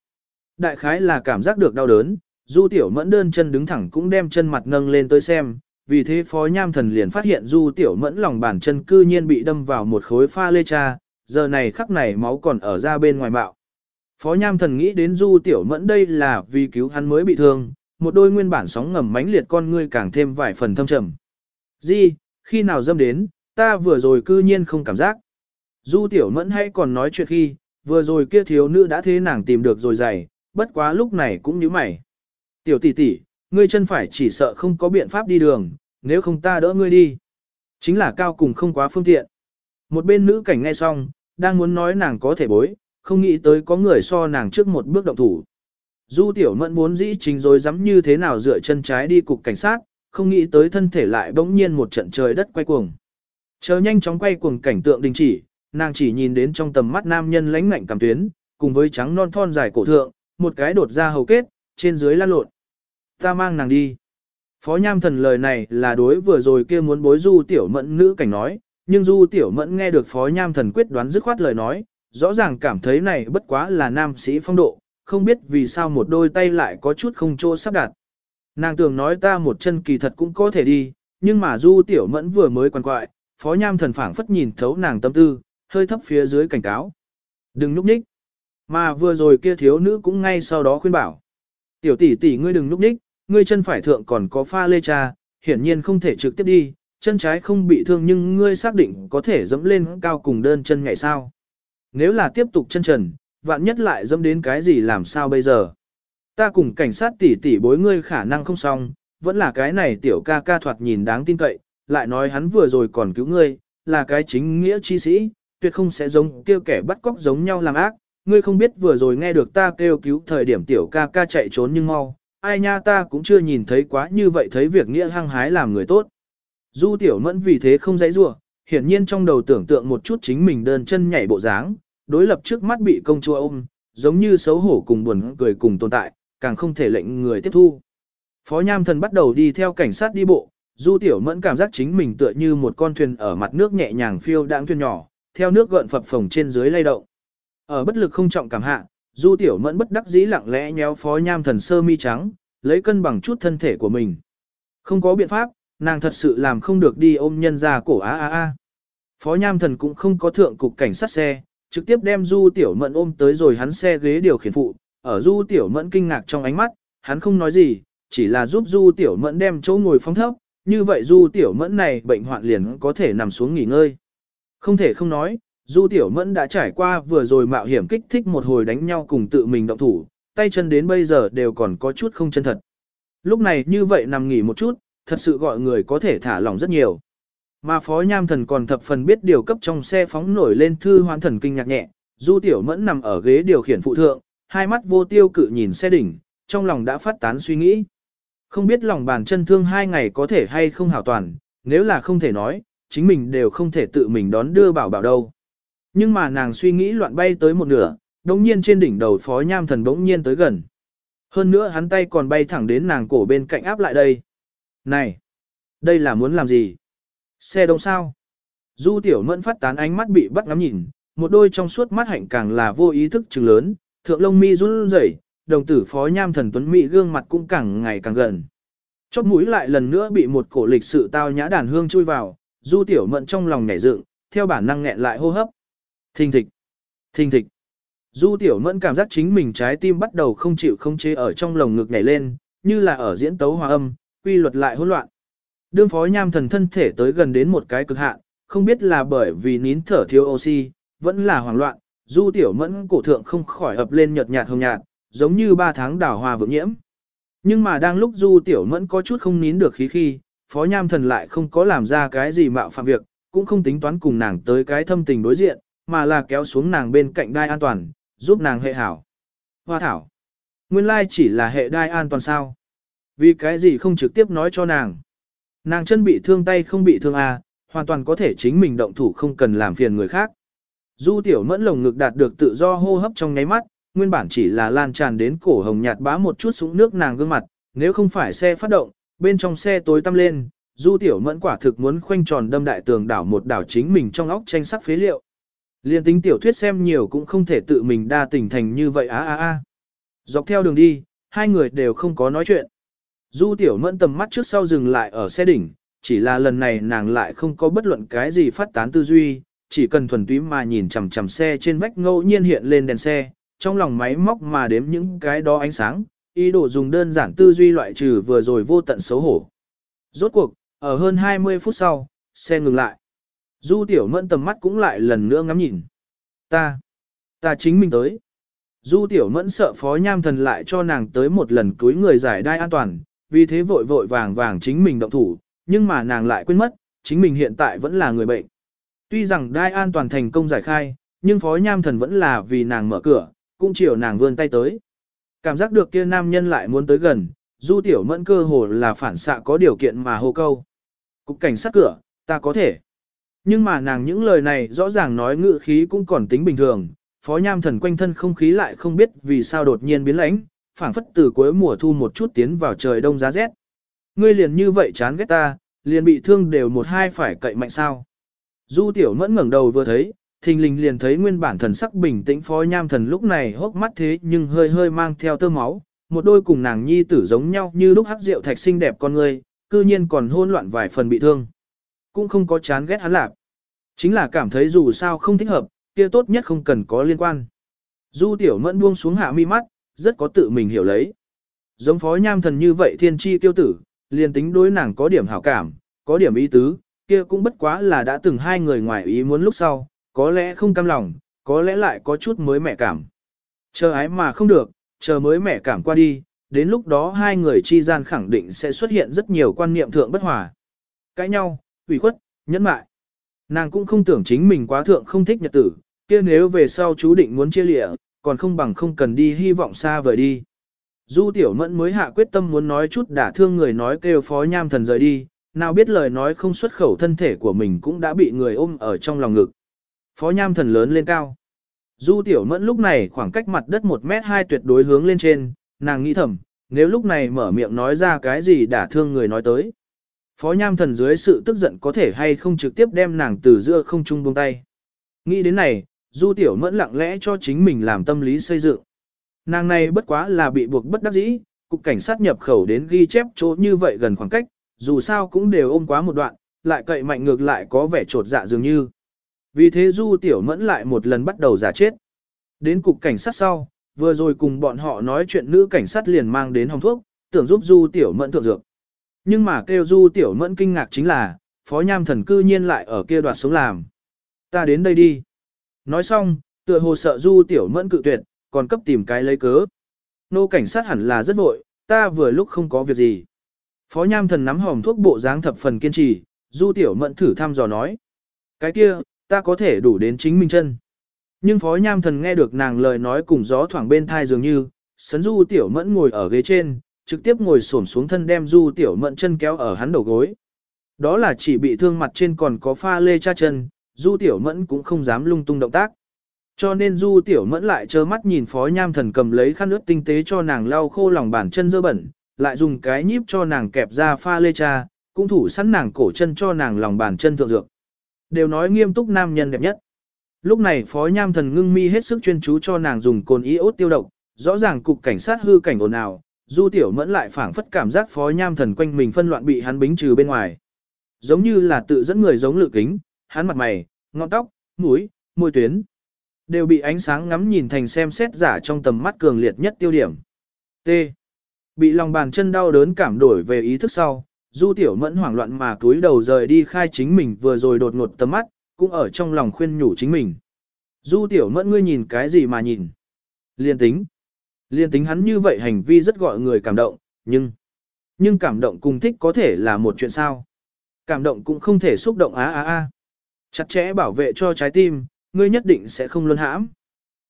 Đại khái là cảm giác được đau đớn, du tiểu mẫn đơn chân đứng thẳng cũng đem chân mặt nâng lên tới xem, vì thế phó nham thần liền phát hiện du tiểu mẫn lòng bàn chân cư nhiên bị đâm vào một khối pha lê cha, giờ này khắc này máu còn ở ra bên ngoài bạo. Phó nham thần nghĩ đến du tiểu mẫn đây là vì cứu hắn mới bị thương, một đôi nguyên bản sóng ngầm mãnh liệt con ngươi càng thêm vài phần thâm trầm. Di, khi nào dâm đến, ta vừa rồi cư nhiên không cảm giác. Du tiểu mẫn hay còn nói chuyện khi, vừa rồi kia thiếu nữ đã thế nàng tìm được rồi giày, bất quá lúc này cũng như mày. Tiểu tỷ tỷ, ngươi chân phải chỉ sợ không có biện pháp đi đường, nếu không ta đỡ ngươi đi. Chính là cao cùng không quá phương tiện. Một bên nữ cảnh nghe xong, đang muốn nói nàng có thể bối, không nghĩ tới có người so nàng trước một bước động thủ. Du tiểu mẫn muốn dĩ chính rồi dám như thế nào dựa chân trái đi cục cảnh sát, không nghĩ tới thân thể lại bỗng nhiên một trận trời đất quay cuồng. Chờ nhanh chóng quay cuồng cảnh tượng đình chỉ, nàng chỉ nhìn đến trong tầm mắt nam nhân lãnh ngạnh cảm tuyến, cùng với trắng non thon dài cổ thượng, một cái đột ra hầu kết, trên dưới lan lộn. Ta mang nàng đi. Phó Nham Thần lời này là đối vừa rồi kia muốn bối Du Tiểu Mẫn nữ cảnh nói, nhưng Du Tiểu Mẫn nghe được Phó Nham Thần quyết đoán dứt khoát lời nói, rõ ràng cảm thấy này bất quá là nam sĩ phong độ, không biết vì sao một đôi tay lại có chút không chỗ sắp đặt. Nàng tưởng nói ta một chân kỳ thật cũng có thể đi, nhưng mà Du Tiểu Mẫn vừa mới quan quại, Phó Nham Thần phảng phất nhìn thấu nàng tâm tư, hơi thấp phía dưới cảnh cáo. Đừng núp ních. Mà vừa rồi kia thiếu nữ cũng ngay sau đó khuyên bảo. Tiểu tỷ tỷ ngươi đừng núp ních, ngươi chân phải thượng còn có pha lê cha, hiển nhiên không thể trực tiếp đi, chân trái không bị thương nhưng ngươi xác định có thể dẫm lên cao cùng đơn chân ngày sao. Nếu là tiếp tục chân trần, vạn nhất lại dâm đến cái gì làm sao bây giờ. Ta cùng cảnh sát tỷ tỷ bối ngươi khả năng không xong, vẫn là cái này tiểu ca ca thoạt nhìn đáng tin cậy, lại nói hắn vừa rồi còn cứu ngươi, là cái chính nghĩa chi sĩ, tuyệt không sẽ giống kêu kẻ bắt cóc giống nhau làm ác. Ngươi không biết vừa rồi nghe được ta kêu cứu thời điểm tiểu ca ca chạy trốn nhưng mau, ai nha ta cũng chưa nhìn thấy quá như vậy thấy việc nghĩa hăng hái làm người tốt. Du tiểu mẫn vì thế không dãy rủa hiển nhiên trong đầu tưởng tượng một chút chính mình đơn chân nhảy bộ dáng, đối lập trước mắt bị công chúa ôm, giống như xấu hổ cùng buồn cười cùng tồn tại, càng không thể lệnh người tiếp thu. Phó Nham Thần bắt đầu đi theo cảnh sát đi bộ, Du Tiểu Mẫn cảm giác chính mình tựa như một con thuyền ở mặt nước nhẹ nhàng phiêu đãng thuyền nhỏ, theo nước gợn phập phồng trên dưới lay động. Ở bất lực không trọng cảm hạ, Du Tiểu Mẫn bất đắc dĩ lặng lẽ nhéo Phó Nham Thần sơ mi trắng, lấy cân bằng chút thân thể của mình. Không có biện pháp, nàng thật sự làm không được đi ôm nhân ra cổ a a a. Phó Nham Thần cũng không có thượng cục cảnh sát xe, trực tiếp đem Du Tiểu Mẫn ôm tới rồi hắn xe ghế điều khiển phụ, ở Du Tiểu Mẫn kinh ngạc trong ánh mắt, hắn không nói gì, chỉ là giúp Du Tiểu Mẫn đem chỗ ngồi phóng thấp, như vậy Du Tiểu Mẫn này bệnh hoạn liền có thể nằm xuống nghỉ ngơi. Không thể không nói, Du Tiểu Mẫn đã trải qua vừa rồi mạo hiểm kích thích một hồi đánh nhau cùng tự mình động thủ, tay chân đến bây giờ đều còn có chút không chân thật. Lúc này như vậy nằm nghỉ một chút, thật sự gọi người có thể thả lỏng rất nhiều. Mà Phó Nham Thần còn thập phần biết điều cấp trong xe phóng nổi lên thư hoán thần kinh nhạc nhẹ, Du Tiểu Mẫn nằm ở ghế điều khiển phụ thượng, hai mắt vô tiêu cự nhìn xe đỉnh, trong lòng đã phát tán suy nghĩ. Không biết lòng bàn chân thương hai ngày có thể hay không hảo toàn, nếu là không thể nói, chính mình đều không thể tự mình đón đưa bảo bảo đâu. Nhưng mà nàng suy nghĩ loạn bay tới một nửa, đồng nhiên trên đỉnh đầu phó nham thần bỗng nhiên tới gần. Hơn nữa hắn tay còn bay thẳng đến nàng cổ bên cạnh áp lại đây. Này! Đây là muốn làm gì? Xe đông sao? Du tiểu mẫn phát tán ánh mắt bị bắt ngắm nhìn, một đôi trong suốt mắt hạnh càng là vô ý thức trừng lớn, thượng lông mi run rẩy, đồng tử phó nham thần tuấn mỹ gương mặt cũng càng ngày càng gần. Chóp mũi lại lần nữa bị một cổ lịch sự tao nhã đàn hương chui vào, du tiểu mẫn trong lòng nhảy dựng, theo bản năng nghẹn lại hô hấp. Thình thịch, thình thịch. Du tiểu mẫn cảm giác chính mình trái tim bắt đầu không chịu không chế ở trong lồng ngực nhảy lên, như là ở diễn tấu hòa âm, quy luật lại hỗn loạn. Đương phó nham thần thân thể tới gần đến một cái cực hạn, không biết là bởi vì nín thở thiếu oxy, vẫn là hoảng loạn, du tiểu mẫn cổ thượng không khỏi ập lên nhợt nhạt hồng nhạt, giống như ba tháng đảo hòa vượng nhiễm. Nhưng mà đang lúc du tiểu mẫn có chút không nín được khí khi, phó nham thần lại không có làm ra cái gì mạo phạm việc, cũng không tính toán cùng nàng tới cái thâm tình đối diện, mà là kéo xuống nàng bên cạnh đai an toàn, giúp nàng hệ hảo. Hoa thảo. Nguyên lai chỉ là hệ đai an toàn sao. Vì cái gì không trực tiếp nói cho nàng. Nàng chân bị thương tay không bị thương à, hoàn toàn có thể chính mình động thủ không cần làm phiền người khác. Du tiểu mẫn lồng ngực đạt được tự do hô hấp trong nháy mắt, nguyên bản chỉ là lan tràn đến cổ hồng nhạt bá một chút súng nước nàng gương mặt, nếu không phải xe phát động, bên trong xe tối tăm lên, du tiểu mẫn quả thực muốn khoanh tròn đâm đại tường đảo một đảo chính mình trong óc tranh sắc phế liệu. Liên tính tiểu thuyết xem nhiều cũng không thể tự mình đa tình thành như vậy á á á. Dọc theo đường đi, hai người đều không có nói chuyện. Du tiểu mẫn tầm mắt trước sau dừng lại ở xe đỉnh, chỉ là lần này nàng lại không có bất luận cái gì phát tán tư duy, chỉ cần thuần túy mà nhìn chằm chằm xe trên vách ngẫu nhiên hiện lên đèn xe, trong lòng máy móc mà đếm những cái đó ánh sáng, ý đồ dùng đơn giản tư duy loại trừ vừa rồi vô tận xấu hổ. Rốt cuộc, ở hơn 20 phút sau, xe ngừng lại. Du tiểu mẫn tầm mắt cũng lại lần nữa ngắm nhìn. Ta, ta chính mình tới. Du tiểu mẫn sợ phó nham thần lại cho nàng tới một lần túi người giải đai an toàn, vì thế vội vội vàng vàng chính mình động thủ, nhưng mà nàng lại quên mất, chính mình hiện tại vẫn là người bệnh. Tuy rằng đai an toàn thành công giải khai, nhưng phó nham thần vẫn là vì nàng mở cửa, cũng chiều nàng vươn tay tới. Cảm giác được kia nam nhân lại muốn tới gần, du tiểu mẫn cơ hồ là phản xạ có điều kiện mà hô câu. Cục cảnh sát cửa, ta có thể. Nhưng mà nàng những lời này rõ ràng nói ngữ khí cũng còn tính bình thường, phó nham thần quanh thân không khí lại không biết vì sao đột nhiên biến lãnh, phảng phất từ cuối mùa thu một chút tiến vào trời đông giá rét. Ngươi liền như vậy chán ghét ta, liền bị thương đều một hai phải cậy mạnh sao. Du tiểu mẫn ngẩng đầu vừa thấy, thình lình liền thấy nguyên bản thần sắc bình tĩnh phó nham thần lúc này hốc mắt thế nhưng hơi hơi mang theo tơ máu, một đôi cùng nàng nhi tử giống nhau như lúc hắc rượu thạch xinh đẹp con người, cư nhiên còn hôn loạn vài phần bị thương. Cũng không có chán ghét hắn lạc. Chính là cảm thấy dù sao không thích hợp, kia tốt nhất không cần có liên quan. Du tiểu mẫn buông xuống hạ mi mắt, rất có tự mình hiểu lấy. Giống phó nham thần như vậy thiên chi tiêu tử, liền tính đối nàng có điểm hảo cảm, có điểm ý tứ, kia cũng bất quá là đã từng hai người ngoài ý muốn lúc sau, có lẽ không cam lòng, có lẽ lại có chút mới mẻ cảm. Chờ ái mà không được, chờ mới mẻ cảm qua đi, đến lúc đó hai người chi gian khẳng định sẽ xuất hiện rất nhiều quan niệm thượng bất hòa. Cãi nhau, ủy khuất, nhẫn mại. Nàng cũng không tưởng chính mình quá thượng không thích nhật tử, kia nếu về sau chú định muốn chia lịa, còn không bằng không cần đi hy vọng xa vời đi. Du tiểu mẫn mới hạ quyết tâm muốn nói chút đả thương người nói kêu phó nham thần rời đi, nào biết lời nói không xuất khẩu thân thể của mình cũng đã bị người ôm ở trong lòng ngực. Phó nham thần lớn lên cao. Du tiểu mẫn lúc này khoảng cách mặt đất 1 mét 2 tuyệt đối hướng lên trên, nàng nghĩ thầm, nếu lúc này mở miệng nói ra cái gì đả thương người nói tới. Phó nham thần dưới sự tức giận có thể hay không trực tiếp đem nàng từ giữa không trung buông tay. Nghĩ đến này, du tiểu mẫn lặng lẽ cho chính mình làm tâm lý xây dựng. Nàng này bất quá là bị buộc bất đắc dĩ, cục cảnh sát nhập khẩu đến ghi chép chỗ như vậy gần khoảng cách, dù sao cũng đều ôm quá một đoạn, lại cậy mạnh ngược lại có vẻ trột dạ dường như. Vì thế Du Tiểu Mẫn lại một lần bắt đầu giả chết. Đến cục cảnh sát sau, vừa rồi cùng bọn họ nói chuyện nữ cảnh sát liền mang đến hồng thuốc, tưởng giúp Du Tiểu Mẫn thượng dược. Nhưng mà kêu Du Tiểu Mẫn kinh ngạc chính là, Phó Nham Thần cư nhiên lại ở kia đoạt sống làm. Ta đến đây đi. Nói xong, tựa hồ sợ Du Tiểu Mẫn cự tuyệt, còn cấp tìm cái lấy cớ. Nô cảnh sát hẳn là rất vội, ta vừa lúc không có việc gì. Phó Nham Thần nắm hòm thuốc bộ dáng thập phần kiên trì, Du Tiểu Mẫn thử thăm dò nói. Cái kia, ta có thể đủ đến chính mình chân. Nhưng Phó Nham Thần nghe được nàng lời nói cùng gió thoảng bên thai dường như, sấn Du Tiểu Mẫn ngồi ở ghế trên, trực tiếp ngồi xổm xuống thân đem Du Tiểu Mẫn chân kéo ở hắn đầu gối. Đó là chỉ bị thương mặt trên còn có pha lê cha chân, Du Tiểu Mẫn cũng không dám lung tung động tác. Cho nên Du Tiểu Mẫn lại trơ mắt nhìn Phó Nham Thần cầm lấy khăn nước tinh tế cho nàng lau khô lòng bàn chân dơ bẩn, lại dùng cái nhíp cho nàng kẹp ra pha lê cha, cũng thủ sẵn nàng cổ chân cho nàng lòng bàn chân thượng dược. Đều nói nghiêm túc nam nhân đẹp nhất. Lúc này Phó Nham Thần ngưng mi hết sức chuyên chú cho nàng dùng cồn iốt tiêu độc, rõ ràng cục cảnh sát hư cảnh ồn ào, Du Tiểu Mẫn lại phảng phất cảm giác Phó Nham Thần quanh mình phân loạn bị hắn bính trừ bên ngoài. Giống như là tự dẫn người giống lự kính, hắn mặt mày, ngọn tóc, mũi, môi tuyến đều bị ánh sáng ngắm nhìn thành xem xét giả trong tầm mắt cường liệt nhất tiêu điểm. T. Bị lòng bàn chân đau đớn cảm đổi về ý thức sau, Du Tiểu Mẫn hoảng loạn mà túi đầu rời đi khai chính mình vừa rồi đột ngột tầm mắt, cũng ở trong lòng khuyên nhủ chính mình. Du Tiểu Mẫn ngươi nhìn cái gì mà nhìn? Liên tính. Liên tính hắn như vậy hành vi rất gọi người cảm động, nhưng... Nhưng cảm động cùng thích có thể là một chuyện sao? Cảm động cũng không thể xúc động á á á. Chặt chẽ bảo vệ cho trái tim, ngươi nhất định sẽ không luân hãm.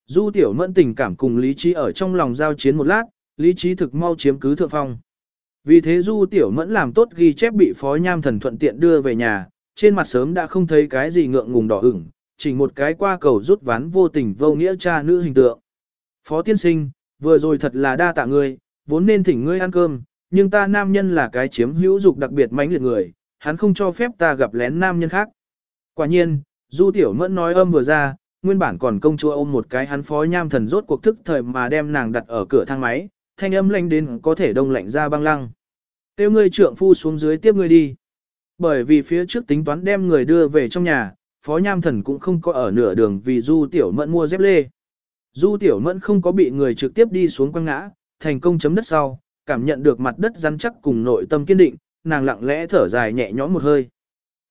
Du Tiểu Mẫn tình cảm cùng lý trí ở trong lòng giao chiến một lát, lý trí thực mau chiếm cứ thượng phong. Vì thế Du Tiểu Mẫn làm tốt ghi chép bị Phó Nham Thần thuận tiện đưa về nhà, trên mặt sớm đã không thấy cái gì ngượng ngùng đỏ ửng, chỉ một cái qua cầu rút ván vô tình vô nghĩa cha nữ hình tượng. Phó tiên sinh, vừa rồi thật là đa tạ ngươi, vốn nên thỉnh ngươi ăn cơm, nhưng ta nam nhân là cái chiếm hữu dục đặc biệt mãnh liệt người, hắn không cho phép ta gặp lén nam nhân khác. Quả nhiên, Du Tiểu Mẫn nói âm vừa ra, nguyên bản còn công chúa ôm một cái hắn phó nham thần rốt cuộc thức thời mà đem nàng đặt ở cửa thang máy, thanh âm lạnh đến có thể đông lạnh ra băng lăng. Tiêu ngươi trượng phu xuống dưới tiếp ngươi đi. Bởi vì phía trước tính toán đem người đưa về trong nhà, phó nham thần cũng không có ở nửa đường vì du tiểu mẫn mua dép lê. Du tiểu mẫn không có bị người trực tiếp đi xuống quăng ngã, thành công chấm đất sau, cảm nhận được mặt đất rắn chắc cùng nội tâm kiên định, nàng lặng lẽ thở dài nhẹ nhõm một hơi.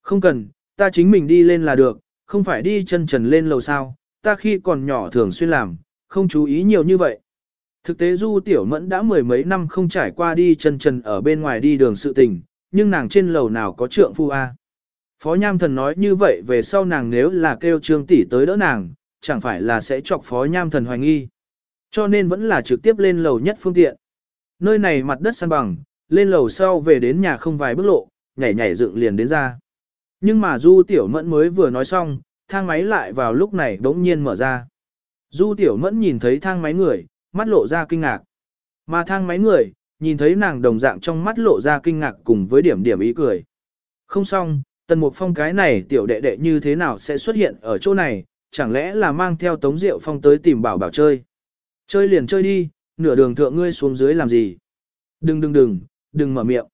Không cần, ta chính mình đi lên là được, không phải đi chân trần lên lầu sao, ta khi còn nhỏ thường xuyên làm, không chú ý nhiều như vậy. Thực tế Du Tiểu Mẫn đã mười mấy năm không trải qua đi chân trần ở bên ngoài đi đường sự tình, nhưng nàng trên lầu nào có trượng phu a. Phó Nham Thần nói như vậy về sau nàng nếu là kêu Trương tỷ tới đỡ nàng, chẳng phải là sẽ chọc Phó Nham Thần hoài nghi. Cho nên vẫn là trực tiếp lên lầu nhất phương tiện. Nơi này mặt đất san bằng, lên lầu sau về đến nhà không vài bước lộ, nhảy nhảy dựng liền đến ra. Nhưng mà Du Tiểu Mẫn mới vừa nói xong, thang máy lại vào lúc này đống nhiên mở ra. Du Tiểu Mẫn nhìn thấy thang máy người, mắt lộ ra kinh ngạc. Mà thang máy người, nhìn thấy nàng đồng dạng trong mắt lộ ra kinh ngạc cùng với điểm điểm ý cười. Không xong, Tần Mục Phong cái này tiểu đệ đệ như thế nào sẽ xuất hiện ở chỗ này, chẳng lẽ là mang theo Tống Diệu Phong tới tìm bảo bảo chơi. Chơi liền chơi đi, nửa đường thượng ngươi xuống dưới làm gì. Đừng đừng đừng, đừng mở miệng.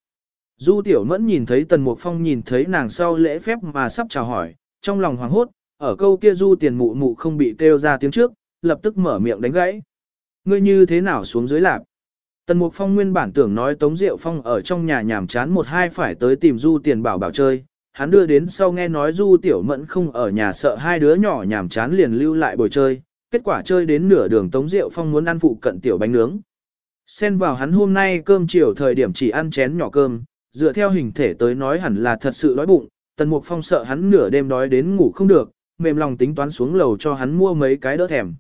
Du Tiểu Mẫn nhìn thấy Tần Mục Phong nhìn thấy nàng sau lễ phép mà sắp chào hỏi, trong lòng hoảng hốt, ở câu kia Du tiền mụ mụ không bị kêu ra tiếng trước, lập tức mở miệng đánh gãy. Ngươi như thế nào xuống dưới lạp? Tần Mục Phong nguyên bản tưởng nói Tống Diệu Phong ở trong nhà nhàm chán một hai phải tới tìm Du tiền bảo bảo chơi, hắn đưa đến sau nghe nói Du Tiểu Mẫn không ở nhà sợ hai đứa nhỏ nhàm chán liền lưu lại bồi chơi, kết quả chơi đến nửa đường Tống Diệu Phong muốn ăn phụ cận tiểu bánh nướng. Xen vào hắn hôm nay cơm chiều thời điểm chỉ ăn chén nhỏ cơm, dựa theo hình thể tới nói hẳn là thật sự đói bụng, Tần Mục Phong sợ hắn nửa đêm đói đến ngủ không được, mềm lòng tính toán xuống lầu cho hắn mua mấy cái đỡ thèm.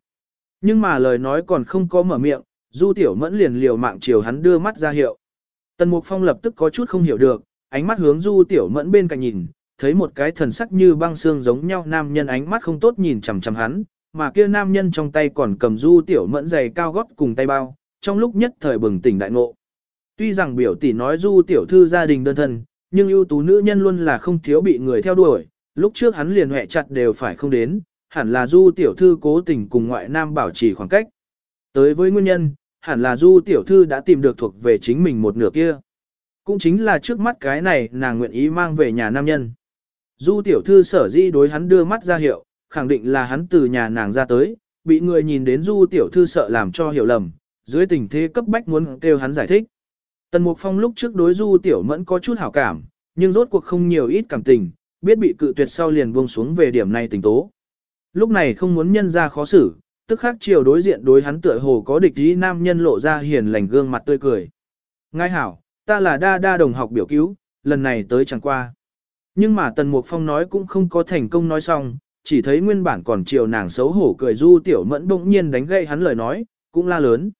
Nhưng mà lời nói còn không có mở miệng, Du Tiểu Mẫn liền liều mạng chiều hắn đưa mắt ra hiệu. Tần Mục Phong lập tức có chút không hiểu được, ánh mắt hướng Du Tiểu Mẫn bên cạnh nhìn, thấy một cái thần sắc như băng xương giống nhau nam nhân ánh mắt không tốt nhìn chằm chằm hắn, mà kia nam nhân trong tay còn cầm Du Tiểu Mẫn giày cao gót cùng tay bao, trong lúc nhất thời bừng tỉnh đại ngộ. Tuy rằng biểu tỷ nói Du Tiểu Thư gia đình đơn thân, nhưng ưu tú nữ nhân luôn là không thiếu bị người theo đuổi, lúc trước hắn liền hẹ chặt đều phải không đến, hẳn là Du Tiểu Thư cố tình cùng ngoại nam bảo trì khoảng cách. Tới với nguyên nhân, hẳn là Du Tiểu Thư đã tìm được thuộc về chính mình một nửa kia. Cũng chính là trước mắt cái này nàng nguyện ý mang về nhà nam nhân. Du Tiểu Thư sở di đối hắn đưa mắt ra hiệu, khẳng định là hắn từ nhà nàng ra tới, bị người nhìn đến Du Tiểu Thư sợ làm cho hiểu lầm, dưới tình thế cấp bách muốn kêu hắn giải thích. Tần Mục Phong lúc trước đối Du Tiểu Mẫn có chút hảo cảm, nhưng rốt cuộc không nhiều ít cảm tình, biết bị cự tuyệt sau liền buông xuống về điểm này tình tố. Lúc này không muốn nhân ra khó xử, tức khắc chiều đối diện đối hắn tựa hồ có địch ý nam nhân lộ ra hiền lành gương mặt tươi cười. Ngài hảo, ta là đa đa đồng học biểu cứu, lần này tới chẳng qua. Nhưng mà Tần Mục Phong nói cũng không có thành công nói xong, chỉ thấy nguyên bản còn chiều nàng xấu hổ cười du tiểu mẫn bỗng nhiên đánh gậy hắn lời nói, cũng la lớn.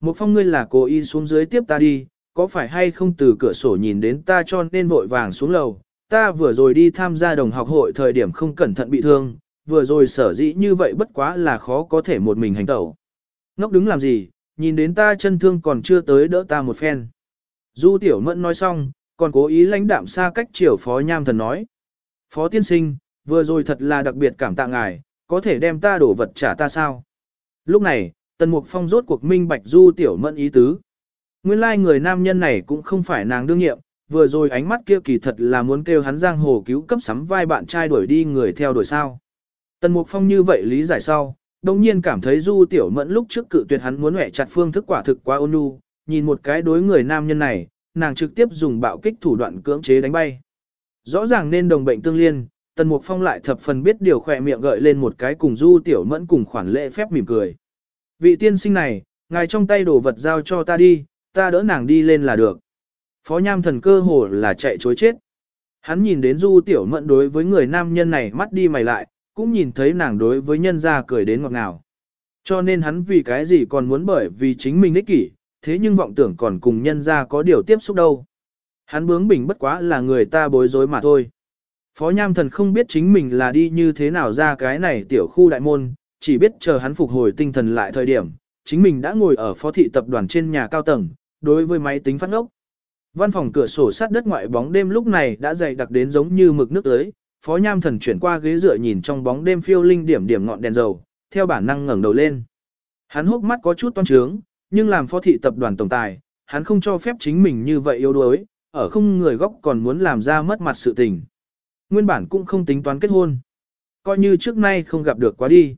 Mục Phong ngươi là cố ý xuống dưới tiếp ta đi, có phải hay không từ cửa sổ nhìn đến ta cho nên vội vàng xuống lầu, ta vừa rồi đi tham gia đồng học hội thời điểm không cẩn thận bị thương, vừa rồi sở dĩ như vậy bất quá là khó có thể một mình hành tẩu. Ngốc đứng làm gì, nhìn đến ta chân thương còn chưa tới đỡ ta một phen. Du Tiểu Mẫn nói xong, còn cố ý lãnh đạm xa cách chiều Phó Nham Thần nói. Phó Tiên Sinh, vừa rồi thật là đặc biệt cảm tạ ngài, có thể đem ta đổ vật trả ta sao? Lúc này, Tần Mục Phong rốt cuộc minh bạch Du Tiểu Mẫn ý tứ. Nguyên lai like người nam nhân này cũng không phải nàng đương nhiệm, vừa rồi ánh mắt kia kỳ thật là muốn kêu hắn giang hồ cứu cấp sắm vai bạn trai đuổi đi người theo đuổi sao. Tần Mục Phong như vậy lý giải sau, đồng nhiên cảm thấy Du Tiểu Mẫn lúc trước cự tuyệt hắn muốn hẹ chặt phương thức quả thực quá ôn nhu, nhìn một cái đối người nam nhân này, nàng trực tiếp dùng bạo kích thủ đoạn cưỡng chế đánh bay. Rõ ràng nên đồng bệnh tương liên, Tần Mục Phong lại thập phần biết điều khỏe miệng gợi lên một cái cùng Du Tiểu Mẫn cùng khoản lễ phép mỉm cười. Vị tiên sinh này, ngài trong tay đồ vật giao cho ta đi, ta đỡ nàng đi lên là được. Phó Nham thần cơ hồ là chạy chối chết. Hắn nhìn đến Du Tiểu Mẫn đối với người nam nhân này mắt đi mày lại, cũng nhìn thấy nàng đối với nhân gia cười đến ngọt ngào. Cho nên hắn vì cái gì còn muốn bởi vì chính mình ích kỷ, thế nhưng vọng tưởng còn cùng nhân gia có điều tiếp xúc đâu. Hắn bướng bỉnh bất quá là người ta bối rối mà thôi. Phó Nham Thần không biết chính mình là đi như thế nào ra cái này tiểu khu đại môn, chỉ biết chờ hắn phục hồi tinh thần lại thời điểm, chính mình đã ngồi ở phó thị tập đoàn trên nhà cao tầng, đối với máy tính phát ngốc. Văn phòng cửa sổ sát đất ngoại bóng đêm lúc này đã dày đặc đến giống như mực nước tới, Phó Nham Thần chuyển qua ghế dựa nhìn trong bóng đêm phiêu linh điểm điểm ngọn đèn dầu, theo bản năng ngẩng đầu lên. Hắn hốc mắt có chút toan trướng, nhưng làm phó thị tập đoàn tổng tài, hắn không cho phép chính mình như vậy yếu đuối, ở không người góc còn muốn làm ra mất mặt sự tình. Nguyên bản cũng không tính toán kết hôn. Coi như trước nay không gặp được quá đi.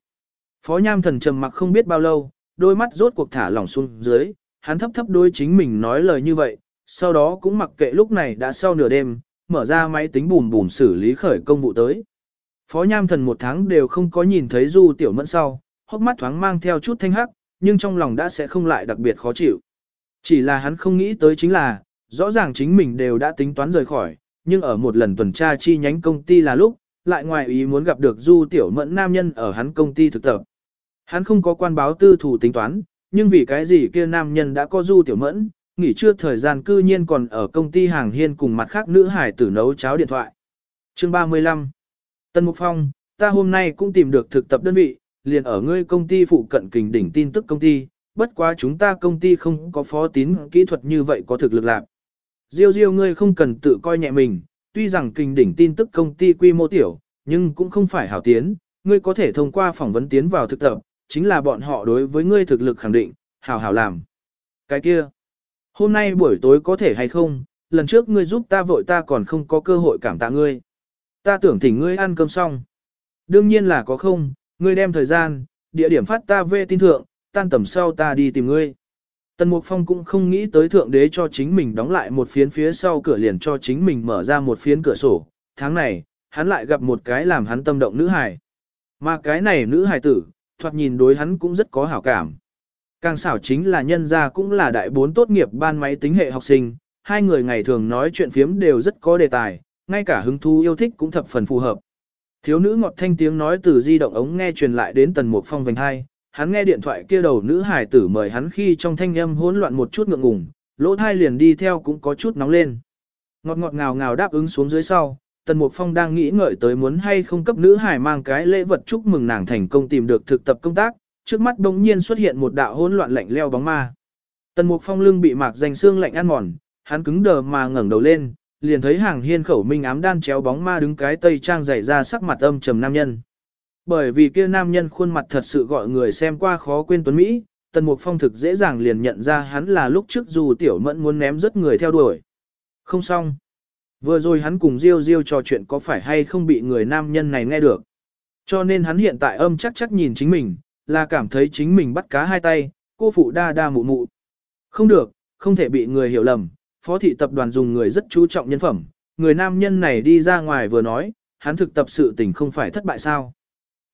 Phó Nham Thần trầm mặc không biết bao lâu, đôi mắt rốt cuộc thả lỏng xuống dưới, hắn thấp thấp đôi chính mình nói lời như vậy, sau đó cũng mặc kệ lúc này đã sau nửa đêm, mở ra máy tính bùm bùm xử lý khởi công vụ tới. Phó Nham Thần một tháng đều không có nhìn thấy Du Tiểu Mẫn sau, hốc mắt thoáng mang theo chút thanh hắc, nhưng trong lòng đã sẽ không lại đặc biệt khó chịu. Chỉ là hắn không nghĩ tới chính là, rõ ràng chính mình đều đã tính toán rời khỏi, nhưng ở một lần tuần tra chi nhánh công ty là lúc, lại ngoài ý muốn gặp được Du Tiểu Mẫn nam nhân ở hắn công ty thực tập. Hắn không có quan báo tư thủ tính toán, nhưng vì cái gì kia nam nhân đã có Du Tiểu Mẫn, nghỉ trưa thời gian cư nhiên còn ở công ty hàng hiên cùng mặt khác nữ hải tử nấu cháo điện thoại. Chương 35 Tân Mục Phong, ta hôm nay cũng tìm được thực tập đơn vị, liền ở ngươi công ty phụ cận kình đỉnh tin tức công ty, bất quá chúng ta công ty không có phó tín kỹ thuật như vậy có thực lực lạc. Diêu diêu ngươi không cần tự coi nhẹ mình, tuy rằng kình đỉnh tin tức công ty quy mô tiểu, nhưng cũng không phải hảo tiến, ngươi có thể thông qua phỏng vấn tiến vào thực tập, chính là bọn họ đối với ngươi thực lực khẳng định, hảo hảo làm. Cái kia, hôm nay buổi tối có thể hay không, lần trước ngươi giúp ta vội ta còn không có cơ hội cảm tạ ngươi. Ta tưởng thỉnh ngươi ăn cơm xong. Đương nhiên là có không, ngươi đem thời gian, địa điểm phát ta về tin thượng, tan tầm sau ta đi tìm ngươi. Tần Mục Phong cũng không nghĩ tới thượng đế cho chính mình đóng lại một phiến phía sau cửa liền cho chính mình mở ra một phiến cửa sổ. Tháng này, hắn lại gặp một cái làm hắn tâm động nữ hài. Mà cái này nữ hài tử, thoạt nhìn đối hắn cũng rất có hảo cảm. Càng xảo chính là nhân gia cũng là đại bốn tốt nghiệp ban máy tính hệ học sinh, hai người ngày thường nói chuyện phiếm đều rất có đề tài, ngay cả hứng thú yêu thích cũng thập phần phù hợp. Thiếu nữ ngọt thanh tiếng nói từ di động ống nghe truyền lại đến tần mục phong vành hai, hắn nghe điện thoại kia đầu nữ hải tử mời hắn khi trong thanh âm hỗn loạn một chút ngượng ngùng, lỗ thai liền đi theo cũng có chút nóng lên. Ngọt ngọt ngào ngào đáp ứng xuống dưới sau, tần mục phong đang nghĩ ngợi tới muốn hay không cấp nữ hải mang cái lễ vật chúc mừng nàng thành công tìm được thực tập công tác, trước mắt bỗng nhiên xuất hiện một đạo hỗn loạn lạnh leo bóng ma. Tần mục phong lưng bị mạc danh xương lạnh ăn mòn, hắn cứng đờ mà ngẩng đầu lên, liền thấy hàng hiên khẩu minh ám đan chéo bóng ma đứng cái tây trang dày ra sắc mặt âm trầm nam nhân. Bởi vì kia nam nhân khuôn mặt thật sự gọi người xem qua khó quên tuấn Mỹ, Tần Mục Phong thực dễ dàng liền nhận ra hắn là lúc trước dù tiểu mẫn muốn ném rất người theo đuổi. Không xong. Vừa rồi hắn cùng Diêu Diêu trò chuyện có phải hay không bị người nam nhân này nghe được. Cho nên hắn hiện tại âm chắc chắc nhìn chính mình, là cảm thấy chính mình bắt cá hai tay, cô phụ đa đa mụ mụ. Không được, không thể bị người hiểu lầm, phó thị tập đoàn dùng người rất chú trọng nhân phẩm, người nam nhân này đi ra ngoài vừa nói, hắn thực tập sự tình không phải thất bại sao.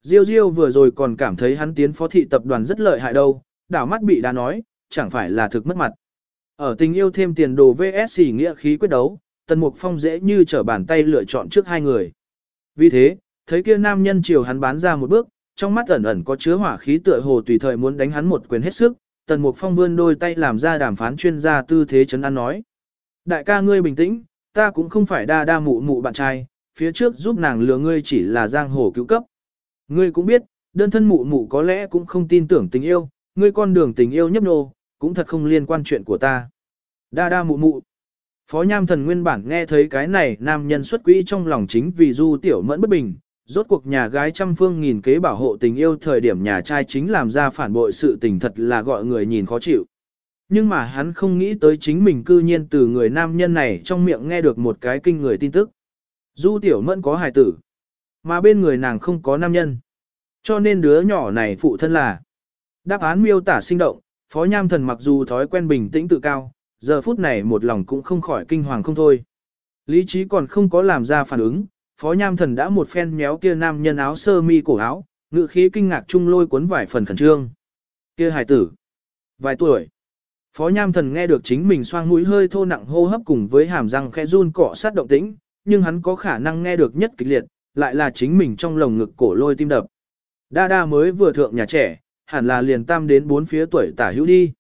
Diêu Diêu vừa rồi còn cảm thấy hắn tiến phó thị tập đoàn rất lợi hại đâu, đảo mắt bị đa nói, chẳng phải là thực mất mặt. Ở tình yêu thêm tiền đồ VS nghĩa khí quyết đấu, Tần Mục Phong dễ như trở bàn tay lựa chọn trước hai người. Vì thế, thấy kia nam nhân chiều hắn bán ra một bước, trong mắt ẩn ẩn có chứa hỏa khí tựa hồ tùy thời muốn đánh hắn một quyền hết sức, Tần Mục Phong vươn đôi tay làm ra đàm phán chuyên gia tư thế chấn an nói. Đại ca ngươi bình tĩnh, ta cũng không phải đa đa mụ mụ bạn trai, phía trước giúp nàng lừa ngươi chỉ là giang hồ cứu cấp. Ngươi cũng biết, đơn thân mụ mụ có lẽ cũng không tin tưởng tình yêu, ngươi con đường tình yêu nhấp nô, cũng thật không liên quan chuyện của ta. Đa đa mụ mụ. Phó Nham Thần nguyên bản nghe thấy cái này nam nhân xuất quỹ trong lòng chính vì du tiểu mẫn bất bình, rốt cuộc nhà gái trăm phương nghìn kế bảo hộ tình yêu thời điểm nhà trai chính làm ra phản bội sự tình thật là gọi người nhìn khó chịu. Nhưng mà hắn không nghĩ tới chính mình cư nhiên từ người nam nhân này trong miệng nghe được một cái kinh người tin tức. Du tiểu mẫn có hài tử, mà bên người nàng không có nam nhân. Cho nên đứa nhỏ này phụ thân là. Đáp án miêu tả sinh động, phó nham thần mặc dù thói quen bình tĩnh tự cao, giờ phút này một lòng cũng không khỏi kinh hoàng không thôi. Lý trí còn không có làm ra phản ứng, phó nham thần đã một phen méo kia nam nhân áo sơ mi cổ áo, ngự khí kinh ngạc chung lôi cuốn vài phần khẩn trương. Kia hài tử, vài tuổi. Phó Nham Thần nghe được chính mình xoang mũi hơi thô nặng hô hấp cùng với hàm răng khẽ run cọ sát động tĩnh, nhưng hắn có khả năng nghe được nhất kịch liệt, lại là chính mình trong lồng ngực cổ lôi tim đập. Đa đa mới vừa thượng nhà trẻ, hẳn là liền tam đến bốn phía tuổi tả hữu đi.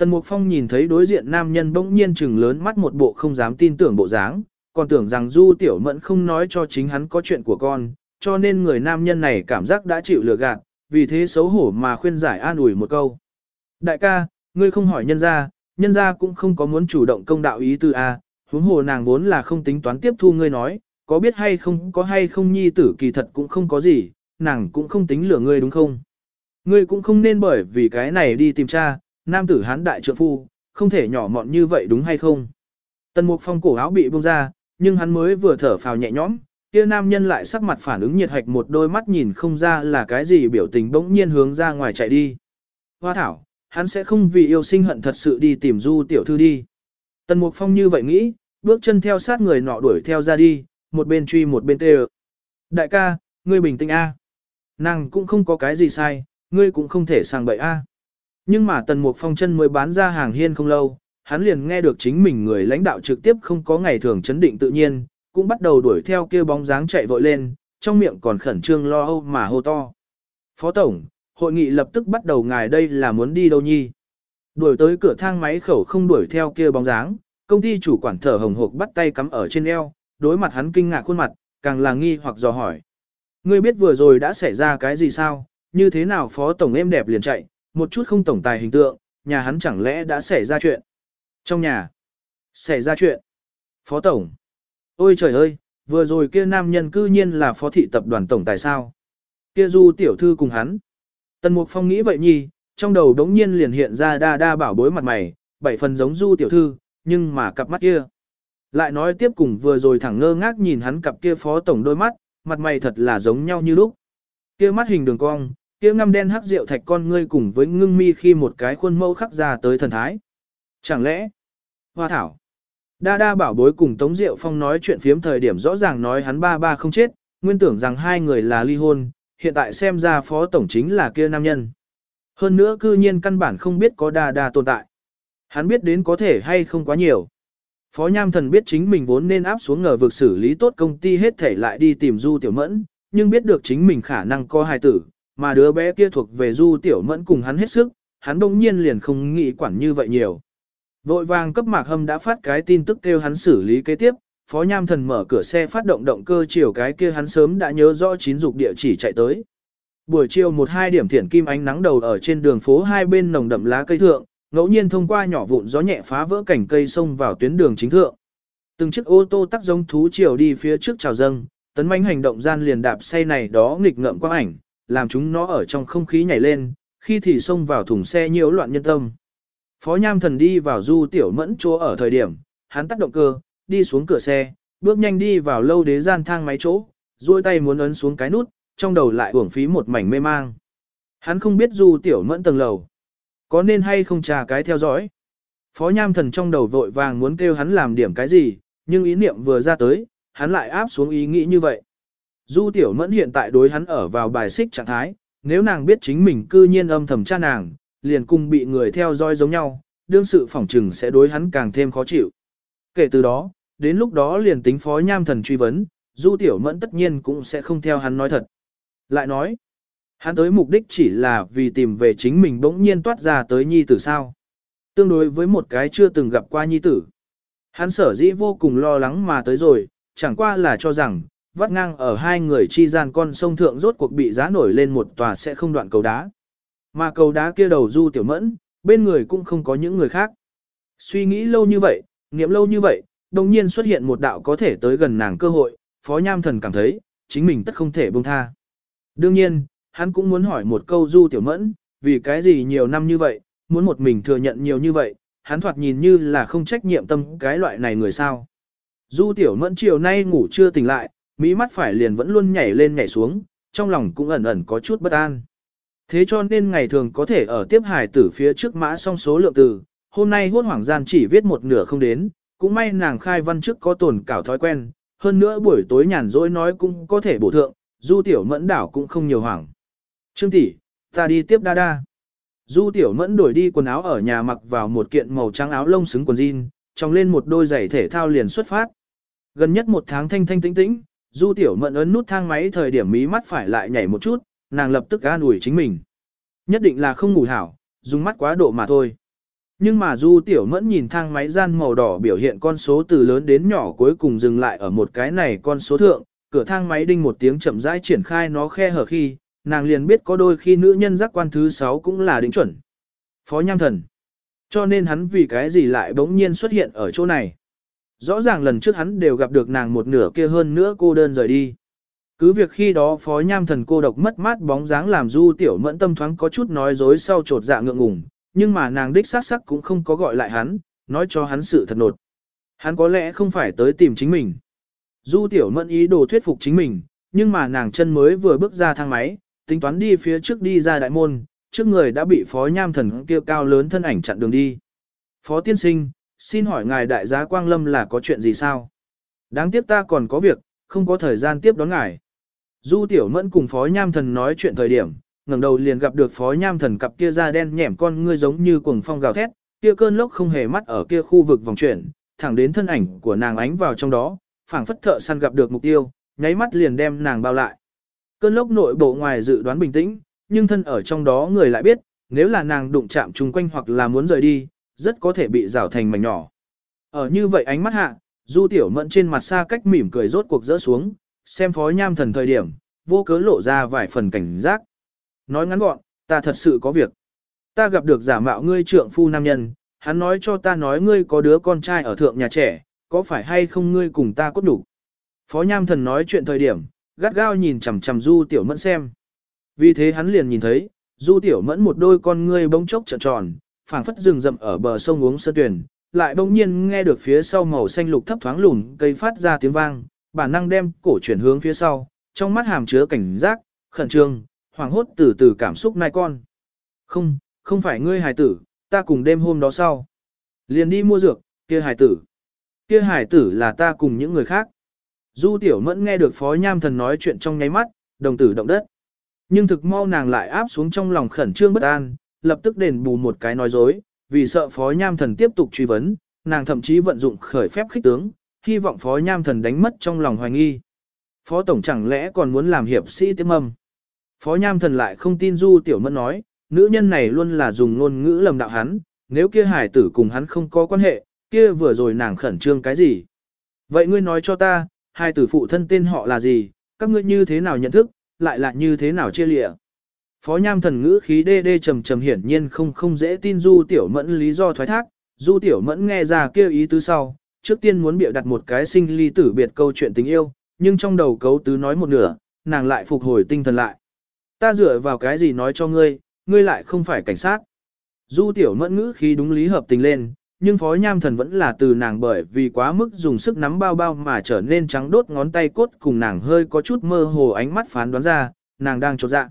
Tần Mục Phong nhìn thấy đối diện nam nhân bỗng nhiên trừng lớn mắt một bộ không dám tin tưởng bộ dáng, còn tưởng rằng Du Tiểu Mẫn không nói cho chính hắn có chuyện của con, cho nên người nam nhân này cảm giác đã chịu lừa gạt, vì thế xấu hổ mà khuyên giải an ủi một câu. Đại ca, ngươi không hỏi nhân gia, nhân gia cũng không có muốn chủ động công đạo ý tư a, huống hồ nàng vốn là không tính toán tiếp thu ngươi nói, có biết hay không có hay không nhi tử kỳ thật cũng không có gì, nàng cũng không tính lừa ngươi đúng không? Ngươi cũng không nên bởi vì cái này đi tìm cha, nam tử hán đại trượng phu, không thể nhỏ mọn như vậy đúng hay không? Tần mục phong cổ áo bị buông ra, nhưng hắn mới vừa thở phào nhẹ nhõm, kia nam nhân lại sắc mặt phản ứng nhiệt hạch một đôi mắt nhìn không ra là cái gì biểu tình bỗng nhiên hướng ra ngoài chạy đi. Hoa thảo, hắn sẽ không vì yêu sinh hận thật sự đi tìm du tiểu thư đi. Tần mục phong như vậy nghĩ, bước chân theo sát người nọ đuổi theo ra đi, một bên truy một bên tê Đại ca, ngươi bình tĩnh A. Nàng cũng không có cái gì sai, ngươi cũng không thể sang bậy a. Nhưng mà Tần Mục Phong chân mới bán ra hàng hiên không lâu, hắn liền nghe được chính mình người lãnh đạo trực tiếp không có ngày thường chấn định tự nhiên, cũng bắt đầu đuổi theo kia bóng dáng chạy vội lên, trong miệng còn khẩn trương lo âu mà hô to. Phó Tổng, hội nghị lập tức bắt đầu ngài đây là muốn đi đâu nhi? Đuổi tới cửa thang máy khẩu không đuổi theo kia bóng dáng, công ty chủ quản thở hồng hộc bắt tay cắm ở trên eo, đối mặt hắn kinh ngạc khuôn mặt, càng là nghi hoặc dò hỏi. Ngươi biết vừa rồi đã xảy ra cái gì sao, như thế nào phó tổng êm đẹp liền chạy, một chút không tổng tài hình tượng, nhà hắn chẳng lẽ đã xảy ra chuyện. Trong nhà, xảy ra chuyện. Phó tổng, ôi trời ơi, vừa rồi kia nam nhân cư nhiên là phó thị tập đoàn tổng tài sao. Kia du tiểu thư cùng hắn. Tần Mục Phong nghĩ vậy nhi, trong đầu đống nhiên liền hiện ra đa đa bảo bối mặt mày, bảy phần giống du tiểu thư, nhưng mà cặp mắt kia. Lại nói tiếp cùng vừa rồi thẳng ngơ ngác nhìn hắn cặp kia phó tổng đôi mắt, mặt mày thật là giống nhau như lúc. Kia mắt hình đường cong, kia ngăm đen hắc rượu thạch con ngươi cùng với ngưng mi khi một cái khuôn mẫu khắc ra tới thần thái. Chẳng lẽ, hoa thảo, đa đa bảo bối cùng Tống Diệu Phong nói chuyện phiếm thời điểm rõ ràng nói hắn ba ba không chết, nguyên tưởng rằng hai người là ly hôn, hiện tại xem ra phó tổng chính là kia nam nhân. Hơn nữa cư nhiên căn bản không biết có đa đa tồn tại. Hắn biết đến có thể hay không quá nhiều. Phó Nham Thần biết chính mình vốn nên áp xuống ngờ vực xử lý tốt công ty hết thể lại đi tìm Du Tiểu Mẫn, nhưng biết được chính mình khả năng có hài tử, mà đứa bé kia thuộc về Du Tiểu Mẫn cùng hắn hết sức, hắn đông nhiên liền không nghĩ quản như vậy nhiều. Vội vàng cấp mạc hâm đã phát cái tin tức kêu hắn xử lý kế tiếp, Phó Nham Thần mở cửa xe phát động động cơ chiều cái kia hắn sớm đã nhớ rõ chín dục địa chỉ chạy tới. Buổi chiều một hai điểm thiển kim ánh nắng đầu ở trên đường phố hai bên nồng đậm lá cây thượng, ngẫu nhiên thông qua nhỏ vụn gió nhẹ phá vỡ cảnh cây xông vào tuyến đường chính thượng. Từng chiếc ô tô tắc giống thú chiều đi phía trước chào dâng, tấn manh hành động gian liền đạp say này đó nghịch ngợm quang ảnh, làm chúng nó ở trong không khí nhảy lên, khi thì xông vào thùng xe nhiễu loạn nhân tâm. Phó Nham Thần đi vào du tiểu mẫn chỗ ở thời điểm, hắn tắt động cơ, đi xuống cửa xe, bước nhanh đi vào lâu đế gian thang máy chỗ, duỗi tay muốn ấn xuống cái nút, trong đầu lại uổng phí một mảnh mê mang. Hắn không biết du tiểu mẫn tầng lầu. Có nên hay không trà cái theo dõi? Phó Nham Thần trong đầu vội vàng muốn kêu hắn làm điểm cái gì, nhưng ý niệm vừa ra tới, hắn lại áp xuống ý nghĩ như vậy. Du Tiểu Mẫn hiện tại đối hắn ở vào bài xích trạng thái, nếu nàng biết chính mình cư nhiên âm thầm cha nàng, liền cùng bị người theo dõi giống nhau, đương sự phỏng trừng sẽ đối hắn càng thêm khó chịu. Kể từ đó, đến lúc đó liền tính Phó Nham Thần truy vấn, Du Tiểu Mẫn tất nhiên cũng sẽ không theo hắn nói thật. Lại nói, Hắn tới mục đích chỉ là vì tìm về chính mình bỗng nhiên toát ra tới nhi tử sao. Tương đối với một cái chưa từng gặp qua nhi tử. Hắn sở dĩ vô cùng lo lắng mà tới rồi, chẳng qua là cho rằng, vắt ngang ở hai người chi gian con sông thượng rốt cuộc bị giá nổi lên một tòa sẽ không đoạn cầu đá. Mà cầu đá kia đầu du tiểu mẫn, bên người cũng không có những người khác. Suy nghĩ lâu như vậy, niệm lâu như vậy, đồng nhiên xuất hiện một đạo có thể tới gần nàng cơ hội, Phó Nham Thần cảm thấy, chính mình tất không thể buông tha. Đương nhiên, hắn cũng muốn hỏi một câu du tiểu mẫn, vì cái gì nhiều năm như vậy, muốn một mình thừa nhận nhiều như vậy, hắn thoạt nhìn như là không trách nhiệm tâm cái loại này người sao. Du tiểu mẫn chiều nay ngủ chưa tỉnh lại, mỹ mắt phải liền vẫn luôn nhảy lên nhảy xuống, trong lòng cũng ẩn ẩn có chút bất an. Thế cho nên ngày thường có thể ở tiếp hải tử phía trước mã xong số lượng từ, hôm nay hốt hoảng gian chỉ viết một nửa không đến, cũng may nàng khai văn trước có tồn cảo thói quen, hơn nữa buổi tối nhàn rỗi nói cũng có thể bổ thượng, du tiểu mẫn đảo cũng không nhiều hoảng. Trương tỷ, ta đi tiếp đa đa. Du tiểu mẫn đổi đi quần áo ở nhà mặc vào một kiện màu trắng áo lông xứng quần jean, trong lên một đôi giày thể thao liền xuất phát. Gần nhất một tháng thanh thanh tĩnh tĩnh, du tiểu mẫn ấn nút thang máy thời điểm mí mắt phải lại nhảy một chút, nàng lập tức an ủi chính mình. Nhất định là không ngủ hảo, dùng mắt quá độ mà thôi. Nhưng mà du tiểu mẫn nhìn thang máy gian màu đỏ biểu hiện con số từ lớn đến nhỏ cuối cùng dừng lại ở một cái này con số thượng, cửa thang máy đinh một tiếng chậm rãi triển khai nó khe hở khi, nàng liền biết có đôi khi nữ nhân giác quan thứ 6 cũng là đính chuẩn. Phó Nham Thần. Cho nên hắn vì cái gì lại bỗng nhiên xuất hiện ở chỗ này. Rõ ràng lần trước hắn đều gặp được nàng một nửa kia hơn nữa cô đơn rời đi. Cứ việc khi đó Phó Nham Thần cô độc mất mát bóng dáng làm Du Tiểu Mẫn tâm thoáng có chút nói dối sau trột dạ ngượng ngùng, nhưng mà nàng đích xác sắc cũng không có gọi lại hắn, nói cho hắn sự thật nột. Hắn có lẽ không phải tới tìm chính mình. Du Tiểu Mẫn ý đồ thuyết phục chính mình, nhưng mà nàng chân mới vừa bước ra thang máy, tính toán đi phía trước đi ra đại môn, trước người đã bị phó nham thần kia cao lớn thân ảnh chặn đường đi. Phó tiên sinh, xin hỏi ngài đại giá Quang Lâm là có chuyện gì sao? Đáng tiếc ta còn có việc, không có thời gian tiếp đón ngài. Du tiểu mẫn cùng phó nham thần nói chuyện thời điểm, ngẩng đầu liền gặp được phó nham thần cặp kia da đen nhẻm con ngươi giống như cuồng phong gào thét, kia cơn lốc không hề mắt ở kia khu vực vòng chuyển, thẳng đến thân ảnh của nàng ánh vào trong đó, phảng phất thợ săn gặp được mục tiêu, nháy mắt liền đem nàng bao lại. Cơn lốc nội bộ ngoài dự đoán bình tĩnh, nhưng thân ở trong đó người lại biết, nếu là nàng đụng chạm chung quanh hoặc là muốn rời đi, rất có thể bị rào thành mảnh nhỏ. Ở như vậy ánh mắt hạ, Du Tiểu Mẫn trên mặt xa cách mỉm cười rốt cuộc rỡ xuống, xem phó nham thần thời điểm, vô cớ lộ ra vài phần cảnh giác. Nói ngắn gọn, ta thật sự có việc. Ta gặp được giả mạo ngươi trượng phu nam nhân, hắn nói cho ta nói ngươi có đứa con trai ở thượng nhà trẻ, có phải hay không ngươi cùng ta cốt đủ. Phó nham thần nói chuyện thời điểm, gắt gao nhìn chằm chằm Du Tiểu Mẫn xem. Vì thế hắn liền nhìn thấy, Du Tiểu Mẫn một đôi con ngươi bỗng chốc trợn tròn, phảng phất rừng rậm ở bờ sông uống sơn tuyển, lại bỗng nhiên nghe được phía sau màu xanh lục thấp thoáng lùn cây phát ra tiếng vang, bản năng đem cổ chuyển hướng phía sau, trong mắt hàm chứa cảnh giác, khẩn trương, hoảng hốt từ từ cảm xúc nai con. Không, không phải ngươi hài tử, ta cùng đêm hôm đó sau. Liền đi mua dược, kia hài tử. Kia hài tử là ta cùng những người khác. Du tiểu mẫn nghe được phó nham thần nói chuyện trong nháy mắt, đồng tử động đất. Nhưng thực mau nàng lại áp xuống trong lòng khẩn trương bất an, lập tức đền bù một cái nói dối, vì sợ phó nham thần tiếp tục truy vấn, nàng thậm chí vận dụng khởi phép khích tướng, hy vọng phó nham thần đánh mất trong lòng hoài nghi. Phó tổng chẳng lẽ còn muốn làm hiệp sĩ tiêm âm. Phó nham thần lại không tin du tiểu mẫn nói, nữ nhân này luôn là dùng ngôn ngữ lầm đạo hắn, nếu kia hải tử cùng hắn không có quan hệ, kia vừa rồi nàng khẩn trương cái gì. Vậy ngươi nói cho ta, hai tử phụ thân tên họ là gì, các ngươi như thế nào nhận thức, lại là như thế nào chia lịa. Phó nham thần ngữ khí đê đê trầm trầm hiển nhiên không không dễ tin du tiểu mẫn lý do thoái thác, du tiểu mẫn nghe ra kêu ý tứ sau, trước tiên muốn biểu đặt một cái sinh ly tử biệt câu chuyện tình yêu, nhưng trong đầu cấu tứ nói một nửa, nàng lại phục hồi tinh thần lại. Ta dựa vào cái gì nói cho ngươi, ngươi lại không phải cảnh sát. Du tiểu mẫn ngữ khí đúng lý hợp tình lên, nhưng phó nham thần vẫn là từ nàng bởi vì quá mức dùng sức nắm bao bao mà trở nên trắng đốt ngón tay cốt cùng nàng hơi có chút mơ hồ ánh mắt phán đoán ra, nàng đang trột dạ.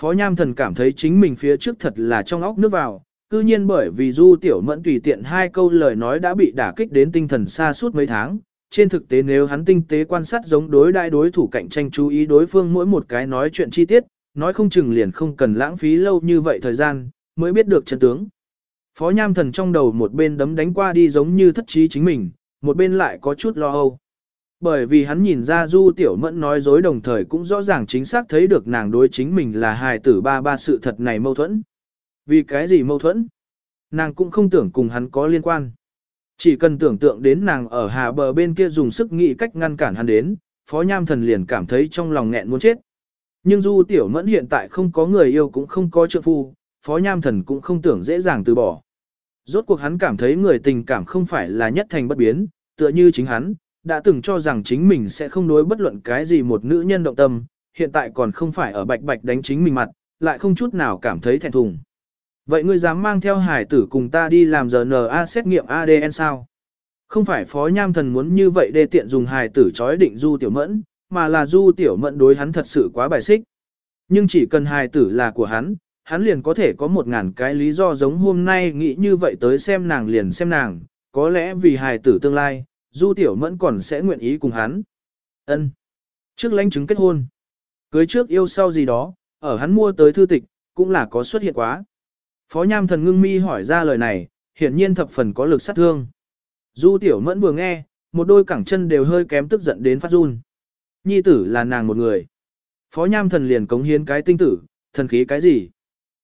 Phó nham thần cảm thấy chính mình phía trước thật là trong óc nước vào, cư nhiên bởi vì du tiểu mẫn tùy tiện hai câu lời nói đã bị đả kích đến tinh thần xa suốt mấy tháng. Trên thực tế nếu hắn tinh tế quan sát giống đối đại đối thủ cạnh tranh chú ý đối phương mỗi một cái nói chuyện chi tiết, nói không chừng liền không cần lãng phí lâu như vậy thời gian, mới biết được chân tướng. Phó Nham Thần trong đầu một bên đấm đánh qua đi giống như thất trí chính mình, một bên lại có chút lo âu. Bởi vì hắn nhìn ra Du Tiểu Mẫn nói dối đồng thời cũng rõ ràng chính xác thấy được nàng đối chính mình là hài tử ba ba sự thật này mâu thuẫn. Vì cái gì mâu thuẫn? Nàng cũng không tưởng cùng hắn có liên quan. Chỉ cần tưởng tượng đến nàng ở hà bờ bên kia dùng sức nghĩ cách ngăn cản hắn đến, Phó Nham Thần liền cảm thấy trong lòng nghẹn muốn chết. Nhưng Du Tiểu Mẫn hiện tại không có người yêu cũng không có trợ phu, Phó Nham Thần cũng không tưởng dễ dàng từ bỏ. Rốt cuộc hắn cảm thấy người tình cảm không phải là nhất thành bất biến, tựa như chính hắn, đã từng cho rằng chính mình sẽ không đối bất luận cái gì một nữ nhân động tâm, hiện tại còn không phải ở bạch bạch đánh chính mình mặt, lại không chút nào cảm thấy thẹn thùng. Vậy ngươi dám mang theo hải tử cùng ta đi làm RNA xét nghiệm ADN sao? Không phải phó nham thần muốn như vậy để tiện dùng hài tử chói định du tiểu mẫn, mà là du tiểu mẫn đối hắn thật sự quá bài xích. Nhưng chỉ cần hài tử là của hắn, hắn liền có thể có một ngàn cái lý do giống hôm nay nghĩ như vậy tới xem nàng liền xem nàng, có lẽ vì hài tử tương lai, Du Tiểu Mẫn còn sẽ nguyện ý cùng hắn. Ân. Trước lãnh chứng kết hôn. Cưới trước yêu sau gì đó, ở hắn mua tới thư tịch, cũng là có xuất hiện quá. Phó Nham Thần ngưng mi hỏi ra lời này, hiển nhiên thập phần có lực sát thương. Du Tiểu Mẫn vừa nghe, một đôi cẳng chân đều hơi kém tức giận đến phát run. Nhi tử là nàng một người. Phó Nham Thần liền cống hiến cái tinh tử, thần khí cái gì?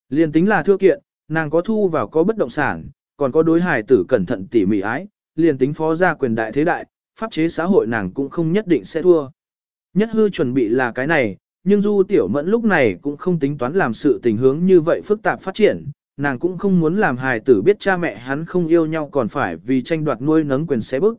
Liền tính là thưa kiện, nàng có thu vào có bất động sản, còn có đối hài tử cẩn thận tỉ mỉ ái, liền tính phó gia quyền đại thế đại, pháp chế xã hội nàng cũng không nhất định sẽ thua. Nhất hư chuẩn bị là cái này, nhưng Du Tiểu Mẫn lúc này cũng không tính toán làm sự tình hướng như vậy phức tạp phát triển, nàng cũng không muốn làm hài tử biết cha mẹ hắn không yêu nhau còn phải vì tranh đoạt nuôi nấng quyền xé bức.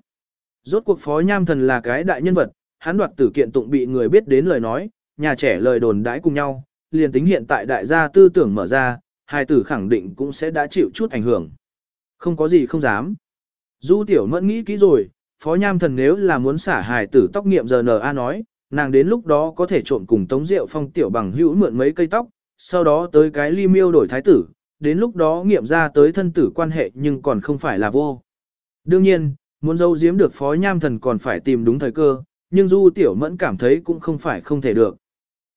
Rốt cuộc phó nham thần là cái đại nhân vật, hắn đoạt tử kiện tụng bị người biết đến lời nói, nhà trẻ lời đồn đãi cùng nhau, liền tính hiện tại đại gia tư tưởng mở ra, hài tử khẳng định cũng sẽ đã chịu chút ảnh hưởng. Không có gì không dám. Du tiểu mẫn nghĩ kỹ rồi, phó nham thần nếu là muốn xả hài tử tóc nghiệm giờ N.A. nói, nàng đến lúc đó có thể trộn cùng tống rượu phong tiểu bằng hữu mượn mấy cây tóc, sau đó tới cái ly miêu đổi thái tử, đến lúc đó nghiệm ra tới thân tử quan hệ nhưng còn không phải là vô. Đương nhiên, muốn dâu giếm được phó nham thần còn phải tìm đúng thời cơ, nhưng du tiểu mẫn cảm thấy cũng không phải không thể được.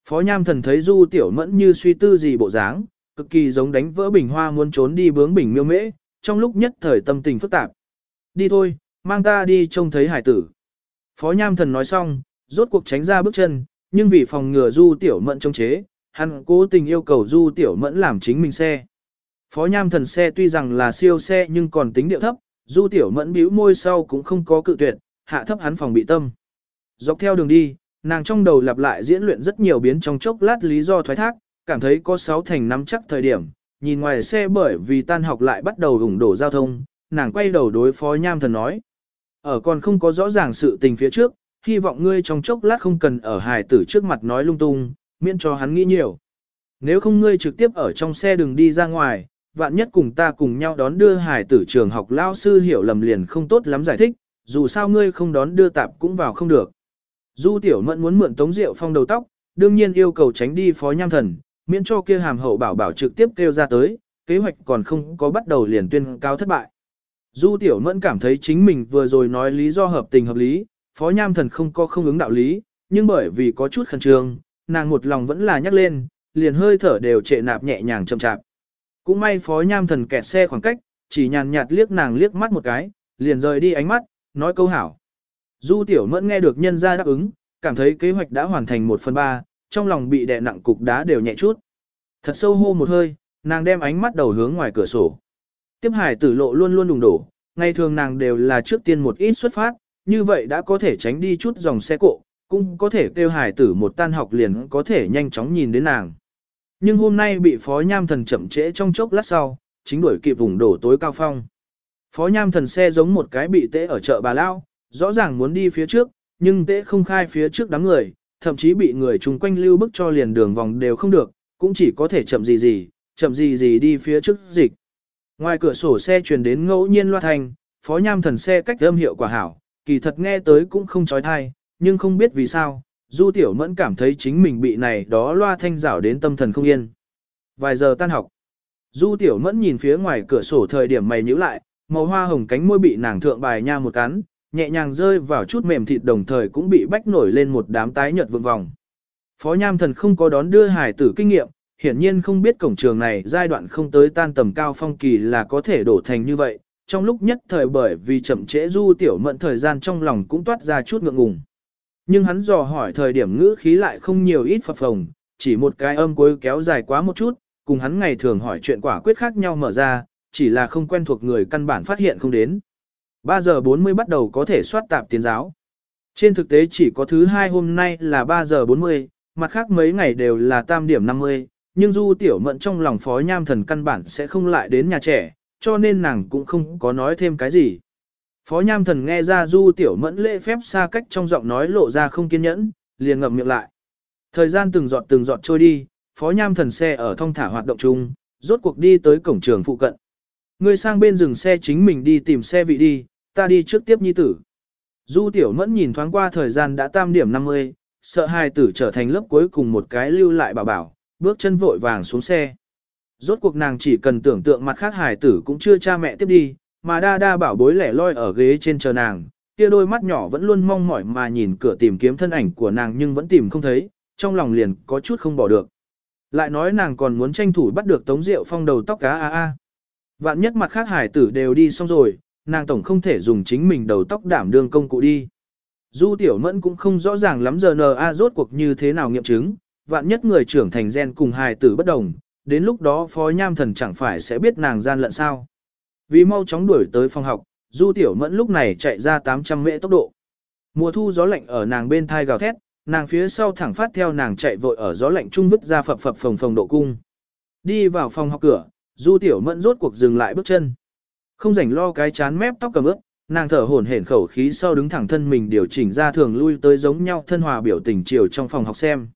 Phó Nham Thần thấy Du Tiểu Mẫn như suy tư gì bộ dáng, cực kỳ giống đánh vỡ bình hoa muốn trốn đi bướng bình miêu mễ, trong lúc nhất thời tâm tình phức tạp. Đi thôi, mang ta đi trông thấy hải tử. Phó Nham Thần nói xong, rốt cuộc tránh ra bước chân, nhưng vì phòng ngừa Du Tiểu Mẫn chống chế, hắn cố tình yêu cầu Du Tiểu Mẫn làm chính mình xe. Phó Nham Thần xe tuy rằng là siêu xe nhưng còn tính điệu thấp, Du Tiểu Mẫn bĩu môi sau cũng không có cự tuyệt, hạ thấp hắn phòng bị tâm. Dọc theo đường đi, nàng trong đầu lặp lại diễn luyện rất nhiều biến trong chốc lát lý do thoái thác, cảm thấy có sáu thành nắm chắc thời điểm, nhìn ngoài xe bởi vì tan học lại bắt đầu ủng đổ giao thông, nàng quay đầu đối phó nham thần nói. Ở còn không có rõ ràng sự tình phía trước, hy vọng ngươi trong chốc lát không cần ở hài tử trước mặt nói lung tung, miễn cho hắn nghĩ nhiều. Nếu không ngươi trực tiếp ở trong xe đừng đi ra ngoài, vạn nhất cùng ta cùng nhau đón đưa hài tử trường học lao sư hiểu lầm liền không tốt lắm giải thích, dù sao ngươi không đón đưa tạp cũng vào không được. Du tiểu mẫn muốn mượn tống rượu phong đầu tóc, đương nhiên yêu cầu tránh đi phó nham thần, miễn cho kia hàm hậu bảo bảo trực tiếp kêu ra tới, kế hoạch còn không có bắt đầu liền tuyên cao thất bại. Du tiểu mẫn cảm thấy chính mình vừa rồi nói lý do hợp tình hợp lý, phó nham thần không có không ứng đạo lý, nhưng bởi vì có chút khẩn trương, nàng một lòng vẫn là nhắc lên, liền hơi thở đều trệ nạp nhẹ nhàng chậm chạp. Cũng may phó nham thần kẹt xe khoảng cách, chỉ nhàn nhạt liếc nàng liếc mắt một cái, liền rời đi ánh mắt, nói câu hảo. Du tiểu mẫn nghe được nhân gia đáp ứng, cảm thấy kế hoạch đã hoàn thành một phần ba, trong lòng bị đè nặng cục đá đều nhẹ chút. Thật sâu hô một hơi, nàng đem ánh mắt đầu hướng ngoài cửa sổ. Tiếp hải tử lộ luôn luôn đùng đổ, ngày thường nàng đều là trước tiên một ít xuất phát, như vậy đã có thể tránh đi chút dòng xe cộ, cũng có thể kêu hải tử một tan học liền có thể nhanh chóng nhìn đến nàng. Nhưng hôm nay bị phó nham thần chậm trễ trong chốc lát sau, chính đuổi kịp vùng đổ tối cao phong. Phó nham thần xe giống một cái bị tễ ở chợ bà lao, rõ ràng muốn đi phía trước, nhưng tễ không khai phía trước đám người, thậm chí bị người chung quanh lưu bức cho liền đường vòng đều không được, cũng chỉ có thể chậm gì gì, chậm gì gì đi phía trước dịch. Ngoài cửa sổ xe truyền đến ngẫu nhiên loa thành, phó nham thần xe cách âm hiệu quả hảo, kỳ thật nghe tới cũng không trói thai, nhưng không biết vì sao, Du Tiểu Mẫn cảm thấy chính mình bị này đó loa thanh rảo đến tâm thần không yên. Vài giờ tan học, Du Tiểu Mẫn nhìn phía ngoài cửa sổ thời điểm mày nhíu lại, màu hoa hồng cánh môi bị nàng thượng bài nha một cắn, nhẹ nhàng rơi vào chút mềm thịt đồng thời cũng bị bách nổi lên một đám tái nhợt vương vòng. Phó Nham Thần không có đón đưa hải tử kinh nghiệm, hiển nhiên không biết cổng trường này giai đoạn không tới tan tầm cao phong kỳ là có thể đổ thành như vậy, trong lúc nhất thời bởi vì chậm trễ du tiểu mận thời gian trong lòng cũng toát ra chút ngượng ngùng. Nhưng hắn dò hỏi thời điểm ngữ khí lại không nhiều ít phập phồng, chỉ một cái âm cuối kéo dài quá một chút, cùng hắn ngày thường hỏi chuyện quả quyết khác nhau mở ra, chỉ là không quen thuộc người căn bản phát hiện không đến. 3 giờ 40 bắt đầu có thể soát tạp tiến giáo. Trên thực tế chỉ có thứ hai hôm nay là 3 giờ 40, mặt khác mấy ngày đều là tam điểm 50, nhưng Du Tiểu Mận trong lòng phó nham thần căn bản sẽ không lại đến nhà trẻ, cho nên nàng cũng không có nói thêm cái gì. Phó nham thần nghe ra Du Tiểu Mẫn lễ phép xa cách trong giọng nói lộ ra không kiên nhẫn, liền ngậm miệng lại. Thời gian từng giọt từng giọt trôi đi, phó nham thần xe ở thông thả hoạt động chung, rốt cuộc đi tới cổng trường phụ cận. Người sang bên dừng xe chính mình đi tìm xe vị đi, ta đi trước tiếp nhi tử. Du tiểu mẫn nhìn thoáng qua thời gian đã tam điểm 50, sợ hai tử trở thành lớp cuối cùng một cái lưu lại bảo bảo, bước chân vội vàng xuống xe. Rốt cuộc nàng chỉ cần tưởng tượng mặt khác hài tử cũng chưa cha mẹ tiếp đi, mà đa đa bảo bối lẻ loi ở ghế trên chờ nàng, kia đôi mắt nhỏ vẫn luôn mong mỏi mà nhìn cửa tìm kiếm thân ảnh của nàng nhưng vẫn tìm không thấy, trong lòng liền có chút không bỏ được. Lại nói nàng còn muốn tranh thủ bắt được tống rượu phong đầu tóc cá a a. Vạn nhất mặt khác hải tử đều đi xong rồi, nàng tổng không thể dùng chính mình đầu tóc đảm đương công cụ đi. Du tiểu mẫn cũng không rõ ràng lắm giờ N.A. rốt cuộc như thế nào nghiệm chứng, vạn nhất người trưởng thành gen cùng hài tử bất đồng, đến lúc đó phó nham thần chẳng phải sẽ biết nàng gian lận sao. Vì mau chóng đuổi tới phòng học, du tiểu mẫn lúc này chạy ra 800 mễ tốc độ. Mùa thu gió lạnh ở nàng bên thai gào thét, nàng phía sau thẳng phát theo nàng chạy vội ở gió lạnh trung vứt ra phập phập phồng phồng độ cung. Đi vào phòng học cửa, du tiểu mẫn rốt cuộc dừng lại bước chân. Không rảnh lo cái chán mép tóc cầm ướt, nàng thở hổn hển khẩu khí sau đứng thẳng thân mình điều chỉnh ra thường lui tới giống nhau thân hòa biểu tình chiều trong phòng học xem.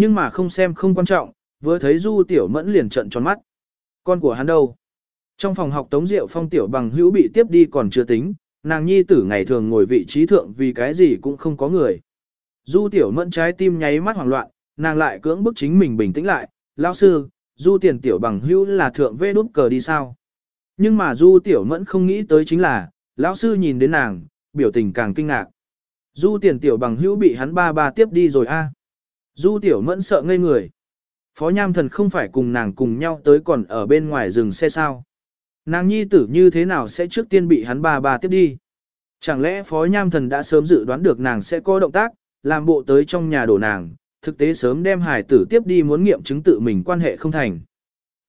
Nhưng mà không xem không quan trọng, vừa thấy Du Tiểu Mẫn liền trận tròn mắt. Con của hắn đâu? Trong phòng học Tống Diệu Phong tiểu bằng hữu bị tiếp đi còn chưa tính, nàng nhi tử ngày thường ngồi vị trí thượng vì cái gì cũng không có người. Du Tiểu Mẫn trái tim nháy mắt hoảng loạn, nàng lại cưỡng bức chính mình bình tĩnh lại, lão sư, Du tiền tiểu bằng hữu là thượng vê đút cờ đi sao? Nhưng mà Du Tiểu Mẫn không nghĩ tới chính là, lão sư nhìn đến nàng, biểu tình càng kinh ngạc. Du tiền tiểu bằng hữu bị hắn ba ba tiếp đi rồi a. Du tiểu mẫn sợ ngây người. Phó nham thần không phải cùng nàng cùng nhau tới còn ở bên ngoài rừng xe sao. Nàng nhi tử như thế nào sẽ trước tiên bị hắn ba ba tiếp đi. Chẳng lẽ phó nham thần đã sớm dự đoán được nàng sẽ có động tác, làm bộ tới trong nhà đổ nàng, thực tế sớm đem hải tử tiếp đi muốn nghiệm chứng tự mình quan hệ không thành.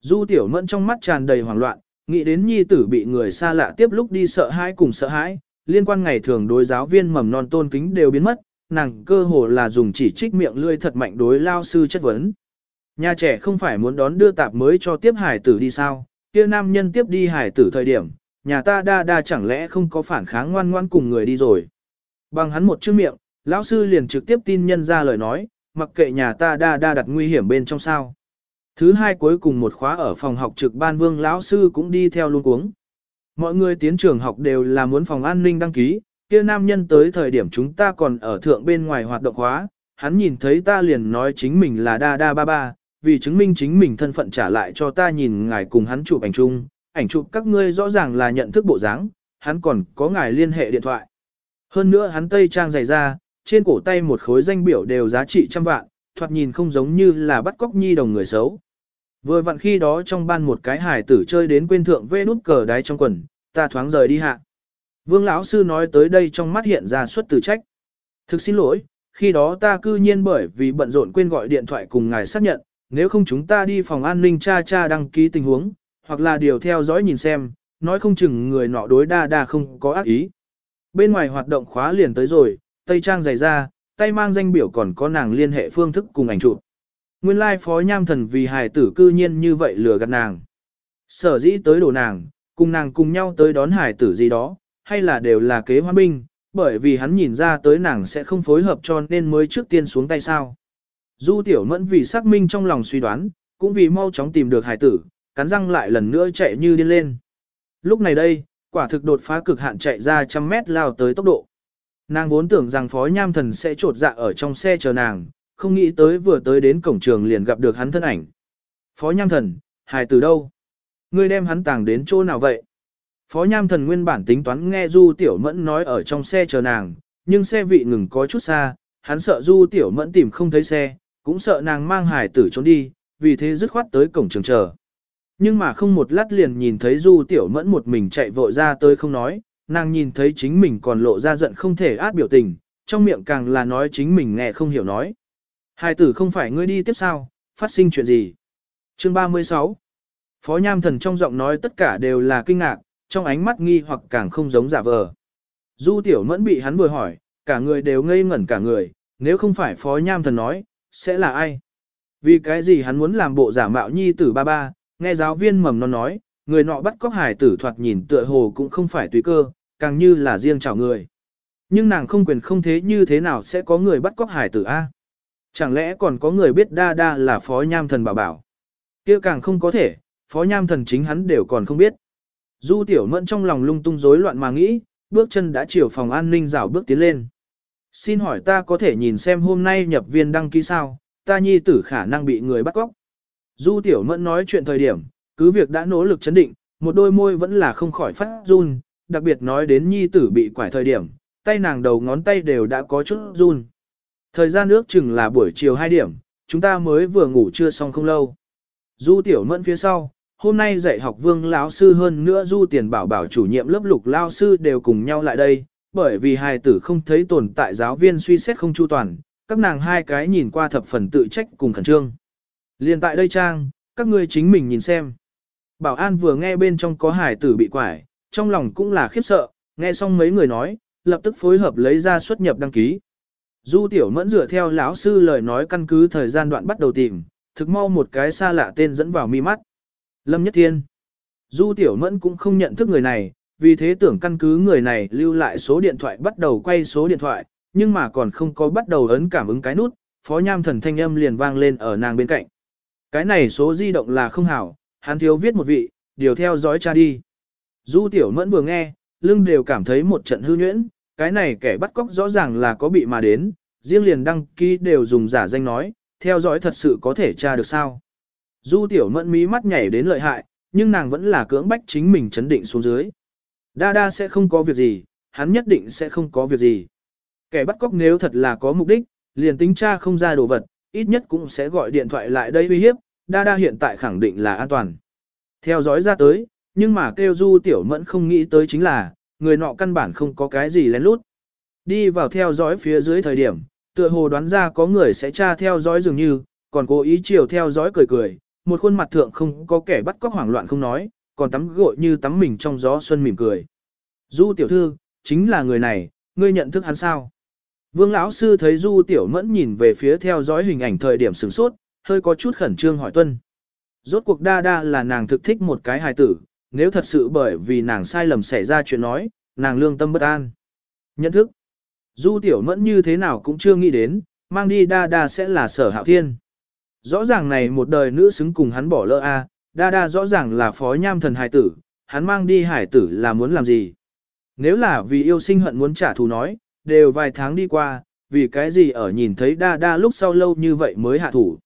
Du tiểu mẫn trong mắt tràn đầy hoảng loạn, nghĩ đến nhi tử bị người xa lạ tiếp lúc đi sợ hãi cùng sợ hãi, liên quan ngày thường đối giáo viên mầm non tôn kính đều biến mất, nàng cơ hồ là dùng chỉ trích miệng lươi thật mạnh đối lao sư chất vấn. Nhà trẻ không phải muốn đón đưa tạp mới cho tiếp hải tử đi sao, kia nam nhân tiếp đi hải tử thời điểm, nhà ta đa đa chẳng lẽ không có phản kháng ngoan ngoan cùng người đi rồi. Bằng hắn một chữ miệng, lão sư liền trực tiếp tin nhân ra lời nói, mặc kệ nhà ta đa đa đặt nguy hiểm bên trong sao. Thứ hai cuối cùng một khóa ở phòng học trực ban vương lão sư cũng đi theo luôn cuống. Mọi người tiến trường học đều là muốn phòng an ninh đăng ký, kia nam nhân tới thời điểm chúng ta còn ở thượng bên ngoài hoạt động hóa, hắn nhìn thấy ta liền nói chính mình là đa đa ba ba, vì chứng minh chính mình thân phận trả lại cho ta nhìn ngài cùng hắn chụp ảnh chung, ảnh chụp các ngươi rõ ràng là nhận thức bộ dáng, hắn còn có ngài liên hệ điện thoại. Hơn nữa hắn tây trang dày ra, trên cổ tay một khối danh biểu đều giá trị trăm vạn, thoạt nhìn không giống như là bắt cóc nhi đồng người xấu. Vừa vặn khi đó trong ban một cái hải tử chơi đến quên thượng vê nút cờ đáy trong quần, ta thoáng rời đi hạ. Vương lão sư nói tới đây trong mắt hiện ra suất từ trách. Thực xin lỗi, khi đó ta cư nhiên bởi vì bận rộn quên gọi điện thoại cùng ngài xác nhận, nếu không chúng ta đi phòng an ninh cha cha đăng ký tình huống, hoặc là điều theo dõi nhìn xem, nói không chừng người nọ đối đa đa không có ác ý. Bên ngoài hoạt động khóa liền tới rồi, tây trang dày ra, tay mang danh biểu còn có nàng liên hệ phương thức cùng ảnh chụp. Nguyên lai phó nham thần vì hài tử cư nhiên như vậy lừa gạt nàng. Sở dĩ tới đổ nàng, cùng nàng cùng nhau tới đón hài tử gì đó, hay là đều là kế hoan binh, bởi vì hắn nhìn ra tới nàng sẽ không phối hợp cho nên mới trước tiên xuống tay sao. Du tiểu mẫn vì xác minh trong lòng suy đoán, cũng vì mau chóng tìm được Hải tử, cắn răng lại lần nữa chạy như điên lên. Lúc này đây, quả thực đột phá cực hạn chạy ra trăm mét lao tới tốc độ. Nàng vốn tưởng rằng phó nham thần sẽ trột dạ ở trong xe chờ nàng, không nghĩ tới vừa tới đến cổng trường liền gặp được hắn thân ảnh. Phó nham thần, hài từ đâu? Ngươi đem hắn tàng đến chỗ nào vậy? Phó nham thần nguyên bản tính toán nghe Du Tiểu Mẫn nói ở trong xe chờ nàng, nhưng xe vị ngừng có chút xa, hắn sợ Du Tiểu Mẫn tìm không thấy xe, cũng sợ nàng mang Hải tử trốn đi, vì thế dứt khoát tới cổng trường chờ. Nhưng mà không một lát liền nhìn thấy Du Tiểu Mẫn một mình chạy vội ra tới không nói, nàng nhìn thấy chính mình còn lộ ra giận không thể át biểu tình, trong miệng càng là nói chính mình nghe không hiểu nói. Hải tử không phải ngươi đi tiếp sao, phát sinh chuyện gì? Chương 36 Phó Nham Thần trong giọng nói tất cả đều là kinh ngạc, trong ánh mắt nghi hoặc càng không giống giả vờ. Du Tiểu Mẫn bị hắn vừa hỏi, cả người đều ngây ngẩn cả người, nếu không phải Phó Nham Thần nói, sẽ là ai? Vì cái gì hắn muốn làm bộ giả mạo nhi tử ba ba, nghe giáo viên mầm non nói, người nọ bắt cóc hải tử thoạt nhìn tựa hồ cũng không phải tùy cơ, càng như là riêng chào người. Nhưng nàng không quyền không thế như thế nào sẽ có người bắt cóc hải tử A. Chẳng lẽ còn có người biết đa đa là phó nham thần bảo bảo. kia càng không có thể, phó nham thần chính hắn đều còn không biết. Du tiểu mẫn trong lòng lung tung rối loạn mà nghĩ, bước chân đã chiều phòng an ninh rảo bước tiến lên. Xin hỏi ta có thể nhìn xem hôm nay nhập viên đăng ký sao, ta nhi tử khả năng bị người bắt cóc. Du tiểu mẫn nói chuyện thời điểm, cứ việc đã nỗ lực chấn định, một đôi môi vẫn là không khỏi phát run, đặc biệt nói đến nhi tử bị quải thời điểm, tay nàng đầu ngón tay đều đã có chút run. Thời gian ước chừng là buổi chiều 2 điểm, chúng ta mới vừa ngủ trưa xong không lâu. Du tiểu mẫn phía sau, hôm nay dạy học vương lão sư hơn nữa du tiền bảo bảo chủ nhiệm lớp lục lao sư đều cùng nhau lại đây, bởi vì hài tử không thấy tồn tại giáo viên suy xét không chu toàn, các nàng hai cái nhìn qua thập phần tự trách cùng khẩn trương. Liên tại đây trang, các ngươi chính mình nhìn xem. Bảo an vừa nghe bên trong có hài tử bị quải, trong lòng cũng là khiếp sợ, nghe xong mấy người nói, lập tức phối hợp lấy ra xuất nhập đăng ký. Du tiểu mẫn dựa theo lão sư lời nói căn cứ thời gian đoạn bắt đầu tìm, thực mau một cái xa lạ tên dẫn vào mi mắt. Lâm Nhất Thiên. Du tiểu mẫn cũng không nhận thức người này, vì thế tưởng căn cứ người này lưu lại số điện thoại bắt đầu quay số điện thoại, nhưng mà còn không có bắt đầu ấn cảm ứng cái nút, phó nham thần thanh âm liền vang lên ở nàng bên cạnh. Cái này số di động là không hảo, hắn thiếu viết một vị, điều theo dõi cha đi. Du tiểu mẫn vừa nghe, lưng đều cảm thấy một trận hư nhuyễn, cái này kẻ bắt cóc rõ ràng là có bị mà đến, riêng liền đăng ký đều dùng giả danh nói, theo dõi thật sự có thể tra được sao. Du tiểu mẫn mí mắt nhảy đến lợi hại, nhưng nàng vẫn là cưỡng bách chính mình chấn định xuống dưới. Đa đa sẽ không có việc gì, hắn nhất định sẽ không có việc gì. Kẻ bắt cóc nếu thật là có mục đích, liền tính tra không ra đồ vật, ít nhất cũng sẽ gọi điện thoại lại đây uy hiếp, đa đa hiện tại khẳng định là an toàn. Theo dõi ra tới, nhưng mà kêu du tiểu mẫn không nghĩ tới chính là, người nọ căn bản không có cái gì lén lút. Đi vào theo dõi phía dưới thời điểm, tựa hồ đoán ra có người sẽ tra theo dõi dường như, còn cố ý chiều theo dõi cười cười, một khuôn mặt thượng không có kẻ bắt cóc hoảng loạn không nói, còn tắm gội như tắm mình trong gió xuân mỉm cười. Du tiểu thư, chính là người này, ngươi nhận thức hắn sao? Vương lão sư thấy Du tiểu mẫn nhìn về phía theo dõi hình ảnh thời điểm sửng sốt, hơi có chút khẩn trương hỏi tuân. Rốt cuộc đa đa là nàng thực thích một cái hài tử, nếu thật sự bởi vì nàng sai lầm xảy ra chuyện nói, nàng lương tâm bất an. Nhận thức. Du tiểu mẫn như thế nào cũng chưa nghĩ đến, mang đi đa đa sẽ là sở hạo thiên. Rõ ràng này một đời nữ xứng cùng hắn bỏ lỡ a, đa đa rõ ràng là phó nham thần hải tử, hắn mang đi hải tử là muốn làm gì. Nếu là vì yêu sinh hận muốn trả thù nói, đều vài tháng đi qua, vì cái gì ở nhìn thấy đa đa lúc sau lâu như vậy mới hạ thủ.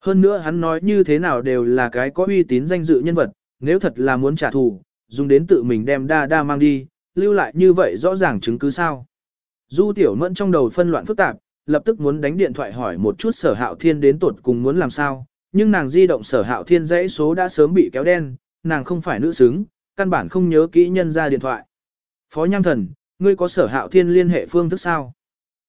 Hơn nữa hắn nói như thế nào đều là cái có uy tín danh dự nhân vật, nếu thật là muốn trả thù, dùng đến tự mình đem đa đa mang đi, lưu lại như vậy rõ ràng chứng cứ sao. Du tiểu mẫn trong đầu phân loạn phức tạp, lập tức muốn đánh điện thoại hỏi một chút sở hạo thiên đến tuột cùng muốn làm sao, nhưng nàng di động sở hạo thiên dãy số đã sớm bị kéo đen, nàng không phải nữ xứng, căn bản không nhớ kỹ nhân ra điện thoại. Phó Nham Thần, ngươi có sở hạo thiên liên hệ phương thức sao?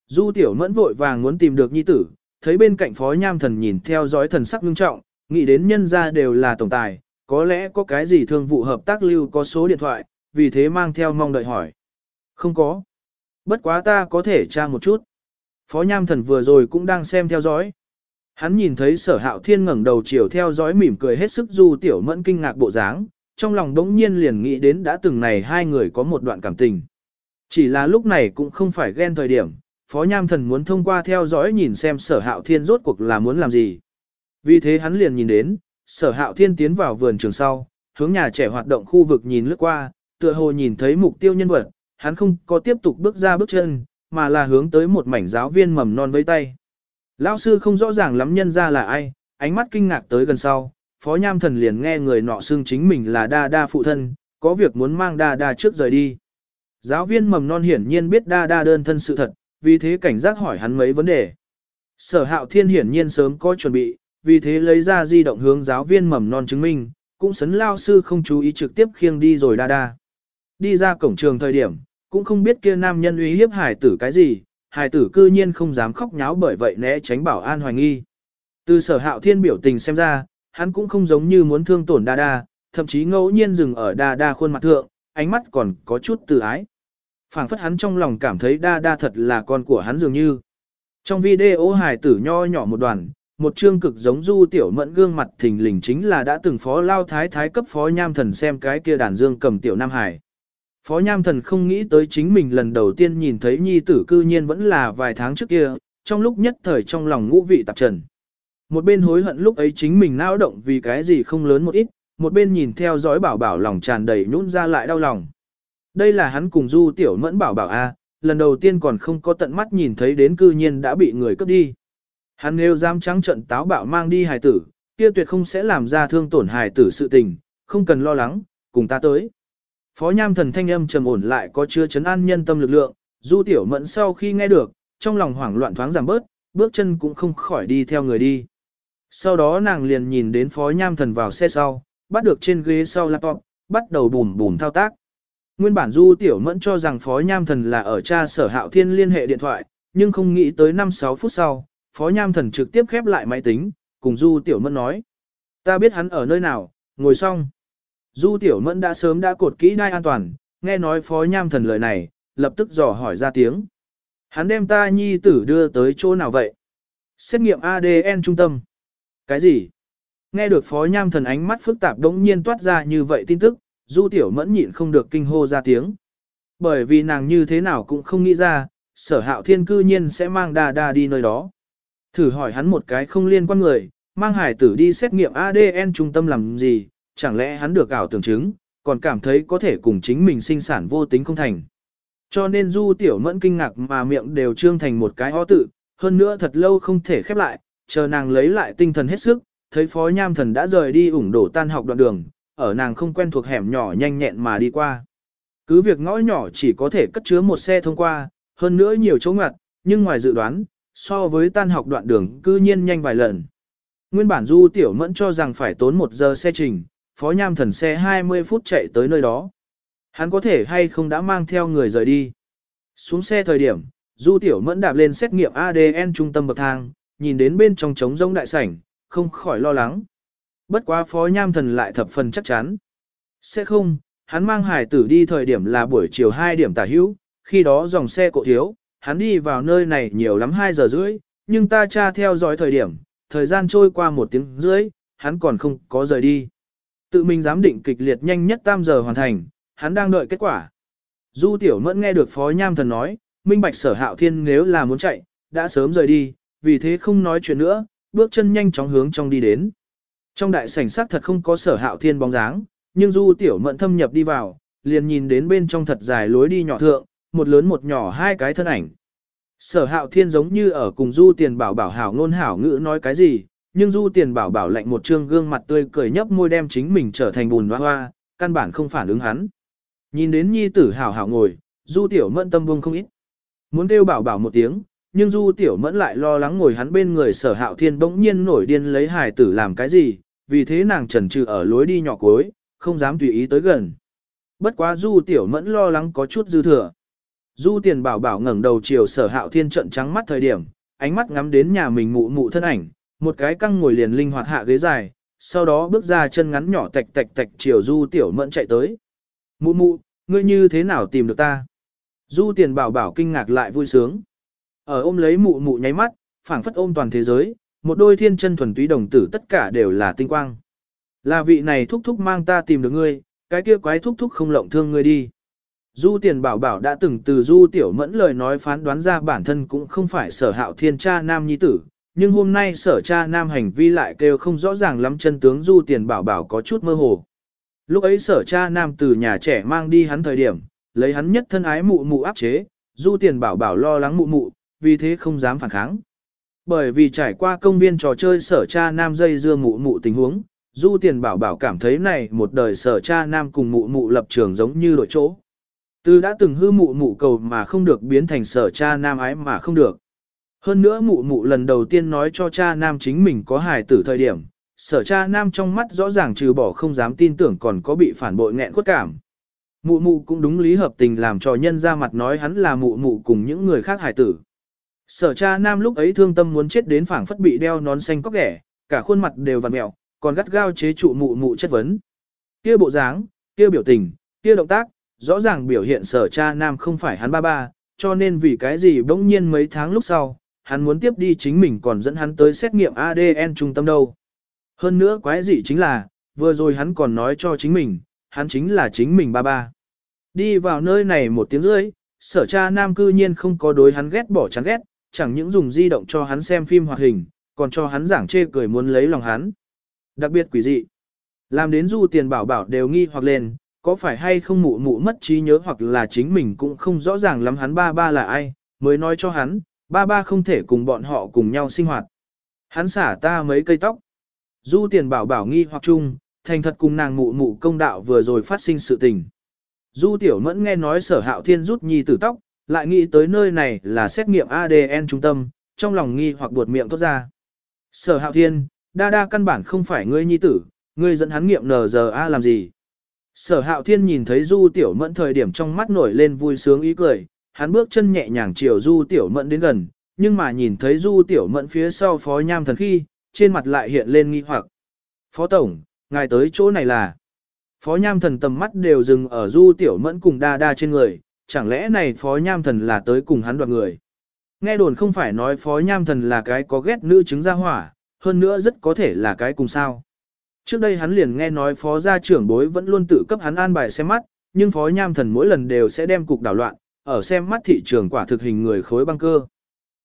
Du tiểu mẫn vội vàng muốn tìm được nhi tử, thấy bên cạnh Phó Nham Thần nhìn theo dõi thần sắc nghiêm trọng, nghĩ đến nhân ra đều là tổng tài, có lẽ có cái gì thương vụ hợp tác lưu có số điện thoại, vì thế mang theo mong đợi hỏi. Không có. Bất quá ta có thể tra một chút. Phó Nham Thần vừa rồi cũng đang xem theo dõi. Hắn nhìn thấy sở hạo thiên ngẩng đầu chiều theo dõi mỉm cười hết sức du tiểu mẫn kinh ngạc bộ dáng, trong lòng đống nhiên liền nghĩ đến đã từng này hai người có một đoạn cảm tình. Chỉ là lúc này cũng không phải ghen thời điểm, Phó Nham Thần muốn thông qua theo dõi nhìn xem sở hạo thiên rốt cuộc là muốn làm gì. Vì thế hắn liền nhìn đến, sở hạo thiên tiến vào vườn trường sau, hướng nhà trẻ hoạt động khu vực nhìn lướt qua, tựa hồ nhìn thấy mục tiêu nhân vật, hắn không có tiếp tục bước ra bước chân, mà là hướng tới một mảnh giáo viên mầm non với tay. Lão sư không rõ ràng lắm nhân ra là ai, ánh mắt kinh ngạc tới gần sau, Phó Nham Thần liền nghe người nọ xưng chính mình là đa đa phụ thân, có việc muốn mang đa đa trước rời đi. Giáo viên mầm non hiển nhiên biết đa đa đơn thân sự thật, vì thế cảnh giác hỏi hắn mấy vấn đề. Sở hạo thiên hiển nhiên sớm có chuẩn bị, vì thế lấy ra di động hướng giáo viên mầm non chứng minh, cũng sấn lao sư không chú ý trực tiếp khiêng đi rồi đa đa. Đi ra cổng trường thời điểm, cũng không biết kia nam nhân uy hiếp hải tử cái gì, hải tử cư nhiên không dám khóc nháo bởi vậy né tránh bảo an hoài nghi. Từ sở hạo thiên biểu tình xem ra, hắn cũng không giống như muốn thương tổn đa đa, thậm chí ngẫu nhiên dừng ở đa đa khuôn mặt thượng, ánh mắt còn có chút từ ái. phảng phất hắn trong lòng cảm thấy đa đa thật là con của hắn dường như. Trong video hải tử nho nhỏ một đoàn, một chương cực giống du tiểu mẫn gương mặt thình lình chính là đã từng phó lao thái thái cấp phó nham thần xem cái kia đàn dương cầm tiểu nam hải. Phó Nham Thần không nghĩ tới chính mình lần đầu tiên nhìn thấy nhi tử cư nhiên vẫn là vài tháng trước kia, trong lúc nhất thời trong lòng ngũ vị tạp trần. Một bên hối hận lúc ấy chính mình nao động vì cái gì không lớn một ít, một bên nhìn theo dõi bảo bảo lòng tràn đầy nhún ra lại đau lòng. Đây là hắn cùng du tiểu mẫn bảo bảo A, lần đầu tiên còn không có tận mắt nhìn thấy đến cư nhiên đã bị người cướp đi. Hắn nếu dám trắng trận táo bạo mang đi hài tử, kia tuyệt không sẽ làm ra thương tổn hài tử sự tình, không cần lo lắng, cùng ta tới. Phó Nham Thần thanh âm trầm ổn lại có chứa chấn an nhân tâm lực lượng, Du Tiểu Mẫn sau khi nghe được, trong lòng hoảng loạn thoáng giảm bớt, bước chân cũng không khỏi đi theo người đi. Sau đó nàng liền nhìn đến Phó Nham Thần vào xe sau, bắt được trên ghế sau laptop, bắt đầu bùm bùm thao tác. Nguyên bản Du Tiểu Mẫn cho rằng Phó Nham Thần là ở cha sở hạo thiên liên hệ điện thoại, nhưng không nghĩ tới 5-6 phút sau, Phó Nham Thần trực tiếp khép lại máy tính, cùng Du Tiểu Mẫn nói. Ta biết hắn ở nơi nào, ngồi xong. Du Tiểu Mẫn đã sớm đã cột kỹ đai an toàn, nghe nói Phó Nham Thần lời này, lập tức dò hỏi ra tiếng. Hắn đem ta nhi tử đưa tới chỗ nào vậy? Xét nghiệm ADN trung tâm. Cái gì? Nghe được Phó Nham Thần ánh mắt phức tạp đống nhiên toát ra như vậy tin tức, Du Tiểu Mẫn nhịn không được kinh hô ra tiếng. Bởi vì nàng như thế nào cũng không nghĩ ra, sở hạo thiên cư nhiên sẽ mang Đa Đa đi nơi đó. Thử hỏi hắn một cái không liên quan người, mang hải tử đi xét nghiệm ADN trung tâm làm gì, chẳng lẽ hắn được ảo tưởng chứng, còn cảm thấy có thể cùng chính mình sinh sản vô tính không thành. Cho nên du tiểu mẫn kinh ngạc mà miệng đều trương thành một cái ho tự, hơn nữa thật lâu không thể khép lại, chờ nàng lấy lại tinh thần hết sức, thấy phó nham thần đã rời đi ủng đổ tan học đoạn đường, ở nàng không quen thuộc hẻm nhỏ nhanh nhẹn mà đi qua. Cứ việc ngõ nhỏ chỉ có thể cất chứa một xe thông qua, hơn nữa nhiều chỗ ngặt, nhưng ngoài dự đoán, so với tan học đoạn đường cư nhiên nhanh vài lần. Nguyên bản Du Tiểu Mẫn cho rằng phải tốn một giờ xe trình, Phó Nham Thần xe 20 phút chạy tới nơi đó. Hắn có thể hay không đã mang theo người rời đi. Xuống xe thời điểm, Du Tiểu Mẫn đạp lên xét nghiệm ADN trung tâm bậc thang, nhìn đến bên trong trống rông đại sảnh, không khỏi lo lắng. Bất quá Phó Nham Thần lại thập phần chắc chắn. Sẽ không, hắn mang hải tử đi thời điểm là buổi chiều 2 điểm tả hữu, khi đó dòng xe cộ thiếu, hắn đi vào nơi này nhiều lắm 2 giờ rưỡi, nhưng ta tra theo dõi thời điểm, thời gian trôi qua một tiếng rưỡi, hắn còn không có rời đi. Tự mình giám định kịch liệt nhanh nhất tam giờ hoàn thành, hắn đang đợi kết quả. Du Tiểu Mẫn nghe được Phó Nham Thần nói, minh bạch sở hạo thiên nếu là muốn chạy, đã sớm rời đi, vì thế không nói chuyện nữa, bước chân nhanh chóng hướng trong đi đến. Trong đại sảnh sắc thật không có sở hạo thiên bóng dáng, nhưng Du Tiểu Mẫn thâm nhập đi vào, liền nhìn đến bên trong thật dài lối đi nhỏ thượng, một lớn một nhỏ hai cái thân ảnh. Sở hạo thiên giống như ở cùng Du Tiền Bảo bảo hảo ngôn hảo ngữ nói cái gì, nhưng Du Tiền Bảo bảo lạnh một trương gương mặt tươi cười nhấp môi đem chính mình trở thành bùn hoa hoa, căn bản không phản ứng hắn. Nhìn đến nhi tử hảo hảo ngồi, Du Tiểu Mẫn tâm buông không ít. Muốn kêu bảo bảo một tiếng, nhưng Du Tiểu Mẫn lại lo lắng ngồi hắn bên người sở hạo thiên bỗng nhiên nổi điên lấy hài tử làm cái gì, vì thế nàng chần chừ ở lối đi nhỏ cuối, không dám tùy ý tới gần. Bất quá Du Tiểu Mẫn lo lắng có chút dư thừa. Du Tiền Bảo Bảo ngẩng đầu chiều Sở Hạo Thiên trận trắng mắt thời điểm, ánh mắt ngắm đến nhà mình mụ mụ thân ảnh, một cái căng ngồi liền linh hoạt hạ ghế dài, sau đó bước ra chân ngắn nhỏ tạch tạch tạch chiều Du Tiểu Mẫn chạy tới. Mụ mụ, ngươi như thế nào tìm được ta? Du Tiền Bảo Bảo kinh ngạc lại vui sướng. Ở ôm lấy mụ mụ nháy mắt, phảng phất ôm toàn thế giới, một đôi thiên chân thuần túy đồng tử tất cả đều là tinh quang. Là vị này thúc thúc mang ta tìm được ngươi, cái kia quái thúc thúc không lộng thương ngươi đi. Du tiền bảo bảo đã từng từ du tiểu mẫn lời nói phán đoán ra bản thân cũng không phải sở hạo thiên cha nam nhi tử, nhưng hôm nay sở cha nam hành vi lại kêu không rõ ràng lắm chân tướng du tiền bảo bảo có chút mơ hồ. Lúc ấy sở cha nam từ nhà trẻ mang đi hắn thời điểm, lấy hắn nhất thân ái mụ mụ áp chế, du tiền bảo bảo lo lắng mụ mụ, vì thế không dám phản kháng. Bởi vì trải qua công viên trò chơi sở cha nam dây dưa mụ mụ tình huống, du tiền bảo bảo cảm thấy này một đời sở cha nam cùng mụ mụ lập trường giống như đổi chỗ. Từ đã từng hư mụ mụ cầu mà không được biến thành sở cha nam ái mà không được. Hơn nữa mụ mụ lần đầu tiên nói cho cha nam chính mình có hài tử thời điểm, sở cha nam trong mắt rõ ràng trừ bỏ không dám tin tưởng còn có bị phản bội nghẹn khuất cảm. Mụ mụ cũng đúng lý hợp tình làm cho nhân ra mặt nói hắn là mụ mụ cùng những người khác hài tử. Sở cha nam lúc ấy thương tâm muốn chết đến phảng phất bị đeo nón xanh cóc ghẻ, cả khuôn mặt đều vặn mẹo, còn gắt gao chế trụ mụ mụ chất vấn. Kia bộ dáng, kia biểu tình, kia động tác, rõ ràng biểu hiện sở cha nam không phải hắn ba ba, cho nên vì cái gì bỗng nhiên mấy tháng lúc sau, hắn muốn tiếp đi chính mình còn dẫn hắn tới xét nghiệm ADN trung tâm đâu. Hơn nữa quái gì chính là, vừa rồi hắn còn nói cho chính mình, hắn chính là chính mình ba ba. Đi vào nơi này một tiếng rưỡi, sở cha nam cư nhiên không có đối hắn ghét bỏ chán ghét, chẳng những dùng di động cho hắn xem phim hoạt hình, còn cho hắn giảng chê cười muốn lấy lòng hắn. Đặc biệt quỷ dị. Làm đến du tiền bảo bảo đều nghi hoặc lên, có phải hay không mụ mụ mất trí nhớ hoặc là chính mình cũng không rõ ràng lắm hắn ba ba là ai, mới nói cho hắn, ba ba không thể cùng bọn họ cùng nhau sinh hoạt. Hắn xả ta mấy cây tóc. Du tiền bảo bảo nghi hoặc chung, thành thật cùng nàng mụ mụ công đạo vừa rồi phát sinh sự tình. Du tiểu mẫn nghe nói sở hạo thiên rút nhi tử tóc, lại nghĩ tới nơi này là xét nghiệm ADN trung tâm, trong lòng nghi hoặc buột miệng tốt ra. Sở hạo thiên, đa đa căn bản không phải ngươi nhi tử, ngươi dẫn hắn nghiệm NGA làm gì. Sở hạo thiên nhìn thấy du tiểu mẫn thời điểm trong mắt nổi lên vui sướng ý cười, hắn bước chân nhẹ nhàng chiều du tiểu mẫn đến gần, nhưng mà nhìn thấy du tiểu mẫn phía sau phó nham thần khi, trên mặt lại hiện lên nghi hoặc. Phó tổng, ngài tới chỗ này là... Phó nham thần tầm mắt đều dừng ở du tiểu mẫn cùng đa đa trên người, chẳng lẽ này phó nham thần là tới cùng hắn đoạt người. Nghe đồn không phải nói phó nham thần là cái có ghét nữ chứng ra hỏa, hơn nữa rất có thể là cái cùng sao. Trước đây hắn liền nghe nói phó gia trưởng bối vẫn luôn tự cấp hắn an bài xem mắt, nhưng phó nham thần mỗi lần đều sẽ đem cục đảo loạn, ở xem mắt thị trường quả thực hình người khối băng cơ.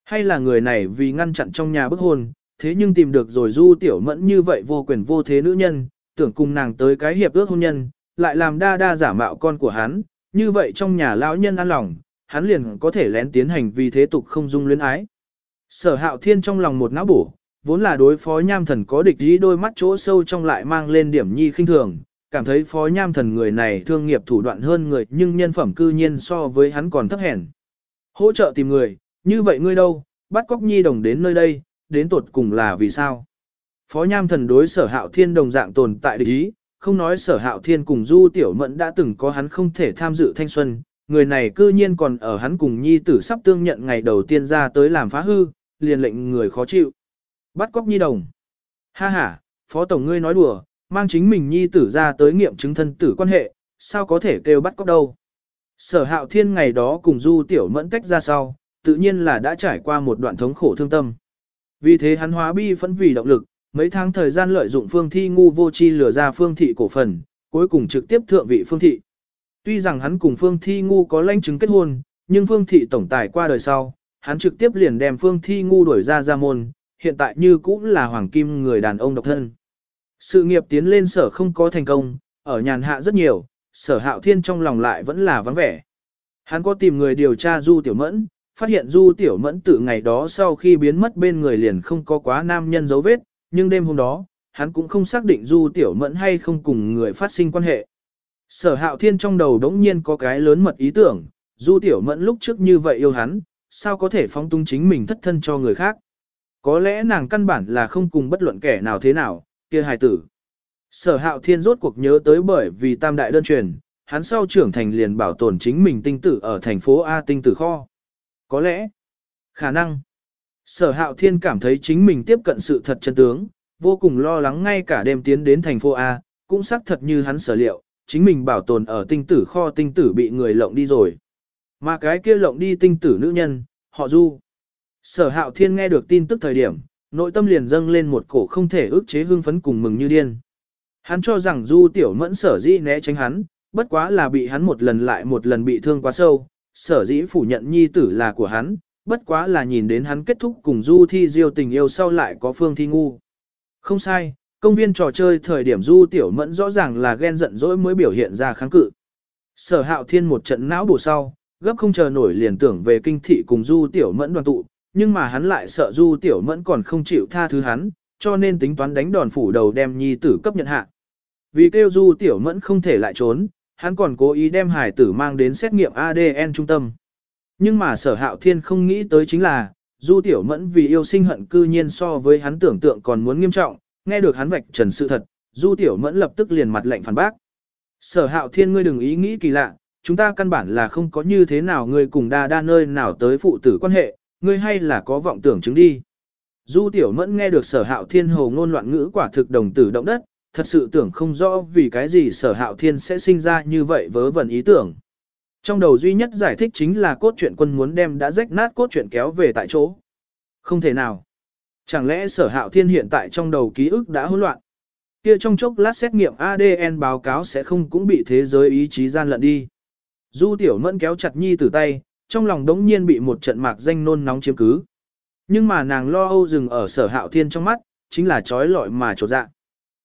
Hay là người này vì ngăn chặn trong nhà bức hôn, thế nhưng tìm được rồi du tiểu mẫn như vậy vô quyền vô thế nữ nhân, tưởng cùng nàng tới cái hiệp ước hôn nhân, lại làm đa đa giả mạo con của hắn, như vậy trong nhà lão nhân an lòng, hắn liền có thể lén tiến hành vì thế tục không dung luyến ái. Sở hạo thiên trong lòng một não bổ, vốn là đối phó nham thần có địch ý đôi mắt chỗ sâu trong lại mang lên điểm nhi khinh thường, cảm thấy phó nham thần người này thương nghiệp thủ đoạn hơn người nhưng nhân phẩm cư nhiên so với hắn còn thấp hèn. Hỗ trợ tìm người, như vậy ngươi đâu, bắt cóc nhi đồng đến nơi đây, đến tột cùng là vì sao? Phó Nham thần đối sở hạo thiên đồng dạng tồn tại địch ý, không nói sở hạo thiên cùng du tiểu mẫn đã từng có hắn không thể tham dự thanh xuân, người này cư nhiên còn ở hắn cùng nhi tử sắp tương nhận ngày đầu tiên ra tới làm phá hư, liền lệnh người khó chịu. Bắt cóc nhi đồng. Ha ha, phó tổng ngươi nói đùa, mang chính mình nhi tử ra tới nghiệm chứng thân tử quan hệ, sao có thể kêu bắt cóc đâu. Sở hạo thiên ngày đó cùng du tiểu mẫn tách ra sau, tự nhiên là đã trải qua một đoạn thống khổ thương tâm. Vì thế hắn hóa bi phẫn vì động lực, mấy tháng thời gian lợi dụng phương thi ngu vô chi lừa ra phương thị cổ phần, cuối cùng trực tiếp thượng vị phương thị. Tuy rằng hắn cùng phương thi ngu có lãnh chứng kết hôn, nhưng phương thị tổng tài qua đời sau, hắn trực tiếp liền đem phương thi ngu đuổi ra ra môn, hiện tại như cũng là hoàng kim người đàn ông độc thân. Sự nghiệp tiến lên sở không có thành công, ở nhàn hạ rất nhiều, sở hạo thiên trong lòng lại vẫn là vắng vẻ. Hắn có tìm người điều tra du tiểu mẫn, phát hiện du tiểu mẫn từ ngày đó sau khi biến mất bên người liền không có quá nam nhân dấu vết, nhưng đêm hôm đó, hắn cũng không xác định du tiểu mẫn hay không cùng người phát sinh quan hệ. Sở hạo thiên trong đầu đống nhiên có cái lớn mật ý tưởng, du tiểu mẫn lúc trước như vậy yêu hắn, sao có thể phóng tung chính mình thất thân cho người khác. Có lẽ nàng căn bản là không cùng bất luận kẻ nào thế nào, kia hài tử. Sở hạo thiên rốt cuộc nhớ tới bởi vì tam đại đơn truyền, hắn sau trưởng thành liền bảo tồn chính mình tinh tử ở thành phố A tinh tử kho. Có lẽ, khả năng, sở hạo thiên cảm thấy chính mình tiếp cận sự thật chân tướng, vô cùng lo lắng ngay cả đêm tiến đến thành phố A, cũng xác thật như hắn sở liệu, chính mình bảo tồn ở tinh tử kho tinh tử bị người lộng đi rồi. Mà cái kia lộng đi tinh tử nữ nhân, họ du. Sở hạo thiên nghe được tin tức thời điểm, nội tâm liền dâng lên một cổ không thể ức chế hương phấn cùng mừng như điên. Hắn cho rằng du tiểu mẫn sở dĩ né tránh hắn, bất quá là bị hắn một lần lại một lần bị thương quá sâu, sở dĩ phủ nhận nhi tử là của hắn, bất quá là nhìn đến hắn kết thúc cùng du thi diêu tình yêu sau lại có phương thi ngu. Không sai, công viên trò chơi thời điểm du tiểu mẫn rõ ràng là ghen giận dỗi mới biểu hiện ra kháng cự. Sở hạo thiên một trận não bổ sau, gấp không chờ nổi liền tưởng về kinh thị cùng du tiểu mẫn đoàn tụ, nhưng mà hắn lại sợ du tiểu mẫn còn không chịu tha thứ hắn, cho nên tính toán đánh đòn phủ đầu đem nhi tử cấp nhận hạ. Vì kêu du tiểu mẫn không thể lại trốn, hắn còn cố ý đem hải tử mang đến xét nghiệm ADN trung tâm. Nhưng mà sở hạo thiên không nghĩ tới chính là, du tiểu mẫn vì yêu sinh hận cư nhiên so với hắn tưởng tượng còn muốn nghiêm trọng, nghe được hắn vạch trần sự thật, du tiểu mẫn lập tức liền mặt lệnh phản bác. Sở hạo thiên ngươi đừng ý nghĩ kỳ lạ, chúng ta căn bản là không có như thế nào ngươi cùng đa đa nơi nào tới phụ tử quan hệ, ngươi hay là có vọng tưởng chứng đi. Du tiểu mẫn nghe được sở hạo thiên hồ ngôn loạn ngữ quả thực đồng tử động đất, thật sự tưởng không rõ vì cái gì sở hạo thiên sẽ sinh ra như vậy vớ vẩn ý tưởng. Trong đầu duy nhất giải thích chính là cốt truyện quân muốn đem đã rách nát cốt truyện kéo về tại chỗ. Không thể nào. Chẳng lẽ sở hạo thiên hiện tại trong đầu ký ức đã hỗn loạn? Kia trong chốc lát xét nghiệm ADN báo cáo sẽ không cũng bị thế giới ý chí gian lận đi. Du tiểu mẫn kéo chặt nhi từ tay, trong lòng đống nhiên bị một trận mạc danh nôn nóng chiếm cứ. Nhưng mà nàng lo âu dừng ở sở hạo thiên trong mắt, chính là trói lọi mà trột dạ.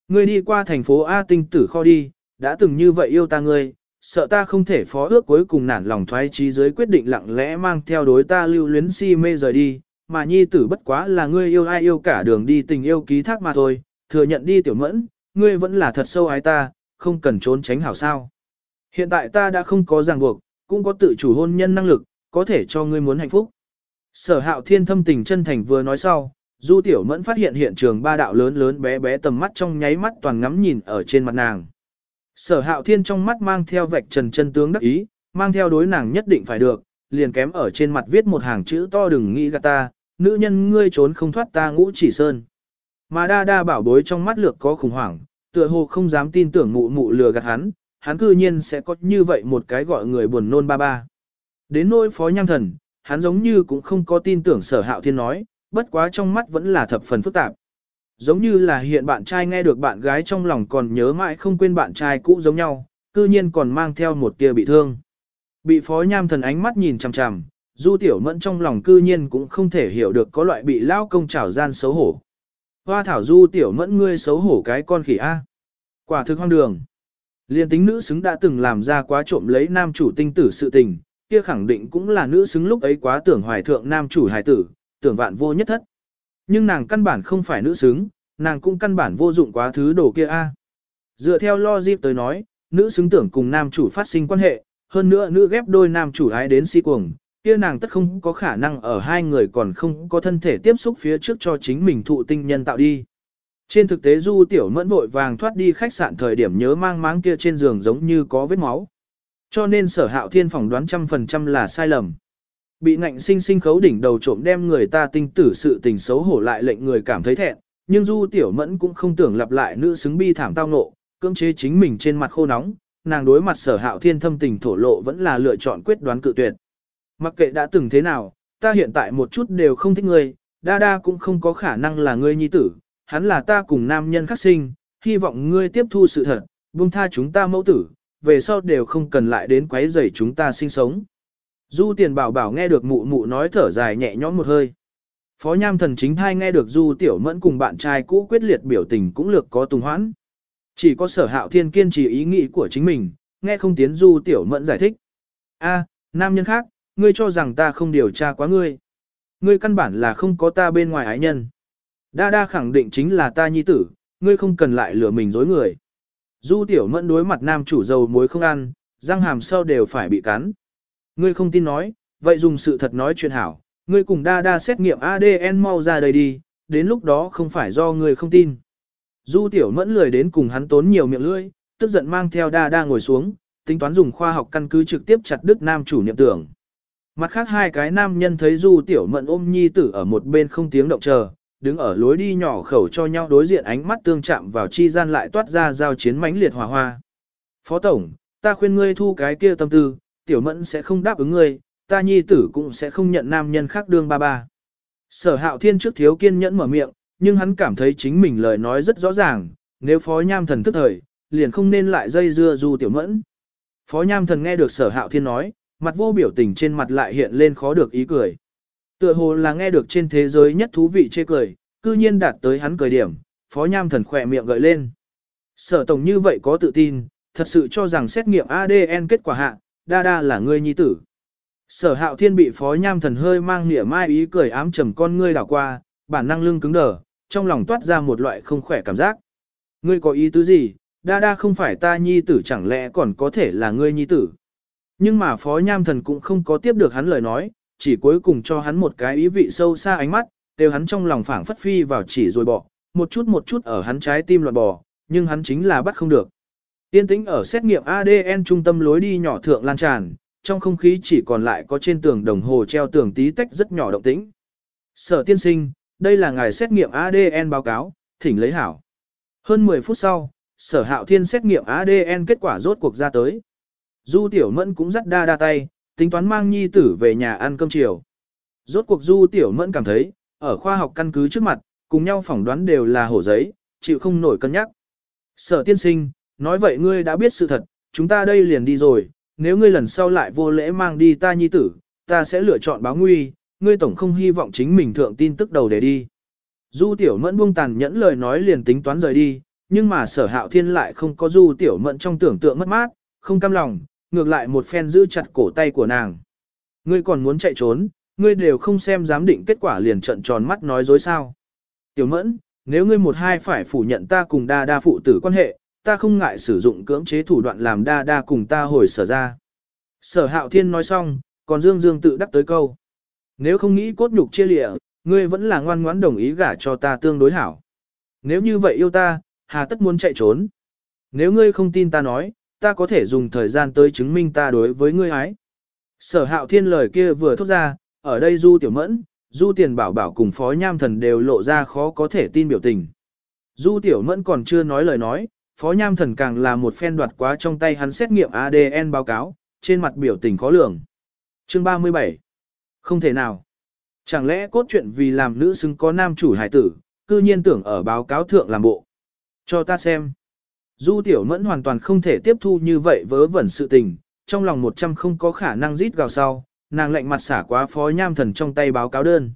Ngươi đi qua thành phố A tinh tử kho đi, đã từng như vậy yêu ta ngươi, sợ ta không thể phó ước cuối cùng nản lòng thoái trí giới quyết định lặng lẽ mang theo đối ta lưu luyến si mê rời đi, mà nhi tử bất quá là ngươi yêu ai yêu cả đường đi tình yêu ký thác mà thôi, thừa nhận đi tiểu mẫn, ngươi vẫn là thật sâu ái ta, không cần trốn tránh hảo sao. Hiện tại ta đã không có ràng buộc, cũng có tự chủ hôn nhân năng lực, có thể cho ngươi muốn hạnh phúc. Sở hạo thiên thâm tình chân thành vừa nói sau, Du Tiểu Mẫn phát hiện hiện trường ba đạo lớn lớn bé bé tầm mắt trong nháy mắt toàn ngắm nhìn ở trên mặt nàng. Sở hạo thiên trong mắt mang theo vạch trần chân tướng đắc ý, mang theo đối nàng nhất định phải được, liền kém ở trên mặt viết một hàng chữ to đừng nghĩ gạt ta, nữ nhân ngươi trốn không thoát ta ngũ chỉ sơn. Mà đa đa bảo bối trong mắt lược có khủng hoảng, tựa hồ không dám tin tưởng mụ mụ lừa gạt hắn, hắn cư nhiên sẽ có như vậy một cái gọi người buồn nôn ba ba. Đến nỗi phó nham thần, hắn giống như cũng không có tin tưởng sở hạo thiên nói, bất quá trong mắt vẫn là thập phần phức tạp. Giống như là hiện bạn trai nghe được bạn gái trong lòng còn nhớ mãi không quên bạn trai cũ giống nhau, cư nhiên còn mang theo một tia bị thương. Bị phó nham thần ánh mắt nhìn chằm chằm, du tiểu mẫn trong lòng cư nhiên cũng không thể hiểu được có loại bị lao công trảo gian xấu hổ. Hoa thảo du tiểu mẫn ngươi xấu hổ cái con khỉ A. Quả thực hoang đường. Liên tính nữ xứng đã từng làm ra quá trộm lấy nam chủ tinh tử sự tình, kia khẳng định cũng là nữ xứng lúc ấy quá tưởng hoài thượng nam chủ hài tử, tưởng vạn vô nhất thất. Nhưng nàng căn bản không phải nữ xứng, nàng cũng căn bản vô dụng quá thứ đồ kia a. Dựa theo logic tới nói, nữ xứng tưởng cùng nam chủ phát sinh quan hệ, hơn nữa nữ ghép đôi nam chủ ái đến si cuồng, kia nàng tất không có khả năng ở hai người còn không có thân thể tiếp xúc phía trước cho chính mình thụ tinh nhân tạo đi. Trên thực tế Du Tiểu Mẫn vội vàng thoát đi khách sạn thời điểm nhớ mang máng kia trên giường giống như có vết máu. Cho nên sở hạo thiên phỏng đoán trăm phần trăm là sai lầm. Bị ngạnh sinh sinh khấu đỉnh đầu trộm đem người ta tinh tử sự tình xấu hổ lại lệnh người cảm thấy thẹn, nhưng Du Tiểu Mẫn cũng không tưởng lặp lại nữ xứng bi thảm tao nộ, cưỡng chế chính mình trên mặt khô nóng, nàng đối mặt sở hạo thiên thâm tình thổ lộ vẫn là lựa chọn quyết đoán cự tuyệt. Mặc kệ đã từng thế nào, ta hiện tại một chút đều không thích ngươi, đa đa cũng không có khả năng là ngươi nhi tử, hắn là ta cùng nam nhân khắc sinh, hy vọng ngươi tiếp thu sự thật, buông tha chúng ta mẫu tử, về sau đều không cần lại đến quấy rầy chúng ta sinh sống. Du tiền bảo bảo nghe được mụ mụ nói thở dài nhẹ nhõm một hơi. Phó nham thần chính thai nghe được du tiểu mẫn cùng bạn trai cũ quyết liệt biểu tình cũng lược có tùng hoãn. Chỉ có sở hạo thiên kiên trì ý nghĩ của chính mình, nghe không tiến du tiểu mẫn giải thích. a nam nhân khác, ngươi cho rằng ta không điều tra quá ngươi. Ngươi căn bản là không có ta bên ngoài ái nhân. Đa đa khẳng định chính là ta nhi tử, ngươi không cần lại lừa mình dối người. Du tiểu mẫn đối mặt nam chủ dầu muối không ăn, răng hàm sau đều phải bị cắn. Ngươi không tin nói, vậy dùng sự thật nói chuyện hảo, ngươi cùng đa đa xét nghiệm ADN mau ra đây đi, đến lúc đó không phải do ngươi không tin. Du tiểu mẫn lười đến cùng hắn tốn nhiều miệng lưỡi, tức giận mang theo đa đa ngồi xuống, tính toán dùng khoa học căn cứ trực tiếp chặt đứt nam chủ niệm tưởng. Mặt khác hai cái nam nhân thấy du tiểu mẫn ôm nhi tử ở một bên không tiếng động chờ, đứng ở lối đi nhỏ khẩu cho nhau đối diện ánh mắt tương chạm vào chi gian lại toát ra giao chiến mãnh liệt hòa hoa. Phó Tổng, ta khuyên ngươi thu cái kia tâm tư, tiểu mẫn sẽ không đáp ứng ngươi, ta nhi tử cũng sẽ không nhận nam nhân khác đương ba ba. Sở hạo thiên trước thiếu kiên nhẫn mở miệng, nhưng hắn cảm thấy chính mình lời nói rất rõ ràng, nếu phó nham thần tức thời, liền không nên lại dây dưa du tiểu mẫn. Phó nham thần nghe được sở hạo thiên nói, mặt vô biểu tình trên mặt lại hiện lên khó được ý cười. Tựa hồ là nghe được trên thế giới nhất thú vị chê cười, cư nhiên đạt tới hắn cười điểm, phó nham thần khỏe miệng gợi lên. Sở tổng như vậy có tự tin, thật sự cho rằng xét nghiệm ADN kết quả hạ, đa đa là ngươi nhi tử. Sở hạo thiên bị phó nham thần hơi mang nỉa mai ý cười ám trầm con ngươi đảo qua, bản năng lưng cứng đờ, trong lòng toát ra một loại không khỏe cảm giác. Ngươi có ý tứ gì, đa đa không phải ta nhi tử chẳng lẽ còn có thể là ngươi nhi tử. Nhưng mà phó nham thần cũng không có tiếp được hắn lời nói, chỉ cuối cùng cho hắn một cái ý vị sâu xa ánh mắt, đều hắn trong lòng phảng phất phi vào chỉ rồi bỏ, một chút một chút ở hắn trái tim loạn bò, nhưng hắn chính là bắt không được. Tiên tĩnh ở xét nghiệm ADN trung tâm lối đi nhỏ thượng lan tràn, trong không khí chỉ còn lại có trên tường đồng hồ treo tường tí tách rất nhỏ động tĩnh. Sở tiên sinh, đây là ngài xét nghiệm ADN báo cáo, thỉnh lấy hảo. Hơn 10 phút sau, sở hạo thiên xét nghiệm ADN kết quả rốt cuộc ra tới. Du tiểu mẫn cũng dắt đa đa tay, tính toán mang nhi tử về nhà ăn cơm chiều. Rốt cuộc du tiểu mẫn cảm thấy, ở khoa học căn cứ trước mặt, cùng nhau phỏng đoán đều là hổ giấy, chịu không nổi cân nhắc. Sở tiên sinh, nói vậy ngươi đã biết sự thật, chúng ta đây liền đi rồi, nếu ngươi lần sau lại vô lễ mang đi ta nhi tử, ta sẽ lựa chọn báo nguy, ngươi tổng không hy vọng chính mình thượng tin tức đầu để đi. Du tiểu mẫn buông tàn nhẫn lời nói liền tính toán rời đi, nhưng mà sở hạo thiên lại không có du tiểu mẫn trong tưởng tượng mất mát, không cam lòng, ngược lại một phen giữ chặt cổ tay của nàng. Ngươi còn muốn chạy trốn, ngươi đều không xem giám định kết quả liền trận tròn mắt nói dối sao. Tiểu mẫn, nếu ngươi một hai phải phủ nhận ta cùng đa đa phụ tử quan hệ, ta không ngại sử dụng cưỡng chế thủ đoạn làm đa đa cùng ta hồi sở ra. Sở hạo thiên nói xong, còn Dương Dương tự đắc tới câu. Nếu không nghĩ cốt nhục chia lịa, ngươi vẫn là ngoan ngoãn đồng ý gả cho ta tương đối hảo. Nếu như vậy yêu ta, hà tất muốn chạy trốn. Nếu ngươi không tin ta nói, ta có thể dùng thời gian tới chứng minh ta đối với ngươi ái. Sở hạo thiên lời kia vừa thốt ra, ở đây du tiểu mẫn, du tiền bảo bảo cùng phó nham thần đều lộ ra khó có thể tin biểu tình. Du tiểu mẫn còn chưa nói lời nói, phó nham thần càng là một phen đoạt quá trong tay hắn xét nghiệm ADN báo cáo, trên mặt biểu tình khó lường. Chương 37 Không thể nào. Chẳng lẽ cốt truyện vì làm nữ xứng có nam chủ hải tử, cư nhiên tưởng ở báo cáo thượng làm bộ. Cho ta xem. Du tiểu mẫn hoàn toàn không thể tiếp thu như vậy vớ vẩn sự tình, trong lòng một trăm không có khả năng rít gào sau, nàng lạnh mặt xả quá phó nham thần trong tay báo cáo đơn.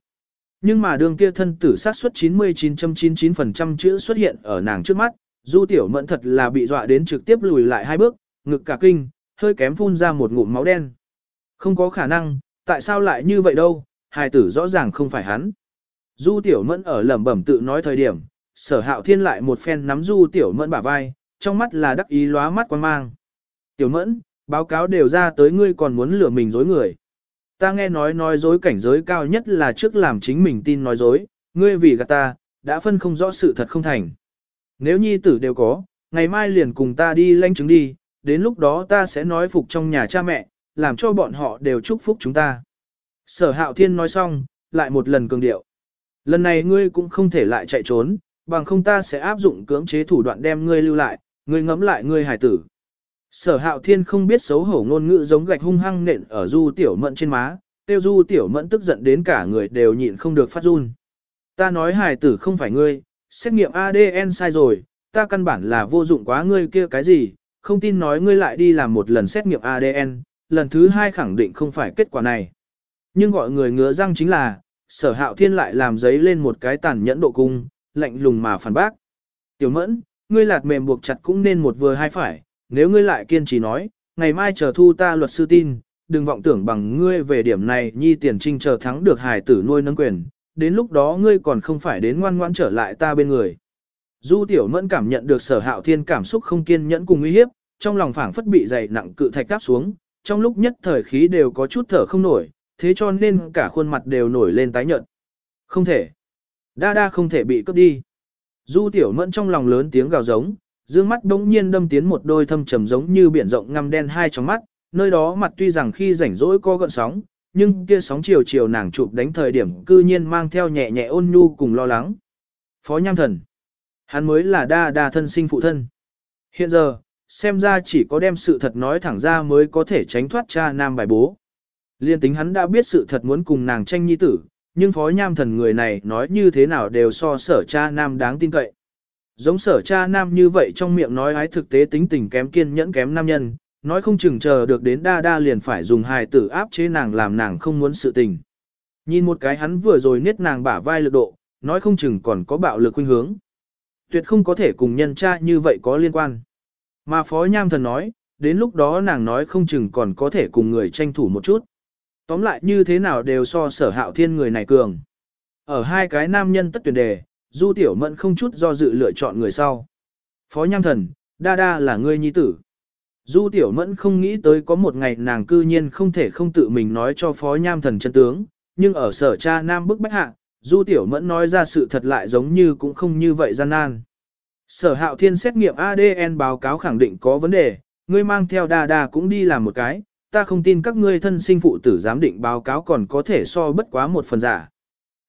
Nhưng mà đường kia thân tử sát suất 99.99% chữ xuất hiện ở nàng trước mắt, du tiểu mẫn thật là bị dọa đến trực tiếp lùi lại hai bước, ngực cả kinh, hơi kém phun ra một ngụm máu đen. Không có khả năng, tại sao lại như vậy đâu, hài tử rõ ràng không phải hắn. Du tiểu mẫn ở lẩm bẩm tự nói thời điểm, sở hạo thiên lại một phen nắm du tiểu mẫn bả vai, trong mắt là đắc ý lóa mắt quan mang. Tiểu mẫn, báo cáo đều ra tới ngươi còn muốn lừa mình dối người. Ta nghe nói nói dối cảnh giới cao nhất là trước làm chính mình tin nói dối, ngươi vì gạt ta, đã phân không rõ sự thật không thành. Nếu nhi tử đều có, ngày mai liền cùng ta đi lanh chứng đi, đến lúc đó ta sẽ nói phục trong nhà cha mẹ, làm cho bọn họ đều chúc phúc chúng ta. Sở hạo thiên nói xong, lại một lần cường điệu. Lần này ngươi cũng không thể lại chạy trốn, bằng không ta sẽ áp dụng cưỡng chế thủ đoạn đem ngươi lưu lại, ngươi ngẫm lại ngươi hải tử. Sở hạo thiên không biết xấu hổ ngôn ngữ giống gạch hung hăng nện ở du tiểu mẫn trên má, tiêu du tiểu mẫn tức giận đến cả người đều nhịn không được phát run. Ta nói hải tử không phải ngươi, xét nghiệm ADN sai rồi, ta căn bản là vô dụng quá ngươi kia cái gì, không tin nói ngươi lại đi làm một lần xét nghiệm ADN, lần thứ hai khẳng định không phải kết quả này. Nhưng gọi người ngứa răng chính là, sở hạo thiên lại làm giấy lên một cái tàn nhẫn độ cung, lạnh lùng mà phản bác. Tiểu mẫn, ngươi lạt mềm buộc chặt cũng nên một vừa hai phải, nếu ngươi lại kiên trì nói, ngày mai chờ thu ta luật sư tin, đừng vọng tưởng bằng ngươi về điểm này nhi tiền trinh chờ thắng được hài tử nuôi nâng quyền, đến lúc đó ngươi còn không phải đến ngoan ngoãn trở lại ta bên người. Du tiểu mẫn cảm nhận được sở hạo thiên cảm xúc không kiên nhẫn cùng uy hiếp, trong lòng phảng phất bị dày nặng cự thạch đáp xuống, trong lúc nhất thời khí đều có chút thở không nổi, thế cho nên cả khuôn mặt đều nổi lên tái nhợt. Không thể. Đa đa không thể bị cướp đi. Du tiểu mẫn trong lòng lớn tiếng gào giống, dương mắt bỗng nhiên đâm tiến một đôi thâm trầm giống như biển rộng ngăm đen hai trong mắt, nơi đó mặt tuy rằng khi rảnh rỗi có gợn sóng, nhưng kia sóng chiều chiều nàng chụp đánh thời điểm cư nhiên mang theo nhẹ nhẹ ôn nhu cùng lo lắng. Phó Nham Thần. Hắn mới là đa đa thân sinh phụ thân. Hiện giờ, xem ra chỉ có đem sự thật nói thẳng ra mới có thể tránh thoát cha nam bài bố. Liên tính hắn đã biết sự thật muốn cùng nàng tranh nhi tử, nhưng phó nham thần người này nói như thế nào đều so sở cha nam đáng tin cậy. Giống sở cha nam như vậy trong miệng nói ái thực tế tính tình kém kiên nhẫn kém nam nhân, nói không chừng chờ được đến đa đa liền phải dùng hài tử áp chế nàng làm nàng không muốn sự tình. Nhìn một cái hắn vừa rồi niết nàng bả vai lực độ, nói không chừng còn có bạo lực khuynh hướng. Tuyệt không có thể cùng nhân cha như vậy có liên quan. Mà phó nham thần nói, đến lúc đó nàng nói không chừng còn có thể cùng người tranh thủ một chút. Tóm lại như thế nào đều so sở hạo thiên người này cường. Ở hai cái nam nhân tất tuyển đề, du tiểu mẫn không chút do dự lựa chọn người sau. Phó nham thần, đa đa là ngươi nhi tử. Du tiểu mẫn không nghĩ tới có một ngày nàng cư nhiên không thể không tự mình nói cho phó nham thần chân tướng, nhưng ở sở cha nam bức bách hạ, du tiểu mẫn nói ra sự thật lại giống như cũng không như vậy gian nan. Sở hạo thiên xét nghiệm ADN báo cáo khẳng định có vấn đề, ngươi mang theo đa đa cũng đi làm một cái, ta không tin các ngươi thân sinh phụ tử giám định báo cáo còn có thể so bất quá một phần giả.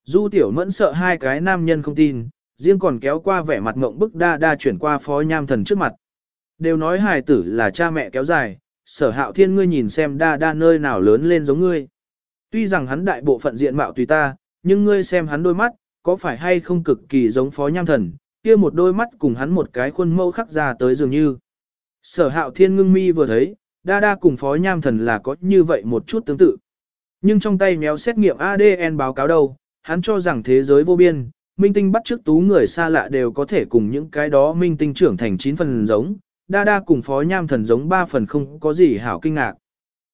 Du tiểu mẫn sợ hai cái nam nhân không tin, riêng còn kéo qua vẻ mặt ngộng bức đa đa chuyển qua phó nham thần trước mặt. Đều nói hài tử là cha mẹ kéo dài, sở hạo thiên ngươi nhìn xem đa đa nơi nào lớn lên giống ngươi. Tuy rằng hắn đại bộ phận diện mạo tùy ta, nhưng ngươi xem hắn đôi mắt, có phải hay không cực kỳ giống phó nham thần, kia một đôi mắt cùng hắn một cái khuôn mẫu khắc ra tới dường như. Sở hạo thiên ngưng mi vừa thấy, đa đa cùng phó nham thần là có như vậy một chút tương tự. Nhưng trong tay méo xét nghiệm ADN báo cáo đâu, hắn cho rằng thế giới vô biên, minh tinh bắt trước tú người xa lạ đều có thể cùng những cái đó minh tinh trưởng thành 9 phần giống, đa đa cùng phó nham thần giống 3 phần không có gì hảo kinh ngạc.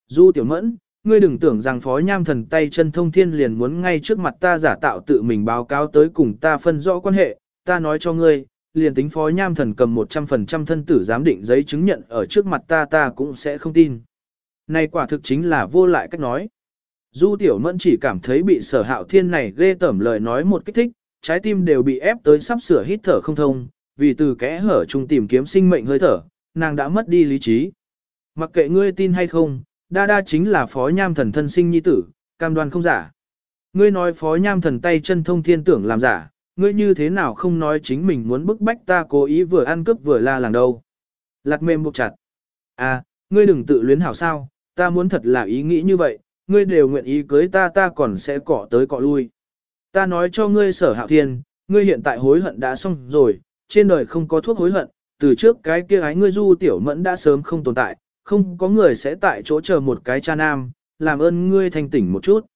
Du tiểu mẫn, ngươi đừng tưởng rằng phó nham thần tay chân thông thiên liền muốn ngay trước mặt ta giả tạo tự mình báo cáo tới cùng ta phân rõ quan hệ, ta nói cho ngươi, liền tính phó nham thần cầm 100% thân tử giám định giấy chứng nhận ở trước mặt ta ta cũng sẽ không tin. Này quả thực chính là vô lại cách nói. Du tiểu mẫn chỉ cảm thấy bị sở hạo thiên này ghê tẩm lời nói một kích thích, trái tim đều bị ép tới sắp sửa hít thở không thông, vì từ kẽ hở chung tìm kiếm sinh mệnh hơi thở, nàng đã mất đi lý trí. Mặc kệ ngươi tin hay không, đa đa chính là phó nham thần thân sinh nhi tử, cam đoan không giả. Ngươi nói phó nham thần tay chân thông thiên tưởng làm giả, ngươi như thế nào không nói chính mình muốn bức bách ta cố ý vừa ăn cướp vừa la làng đâu. Lạc mềm buộc chặt. À, ngươi đừng tự luyến hảo sao, ta muốn thật là ý nghĩ như vậy, ngươi đều nguyện ý cưới ta ta còn sẽ cọ tới cọ lui. Ta nói cho ngươi sở hạo thiên, ngươi hiện tại hối hận đã xong rồi, trên đời không có thuốc hối hận, từ trước cái kia ái ngươi du tiểu mẫn đã sớm không tồn tại, không có người sẽ tại chỗ chờ một cái cha nam, làm ơn ngươi thanh tỉnh một chút.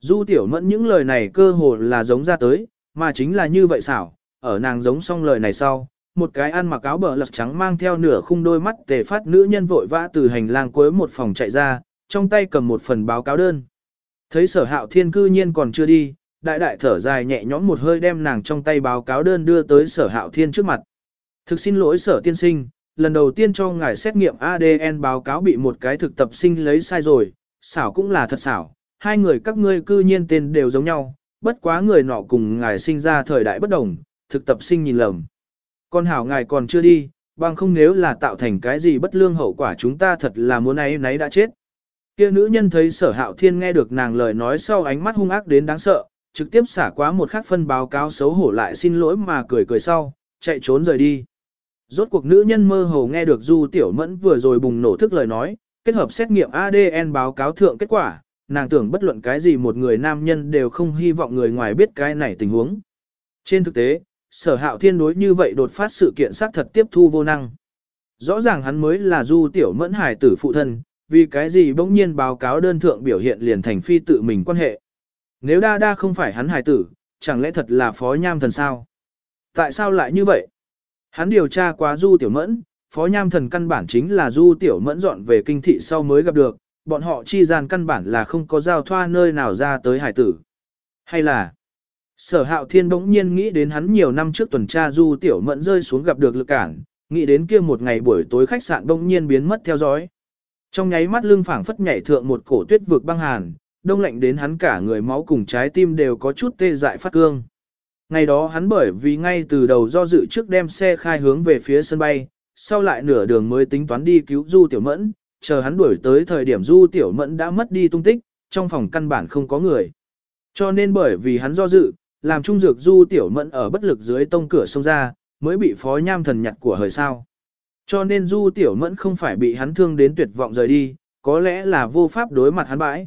Du tiểu mẫn những lời này cơ hồ là giống ra tới, mà chính là như vậy xảo, ở nàng giống xong lời này sau, một cái ăn mặc áo bờ lật trắng mang theo nửa khung đôi mắt tề phát nữ nhân vội vã từ hành lang cuối một phòng chạy ra, trong tay cầm một phần báo cáo đơn. Thấy sở hạo thiên cư nhiên còn chưa đi, đại đại thở dài nhẹ nhõm một hơi đem nàng trong tay báo cáo đơn đưa tới sở hạo thiên trước mặt. Thực xin lỗi sở tiên sinh, lần đầu tiên cho ngài xét nghiệm ADN báo cáo bị một cái thực tập sinh lấy sai rồi, xảo cũng là thật xảo, hai người các ngươi cư nhiên tên đều giống nhau, bất quá người nọ cùng ngài sinh ra thời đại bất đồng, thực tập sinh nhìn lầm. Con hảo ngài còn chưa đi, bằng không nếu là tạo thành cái gì bất lương hậu quả chúng ta thật là muốn ấy nấy đã chết. Kia nữ nhân thấy sở hạo thiên nghe được nàng lời nói sau ánh mắt hung ác đến đáng sợ, trực tiếp xả quá một khắc phân báo cáo xấu hổ lại xin lỗi mà cười cười sau, chạy trốn rời đi. Rốt cuộc nữ nhân mơ hồ nghe được Du Tiểu Mẫn vừa rồi bùng nổ thức lời nói, kết hợp xét nghiệm ADN báo cáo thượng kết quả, nàng tưởng bất luận cái gì một người nam nhân đều không hy vọng người ngoài biết cái này tình huống. Trên thực tế, sở hạo thiên đối như vậy đột phát sự kiện xác thật tiếp thu vô năng. Rõ ràng hắn mới là Du Tiểu Mẫn hải tử phụ thân, vì cái gì bỗng nhiên báo cáo đơn thượng biểu hiện liền thành phi tự mình quan hệ. Nếu đa đa không phải hắn hải tử, chẳng lẽ thật là phó nham thần sao? Tại sao lại như vậy? Hắn điều tra quá du tiểu mẫn, phó nham thần căn bản chính là du tiểu mẫn dọn về kinh thị sau mới gặp được, bọn họ chi gian căn bản là không có giao thoa nơi nào ra tới hải tử. Hay là, sở hạo thiên bỗng nhiên nghĩ đến hắn nhiều năm trước tuần tra du tiểu mẫn rơi xuống gặp được lực cản, nghĩ đến kia một ngày buổi tối khách sạn bỗng nhiên biến mất theo dõi. Trong nháy mắt lưng phảng phất nhảy thượng một cổ tuyết vực băng hàn, đông lạnh đến hắn cả người máu cùng trái tim đều có chút tê dại phát cương. Ngày đó hắn bởi vì ngay từ đầu do dự trước đem xe khai hướng về phía sân bay, sau lại nửa đường mới tính toán đi cứu Du Tiểu Mẫn, chờ hắn đuổi tới thời điểm Du Tiểu Mẫn đã mất đi tung tích, trong phòng căn bản không có người. Cho nên bởi vì hắn do dự, làm trung dược Du Tiểu Mẫn ở bất lực dưới tông cửa sông ra, mới bị phó nham thần nhặt của hời sao. Cho nên Du Tiểu Mẫn không phải bị hắn thương đến tuyệt vọng rời đi, có lẽ là vô pháp đối mặt hắn bãi.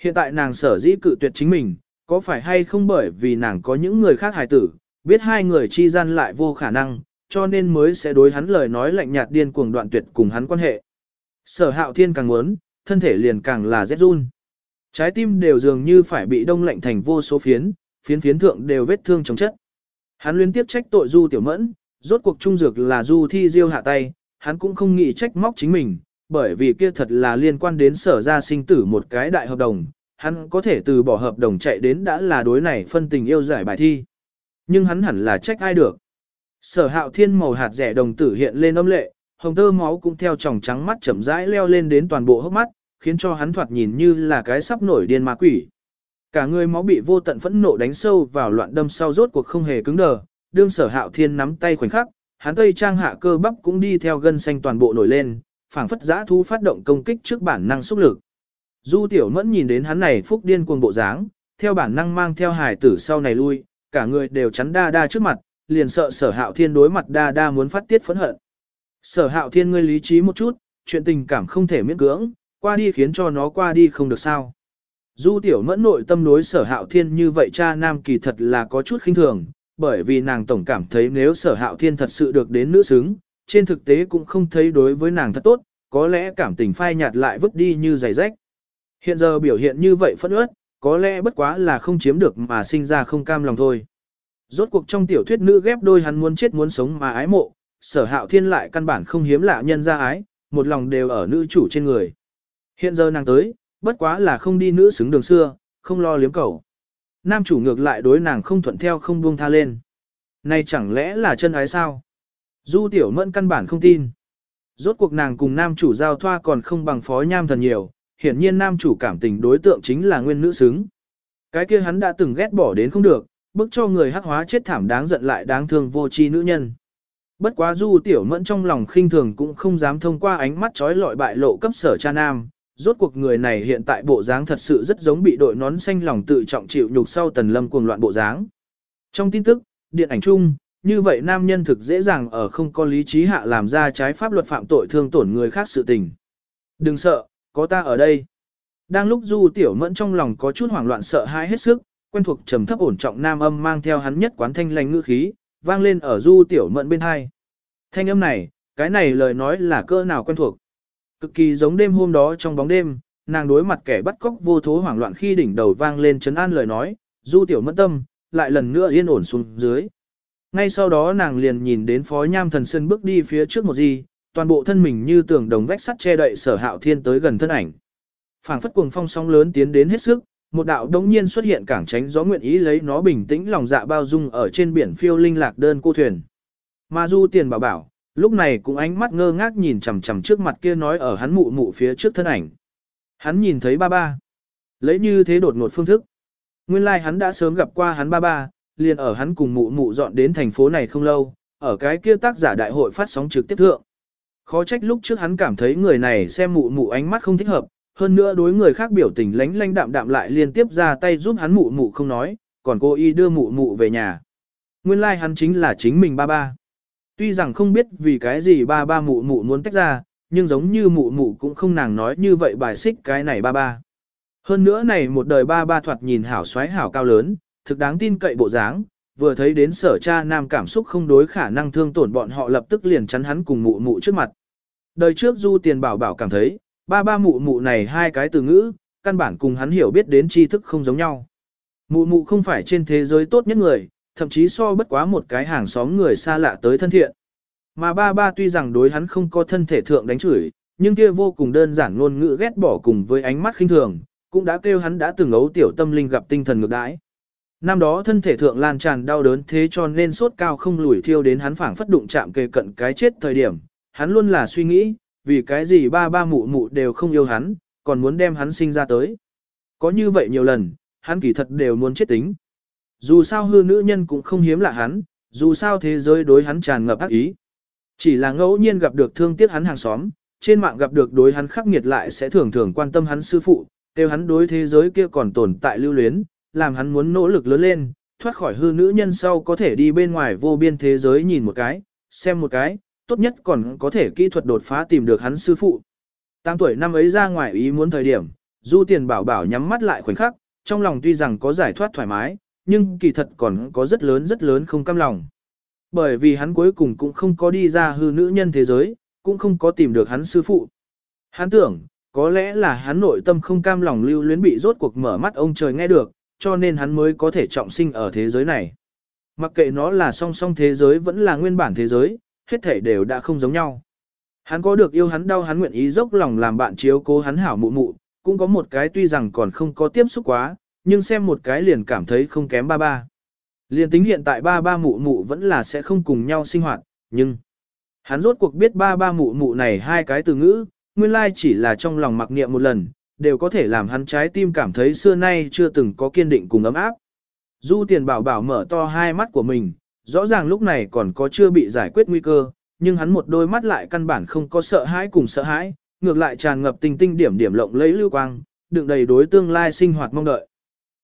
Hiện tại nàng sở dĩ cự tuyệt chính mình, có phải hay không bởi vì nàng có những người khác hài tử, biết hai người chi gian lại vô khả năng, cho nên mới sẽ đối hắn lời nói lạnh nhạt điên cuồng đoạn tuyệt cùng hắn quan hệ. Sở hạo thiên càng muốn, thân thể liền càng là rét run. Trái tim đều dường như phải bị đông lạnh thành vô số phiến, phiến phiến thượng đều vết thương chống chất. Hắn liên tiếp trách tội du tiểu mẫn, rốt cuộc trung dược là du thi diêu hạ tay, hắn cũng không nghĩ trách móc chính mình, bởi vì kia thật là liên quan đến sở ra sinh tử một cái đại hợp đồng, hắn có thể từ bỏ hợp đồng chạy đến đã là đối này phân tình yêu giải bài thi. Nhưng hắn hẳn là trách ai được. Sở hạo thiên màu hạt rẻ đồng tử hiện lên âm lệ, hồng tơ máu cũng theo tròng trắng mắt chậm rãi leo lên đến toàn bộ hốc mắt, khiến cho hắn thoạt nhìn như là cái sắp nổi điên ma quỷ. Cả người máu bị vô tận phẫn nộ đánh sâu vào loạn đâm sau rốt cuộc không hề cứng đờ, đương sở hạo thiên nắm tay khoảnh khắc, hắn tây trang hạ cơ bắp cũng đi theo gân xanh toàn bộ nổi lên, phảng phất giã thu phát động công kích trước bản năng xúc lực. Du tiểu mẫn nhìn đến hắn này phúc điên cuồng bộ dáng, theo bản năng mang theo hải tử sau này lui, cả người đều chắn đa đa trước mặt, liền sợ sở hạo thiên đối mặt đa đa muốn phát tiết phẫn hận. Sở hạo thiên ngươi lý trí một chút, chuyện tình cảm không thể miễn cưỡng, qua đi khiến cho nó qua đi không được sao. Du tiểu mẫn nội tâm đối sở hạo thiên như vậy cha nam kỳ thật là có chút khinh thường, bởi vì nàng tổng cảm thấy nếu sở hạo thiên thật sự được đến nữ xứng, trên thực tế cũng không thấy đối với nàng thật tốt, có lẽ cảm tình phai nhạt lại vứt đi như giày rách. Hiện giờ biểu hiện như vậy phẫn ướt, có lẽ bất quá là không chiếm được mà sinh ra không cam lòng thôi. Rốt cuộc trong tiểu thuyết nữ ghép đôi hắn muốn chết muốn sống mà ái mộ, sở hạo thiên lại căn bản không hiếm lạ nhân ra ái, một lòng đều ở nữ chủ trên người. Hiện giờ nàng tới, bất quá là không đi nữ xứng đường xưa, không lo liếm cầu. Nam chủ ngược lại đối nàng không thuận theo không buông tha lên. Này chẳng lẽ là chân ái sao? Du tiểu mẫn căn bản không tin. Rốt cuộc nàng cùng nam chủ giao thoa còn không bằng phó nham thần nhiều, hiển nhiên nam chủ cảm tình đối tượng chính là nguyên nữ xứng. Cái kia hắn đã từng ghét bỏ đến không được, bức cho người hắc hóa chết thảm đáng giận lại đáng thương vô tri nữ nhân. Bất quá du tiểu mẫn trong lòng khinh thường cũng không dám thông qua ánh mắt trói lọi bại lộ cấp sở cha nam. Rốt cuộc người này hiện tại bộ dáng thật sự rất giống bị đội nón xanh lòng tự trọng chịu nhục sau tần lâm cuồng loạn bộ dáng. Trong tin tức, điện ảnh chung, như vậy nam nhân thực dễ dàng ở không có lý trí hạ làm ra trái pháp luật phạm tội thương tổn người khác sự tình. Đừng sợ, có ta ở đây. Đang lúc Du Tiểu Mẫn trong lòng có chút hoảng loạn sợ hãi hết sức, quen thuộc trầm thấp ổn trọng nam âm mang theo hắn nhất quán thanh lành ngữ khí, vang lên ở Du Tiểu Mẫn bên hai. Thanh âm này, cái này lời nói là cỡ nào quen thuộc. Cực kỳ giống đêm hôm đó trong bóng đêm, nàng đối mặt kẻ bắt cóc vô thố hoảng loạn khi đỉnh đầu vang lên chấn an lời nói, Du Tiểu Mẫn tâm, lại lần nữa yên ổn xuống dưới. Ngay sau đó nàng liền nhìn đến phó nham thần sơn bước đi phía trước một gì, toàn bộ thân mình như tường đồng vách sắt che đậy sở hạo thiên tới gần thân ảnh. phảng phất cuồng phong sóng lớn tiến đến hết sức, một đạo đống nhiên xuất hiện cảng tránh gió nguyện ý lấy nó bình tĩnh lòng dạ bao dung ở trên biển phiêu linh lạc đơn cô thuyền. Mà du tiền bảo bảo, lúc này cũng ánh mắt ngơ ngác nhìn chằm chằm trước mặt kia nói ở hắn mụ mụ phía trước thân ảnh. Hắn nhìn thấy ba ba. Lấy như thế đột ngột phương thức. Nguyên lai like hắn đã sớm gặp qua hắn ba ba, liền ở hắn cùng mụ mụ dọn đến thành phố này không lâu, ở cái kia tác giả đại hội phát sóng trực tiếp thượng. Khó trách lúc trước hắn cảm thấy người này xem mụ mụ ánh mắt không thích hợp, hơn nữa đối người khác biểu tình lánh lánh đạm đạm lại liên tiếp ra tay giúp hắn mụ mụ không nói, còn cô y đưa mụ mụ về nhà. Nguyên lai like hắn chính là chính mình ba ba. Tuy rằng không biết vì cái gì ba ba mụ mụ muốn tách ra, nhưng giống như mụ mụ cũng không nàng nói như vậy bài xích cái này ba ba. Hơn nữa này một đời ba ba thoạt nhìn hảo xoáy hảo cao lớn, thực đáng tin cậy bộ dáng, vừa thấy đến sở cha nam cảm xúc không đối khả năng thương tổn bọn họ lập tức liền chắn hắn cùng mụ mụ trước mặt. Đời trước du tiền bảo bảo cảm thấy, ba ba mụ mụ này hai cái từ ngữ, căn bản cùng hắn hiểu biết đến tri thức không giống nhau. Mụ mụ không phải trên thế giới tốt nhất người, thậm chí so bất quá một cái hàng xóm người xa lạ tới thân thiện. Mà ba ba tuy rằng đối hắn không có thân thể thượng đánh chửi, nhưng kia vô cùng đơn giản ngôn ngữ ghét bỏ cùng với ánh mắt khinh thường, cũng đã kêu hắn đã từng ấu tiểu tâm linh gặp tinh thần ngược đãi. Năm đó thân thể thượng lan tràn đau đớn thế cho nên sốt cao không lùi thiêu đến hắn phảng phất đụng chạm kề cận cái chết thời điểm, hắn luôn là suy nghĩ, vì cái gì ba ba mụ mụ đều không yêu hắn, còn muốn đem hắn sinh ra tới. Có như vậy nhiều lần, hắn kỳ thật đều muốn chết tính. Dù sao hư nữ nhân cũng không hiếm lạ hắn, dù sao thế giới đối hắn tràn ngập ác ý. Chỉ là ngẫu nhiên gặp được thương tiếc hắn hàng xóm, trên mạng gặp được đối hắn khắc nghiệt lại sẽ thường thường quan tâm hắn sư phụ, kêu hắn đối thế giới kia còn tồn tại lưu luyến, làm hắn muốn nỗ lực lớn lên, thoát khỏi hư nữ nhân sau có thể đi bên ngoài vô biên thế giới nhìn một cái, xem một cái, tốt nhất còn có thể kỹ thuật đột phá tìm được hắn sư phụ. Tam tuổi năm ấy ra ngoài ý muốn thời điểm, du tiền bảo bảo nhắm mắt lại khoảnh khắc, trong lòng tuy rằng có giải thoát thoải mái, nhưng kỳ thật còn có rất lớn rất lớn không cam lòng. Bởi vì hắn cuối cùng cũng không có đi ra hư nữ nhân thế giới, cũng không có tìm được hắn sư phụ. Hắn tưởng, có lẽ là hắn nội tâm không cam lòng lưu luyến bị rốt cuộc mở mắt ông trời nghe được, cho nên hắn mới có thể trọng sinh ở thế giới này. Mặc kệ nó là song song thế giới vẫn là nguyên bản thế giới, hết thể đều đã không giống nhau. Hắn có được yêu hắn đau hắn nguyện ý dốc lòng làm bạn chiếu cố hắn hảo mụ mụ, cũng có một cái tuy rằng còn không có tiếp xúc quá, nhưng xem một cái liền cảm thấy không kém ba ba. Liền tính hiện tại ba ba mụ mụ vẫn là sẽ không cùng nhau sinh hoạt, nhưng hắn rốt cuộc biết ba ba mụ mụ này hai cái từ ngữ, nguyên lai chỉ là trong lòng mặc niệm một lần, đều có thể làm hắn trái tim cảm thấy xưa nay chưa từng có kiên định cùng ấm áp. Du tiền bảo bảo mở to hai mắt của mình, rõ ràng lúc này còn có chưa bị giải quyết nguy cơ, nhưng hắn một đôi mắt lại căn bản không có sợ hãi cùng sợ hãi, ngược lại tràn ngập tinh tinh điểm điểm lộng lấy lưu quang, đựng đầy đối tương lai sinh hoạt mong đợi.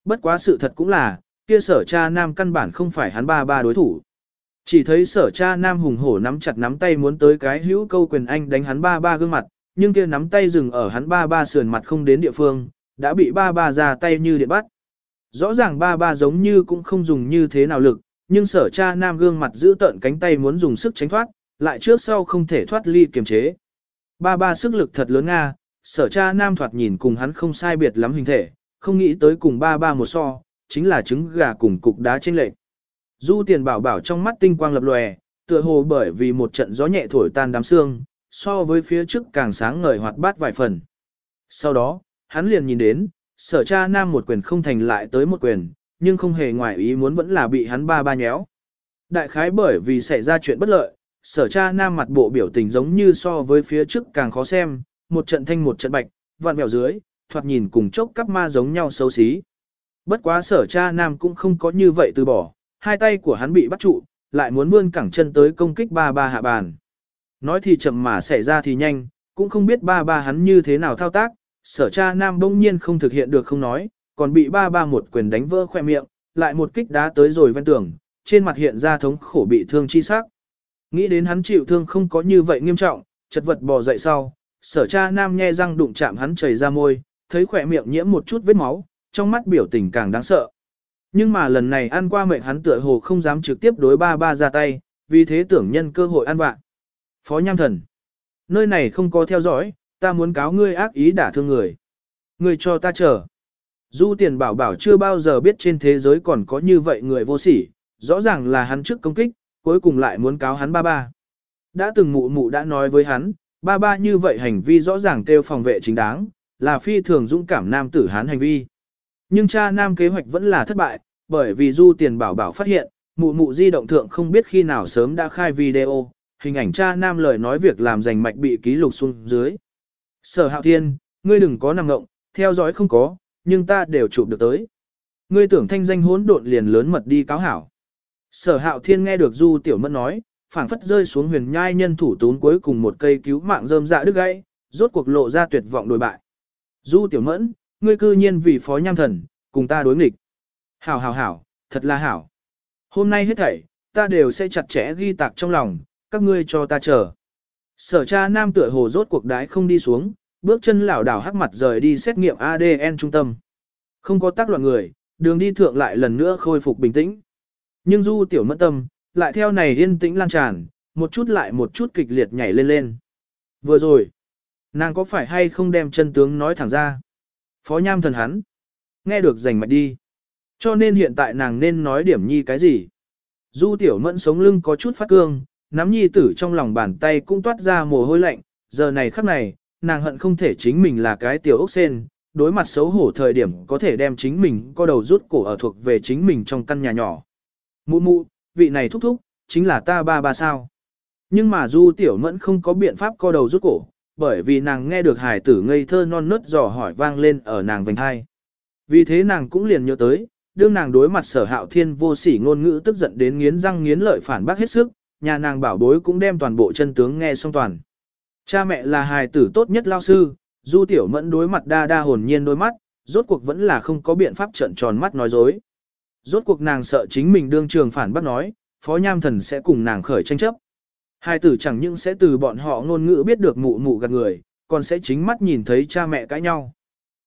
Bất quá sự thật cũng là, kia sở cha nam căn bản không phải hắn ba ba đối thủ. Chỉ thấy sở cha nam hùng hổ nắm chặt nắm tay muốn tới cái hữu câu quyền anh đánh hắn ba ba gương mặt, nhưng kia nắm tay dừng ở hắn ba ba sườn mặt không đến địa phương, đã bị ba ba ra tay như điện bắt. Rõ ràng ba ba giống như cũng không dùng như thế nào lực, nhưng sở cha nam gương mặt giữ tợn cánh tay muốn dùng sức tránh thoát, lại trước sau không thể thoát ly kiềm chế. Ba ba sức lực thật lớn nga, sở cha nam thoạt nhìn cùng hắn không sai biệt lắm hình thể, không nghĩ tới cùng ba ba một so, chính là trứng gà cùng cục đá trên lệch. Du tiền bảo bảo trong mắt tinh quang lập lòe, tựa hồ bởi vì một trận gió nhẹ thổi tan đám xương, so với phía trước càng sáng ngời hoạt bát vài phần. Sau đó, hắn liền nhìn đến, sở cha nam một quyền không thành lại tới một quyền, nhưng không hề ngoài ý muốn vẫn là bị hắn ba ba nhéo. Đại khái bởi vì xảy ra chuyện bất lợi, sở cha nam mặt bộ biểu tình giống như so với phía trước càng khó xem, một trận thanh một trận bạch, vạn vẹo dưới, thoạt nhìn cùng chốc cắp ma giống nhau xấu xí. Bất quá sở cha nam cũng không có như vậy từ bỏ, hai tay của hắn bị bắt trụ, lại muốn vươn cẳng chân tới công kích ba ba hạ bàn. Nói thì chậm mà xảy ra thì nhanh, cũng không biết ba ba hắn như thế nào thao tác, sở cha nam bỗng nhiên không thực hiện được không nói, còn bị ba ba một quyền đánh vỡ khoe miệng, lại một kích đá tới rồi ven tường, trên mặt hiện ra thống khổ bị thương chi sắc. Nghĩ đến hắn chịu thương không có như vậy nghiêm trọng, chật vật bò dậy sau, sở cha nam nhe răng đụng chạm hắn chảy ra môi, thấy khỏe miệng nhiễm một chút vết máu, trong mắt biểu tình càng đáng sợ. Nhưng mà lần này ăn qua mệnh hắn tựa hồ không dám trực tiếp đối ba ba ra tay, vì thế tưởng nhân cơ hội ăn vạ. Phó Nham Thần, nơi này không có theo dõi, ta muốn cáo ngươi ác ý đả thương người. Ngươi cho ta chờ. Du tiền bảo bảo chưa bao giờ biết trên thế giới còn có như vậy người vô sỉ, rõ ràng là hắn trước công kích, cuối cùng lại muốn cáo hắn ba ba. Đã từng mụ mụ đã nói với hắn, ba ba như vậy hành vi rõ ràng kêu phòng vệ chính đáng, là phi thường dũng cảm nam tử hắn hành vi. Nhưng cha nam kế hoạch vẫn là thất bại, bởi vì du tiền bảo bảo phát hiện, mụ mụ di động thượng không biết khi nào sớm đã khai video, hình ảnh cha nam lời nói việc làm giành mạch bị ký lục xuống dưới. Sở hạo thiên, ngươi đừng có nằm ngộng, theo dõi không có, nhưng ta đều chụp được tới. Ngươi tưởng thanh danh hỗn độn liền lớn mật đi cáo hảo. Sở hạo thiên nghe được Du Tiểu Mẫn nói, phảng phất rơi xuống huyền nhai nhân thủ tún cuối cùng một cây cứu mạng rơm dạ đứt gãy, rốt cuộc lộ ra tuyệt vọng đối bại. Du Tiểu Mẫn, ngươi cư nhiên vì phó nham thần, cùng ta đối nghịch. Hảo hảo hảo, thật là hảo. Hôm nay hết thảy, ta đều sẽ chặt chẽ ghi tạc trong lòng, các ngươi cho ta chờ. Sở cha nam tựa hồ rốt cuộc đái không đi xuống, bước chân lảo đảo hắc mặt rời đi xét nghiệm ADN trung tâm. Không có tác loạn người, đường đi thượng lại lần nữa khôi phục bình tĩnh. Nhưng du tiểu mẫn tâm, lại theo này yên tĩnh lan tràn, một chút lại một chút kịch liệt nhảy lên lên. Vừa rồi, nàng có phải hay không đem chân tướng nói thẳng ra? Phó nham thần hắn, nghe được rành mạch đi. Cho nên hiện tại nàng nên nói điểm nhi cái gì? Du tiểu mẫn sống lưng có chút phát cương, nắm nhi tử trong lòng bàn tay cũng toát ra mồ hôi lạnh, giờ này khắc này, nàng hận không thể chính mình là cái tiểu ốc sen, đối mặt xấu hổ thời điểm có thể đem chính mình co đầu rút cổ ở thuộc về chính mình trong căn nhà nhỏ. Mụ mụ, vị này thúc thúc, chính là ta ba ba sao. Nhưng mà Du Tiểu Mẫn không có biện pháp co đầu rút cổ, bởi vì nàng nghe được hải tử ngây thơ non nớt dò hỏi vang lên ở nàng vành hai. Vì thế nàng cũng liền nhớ tới, đương nàng đối mặt sở hạo thiên vô sỉ ngôn ngữ tức giận đến nghiến răng nghiến lợi phản bác hết sức, nhà nàng bảo bối cũng đem toàn bộ chân tướng nghe xong toàn. Cha mẹ là hài tử tốt nhất lao sư, du tiểu mẫn đối mặt đa đa hồn nhiên đôi mắt, rốt cuộc vẫn là không có biện pháp trợn tròn mắt nói dối. Rốt cuộc nàng sợ chính mình đương trường phản bác nói, phó nham thần sẽ cùng nàng khởi tranh chấp. Hai tử chẳng những sẽ từ bọn họ ngôn ngữ biết được mụ mụ gạt người, còn sẽ chính mắt nhìn thấy cha mẹ cãi nhau.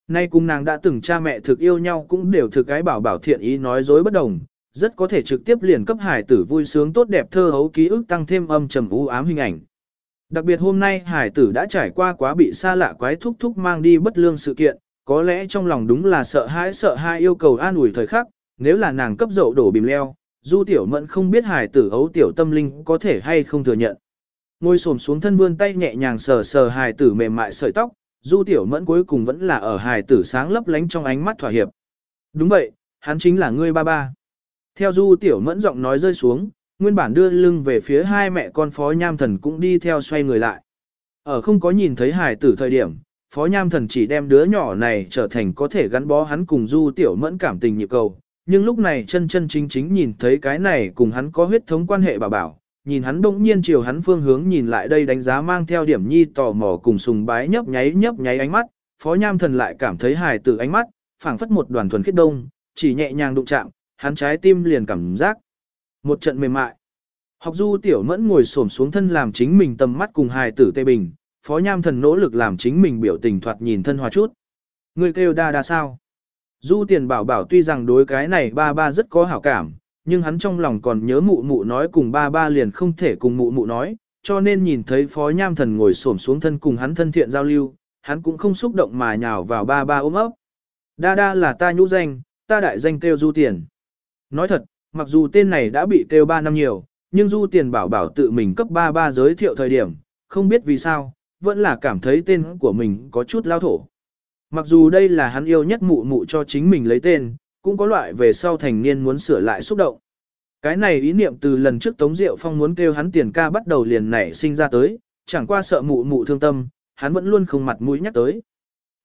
Nay cùng nàng đã từng cha mẹ thực yêu nhau cũng đều thực cái bảo bảo thiện ý nói dối bất đồng, rất có thể trực tiếp liền cấp hải tử vui sướng tốt đẹp thơ hấu ký ức tăng thêm âm trầm u ám hình ảnh. Đặc biệt hôm nay hải tử đã trải qua quá bị xa lạ quái thúc thúc mang đi bất lương sự kiện, có lẽ trong lòng đúng là sợ hãi sợ hãi yêu cầu an ủi thời khắc, nếu là nàng cấp dậu đổ bìm leo, du tiểu mẫn không biết hải tử ấu tiểu tâm linh có thể hay không thừa nhận. Ngồi xổm xuống thân vươn tay nhẹ nhàng sờ sờ hải tử mềm mại sợi tóc, du tiểu mẫn cuối cùng vẫn là ở hải tử sáng lấp lánh trong ánh mắt thỏa hiệp. Đúng vậy, hắn chính là ngươi ba ba. Theo du tiểu mẫn giọng nói rơi xuống, nguyên bản đưa lưng về phía hai mẹ con phó nham thần cũng đi theo xoay người lại. Ở không có nhìn thấy hải tử thời điểm, phó nham thần chỉ đem đứa nhỏ này trở thành có thể gắn bó hắn cùng du tiểu mẫn cảm tình nhịp cầu. Nhưng lúc này chân chân chính chính nhìn thấy cái này cùng hắn có huyết thống quan hệ bảo bảo, nhìn hắn bỗng nhiên chiều hắn phương hướng nhìn lại đây đánh giá mang theo điểm nhi tò mò cùng sùng bái nhấp nháy nhấp nháy ánh mắt, phó nham thần lại cảm thấy hài tử ánh mắt, phảng phất một đoàn thuần khiết đông, chỉ nhẹ nhàng đụng chạm, hắn trái tim liền cảm giác một trận mềm mại. Học du tiểu mẫn ngồi xổm xuống thân làm chính mình tầm mắt cùng hài tử tê bình, phó nham thần nỗ lực làm chính mình biểu tình thoạt nhìn thân hòa chút. Người kêu đa đa sao? Du tiền bảo bảo tuy rằng đối cái này ba ba rất có hảo cảm, nhưng hắn trong lòng còn nhớ mụ mụ nói cùng ba ba liền không thể cùng mụ mụ nói, cho nên nhìn thấy phó nham thần ngồi xổm xuống thân cùng hắn thân thiện giao lưu, hắn cũng không xúc động mà nhào vào ba ba ôm ấp. Đa đa là ta nhũ danh, ta đại danh kêu du tiền. Nói thật, mặc dù tên này đã bị kêu 3 năm nhiều, nhưng du tiền bảo bảo tự mình cấp 33 giới thiệu thời điểm, không biết vì sao, vẫn là cảm thấy tên của mình có chút lao thổ. Mặc dù đây là hắn yêu nhất mụ mụ cho chính mình lấy tên, cũng có loại về sau thành niên muốn sửa lại xúc động. Cái này ý niệm từ lần trước Tống Diệu Phong muốn kêu hắn tiền ca bắt đầu liền nảy sinh ra tới, chẳng qua sợ mụ mụ thương tâm, hắn vẫn luôn không mặt mũi nhắc tới.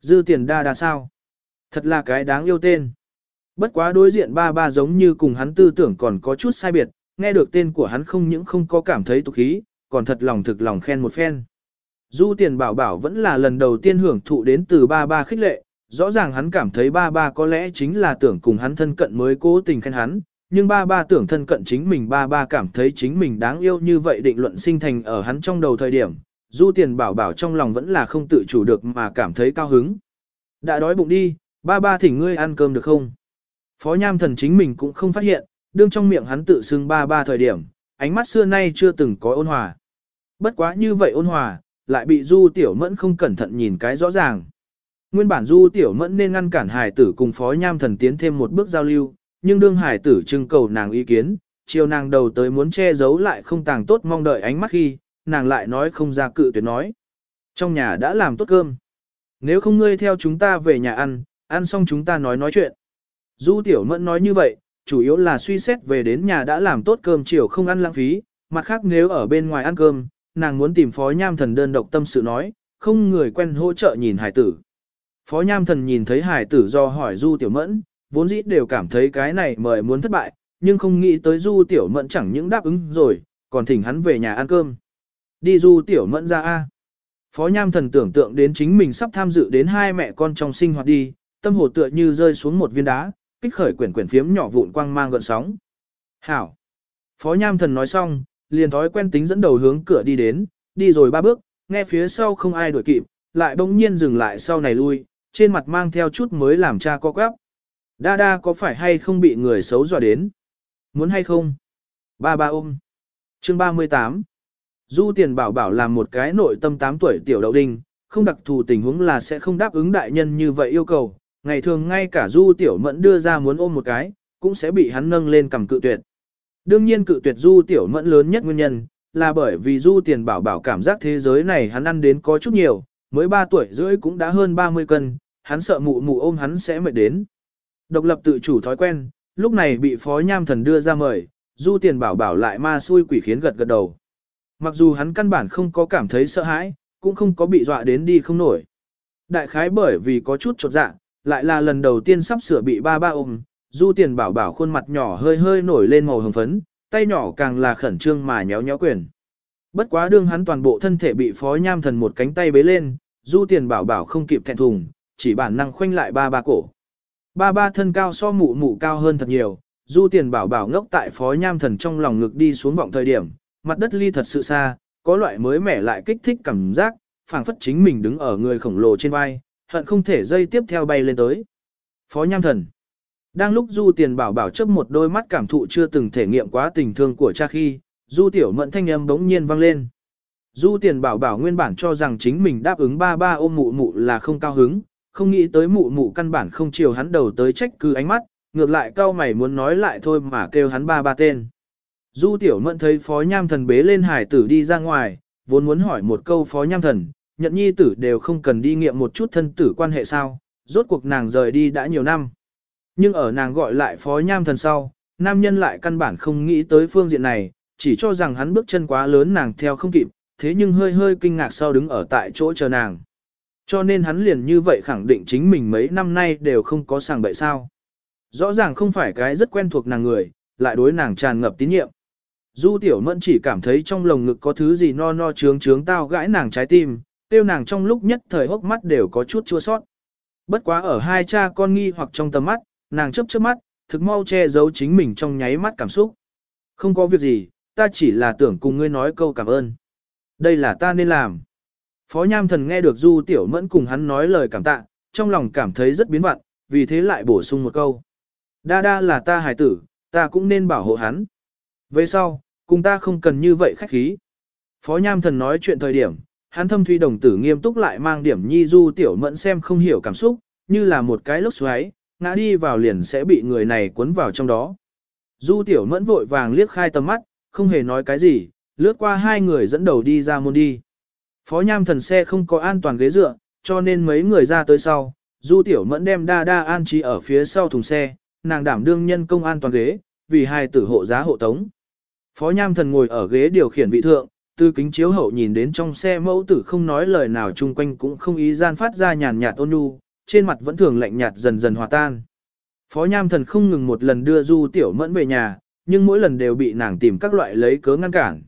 Dư tiền đa đa sao? Thật là cái đáng yêu tên. Bất quá đối diện ba ba giống như cùng hắn tư tưởng còn có chút sai biệt, nghe được tên của hắn không những không có cảm thấy tục khí, còn thật lòng thực lòng khen một phen. Du tiền bảo bảo vẫn là lần đầu tiên hưởng thụ đến từ ba ba khích lệ, rõ ràng hắn cảm thấy ba ba có lẽ chính là tưởng cùng hắn thân cận mới cố tình khen hắn, nhưng ba ba tưởng thân cận chính mình ba ba cảm thấy chính mình đáng yêu như vậy định luận sinh thành ở hắn trong đầu thời điểm, du tiền bảo bảo trong lòng vẫn là không tự chủ được mà cảm thấy cao hứng. Đã đói bụng đi, ba ba thỉnh ngươi ăn cơm được không? Phó Nham Thần chính mình cũng không phát hiện, đương trong miệng hắn tự xưng ba ba thời điểm, ánh mắt xưa nay chưa từng có ôn hòa. Bất quá như vậy ôn hòa, lại bị Du Tiểu Mẫn không cẩn thận nhìn cái rõ ràng. Nguyên bản Du Tiểu Mẫn nên ngăn cản Hải tử cùng Phó Nham Thần tiến thêm một bước giao lưu, nhưng đương Hải tử trưng cầu nàng ý kiến, chiều nàng đầu tới muốn che giấu lại không tàng tốt mong đợi ánh mắt khi, nàng lại nói không ra cự tuyệt nói. Trong nhà đã làm tốt cơm. Nếu không ngươi theo chúng ta về nhà ăn, ăn xong chúng ta nói nói chuyện. Du Tiểu Mẫn nói như vậy, chủ yếu là suy xét về đến nhà đã làm tốt cơm chiều không ăn lãng phí, mặt khác nếu ở bên ngoài ăn cơm, nàng muốn tìm phó nham thần đơn độc tâm sự nói, không người quen hỗ trợ nhìn hải tử. Phó Nham Thần nhìn thấy hải tử do hỏi Du Tiểu Mẫn, vốn dĩ đều cảm thấy cái này mời muốn thất bại, nhưng không nghĩ tới Du Tiểu Mẫn chẳng những đáp ứng rồi, còn thỉnh hắn về nhà ăn cơm. Đi Du Tiểu Mẫn ra A. Phó Nham Thần tưởng tượng đến chính mình sắp tham dự đến hai mẹ con trong sinh hoạt đi, tâm hồ tựa như rơi xuống một viên đá, kích khởi quyển quyển phiếm nhỏ vụn quang mang gợn sóng. Hảo. Phó Nham Thần nói xong, liền thói quen tính dẫn đầu hướng cửa đi đến, đi rồi ba bước, nghe phía sau không ai đuổi kịp, lại bỗng nhiên dừng lại sau này lui, trên mặt mang theo chút mới làm cha co quắp. Đa đa có phải hay không bị người xấu dọa đến? Muốn hay không? Ba ba ôm. Chương 38 Du tiền bảo bảo làm một cái nội tâm 8 tuổi tiểu đậu đinh, không đặc thù tình huống là sẽ không đáp ứng đại nhân như vậy yêu cầu. Ngày thường ngay cả du tiểu mẫn đưa ra muốn ôm một cái, cũng sẽ bị hắn nâng lên cầm cự tuyệt. Đương nhiên cự tuyệt du tiểu mẫn lớn nhất nguyên nhân, là bởi vì du tiền bảo bảo cảm giác thế giới này hắn ăn đến có chút nhiều, mới 3 tuổi rưỡi cũng đã hơn 30 cân, hắn sợ mụ mụ ôm hắn sẽ mệt đến. Độc lập tự chủ thói quen, lúc này bị phó nham thần đưa ra mời, du tiền bảo bảo lại ma xui quỷ khiến gật gật đầu. Mặc dù hắn căn bản không có cảm thấy sợ hãi, cũng không có bị dọa đến đi không nổi. Đại khái bởi vì có chút chột dạ, lại là lần đầu tiên sắp sửa bị ba ba ôm, du tiền bảo bảo khuôn mặt nhỏ hơi hơi nổi lên màu hồng phấn, tay nhỏ càng là khẩn trương mà nhéo nhéo quyền. Bất quá đương hắn toàn bộ thân thể bị phó nham thần một cánh tay bế lên, du tiền bảo bảo không kịp thẹn thùng, chỉ bản năng khoanh lại ba ba cổ. Ba ba thân cao so mụ mụ cao hơn thật nhiều, du tiền bảo bảo ngốc tại phó nham thần trong lòng ngực đi xuống vọng thời điểm, mặt đất ly thật sự xa, có loại mới mẻ lại kích thích cảm giác, phảng phất chính mình đứng ở người khổng lồ trên vai, hận không thể dây tiếp theo bay lên tới. Phó nham thần. Đang lúc du tiền bảo bảo chấp một đôi mắt cảm thụ chưa từng thể nghiệm quá tình thương của cha khi, du tiểu mẫn thanh âm bỗng nhiên vang lên. Du tiền bảo bảo nguyên bản cho rằng chính mình đáp ứng ba ba ôm mụ mụ là không cao hứng, không nghĩ tới mụ mụ căn bản không chiều hắn đầu tới trách cứ ánh mắt, ngược lại cao mày muốn nói lại thôi mà kêu hắn ba ba tên. Du tiểu mẫn thấy phó nham thần bế lên hải tử đi ra ngoài, vốn muốn hỏi một câu phó nham thần, nhận nhi tử đều không cần đi nghiệm một chút thân tử quan hệ sao, rốt cuộc nàng rời đi đã nhiều năm. Nhưng ở nàng gọi lại phó nham thần sau, nam nhân lại căn bản không nghĩ tới phương diện này, chỉ cho rằng hắn bước chân quá lớn nàng theo không kịp, thế nhưng hơi hơi kinh ngạc sau đứng ở tại chỗ chờ nàng. Cho nên hắn liền như vậy khẳng định chính mình mấy năm nay đều không có sàng bậy sao. Rõ ràng không phải cái rất quen thuộc nàng người, lại đối nàng tràn ngập tín nhiệm. Du tiểu mẫn chỉ cảm thấy trong lồng ngực có thứ gì no no trướng trướng tao gãi nàng trái tim, tiêu nàng trong lúc nhất thời hốc mắt đều có chút chua sót. Bất quá ở hai cha con nghi hoặc trong tầm mắt, nàng chớp chớp mắt, thực mau che giấu chính mình trong nháy mắt cảm xúc. Không có việc gì, ta chỉ là tưởng cùng ngươi nói câu cảm ơn. Đây là ta nên làm. Phó Nham Thần nghe được Du Tiểu Mẫn cùng hắn nói lời cảm tạ, trong lòng cảm thấy rất biến vặn, vì thế lại bổ sung một câu. Đa đa là ta hài tử, ta cũng nên bảo hộ hắn. Về sau, cùng ta không cần như vậy khách khí. Phó Nham Thần nói chuyện thời điểm, hắn thâm thuy đồng tử nghiêm túc lại mang điểm nhi Du Tiểu Mẫn xem không hiểu cảm xúc, như là một cái lốc xoáy, ngã đi vào liền sẽ bị người này cuốn vào trong đó. Du Tiểu Mẫn vội vàng liếc khai tầm mắt, không hề nói cái gì, lướt qua hai người dẫn đầu đi ra môn đi. Phó Nham thần xe không có an toàn ghế dựa, cho nên mấy người ra tới sau, Du Tiểu Mẫn đem đa đa an trí ở phía sau thùng xe, nàng đảm đương nhân công an toàn ghế, vì hai tử hộ giá hộ tống. Phó Nham thần ngồi ở ghế điều khiển vị thượng, từ kính chiếu hậu nhìn đến trong xe mẫu tử không nói lời nào chung quanh cũng không ý gian phát ra nhàn nhạt ôn nhu, trên mặt vẫn thường lạnh nhạt dần dần hòa tan. Phó Nham thần không ngừng một lần đưa Du Tiểu Mẫn về nhà, nhưng mỗi lần đều bị nàng tìm các loại lấy cớ ngăn cản.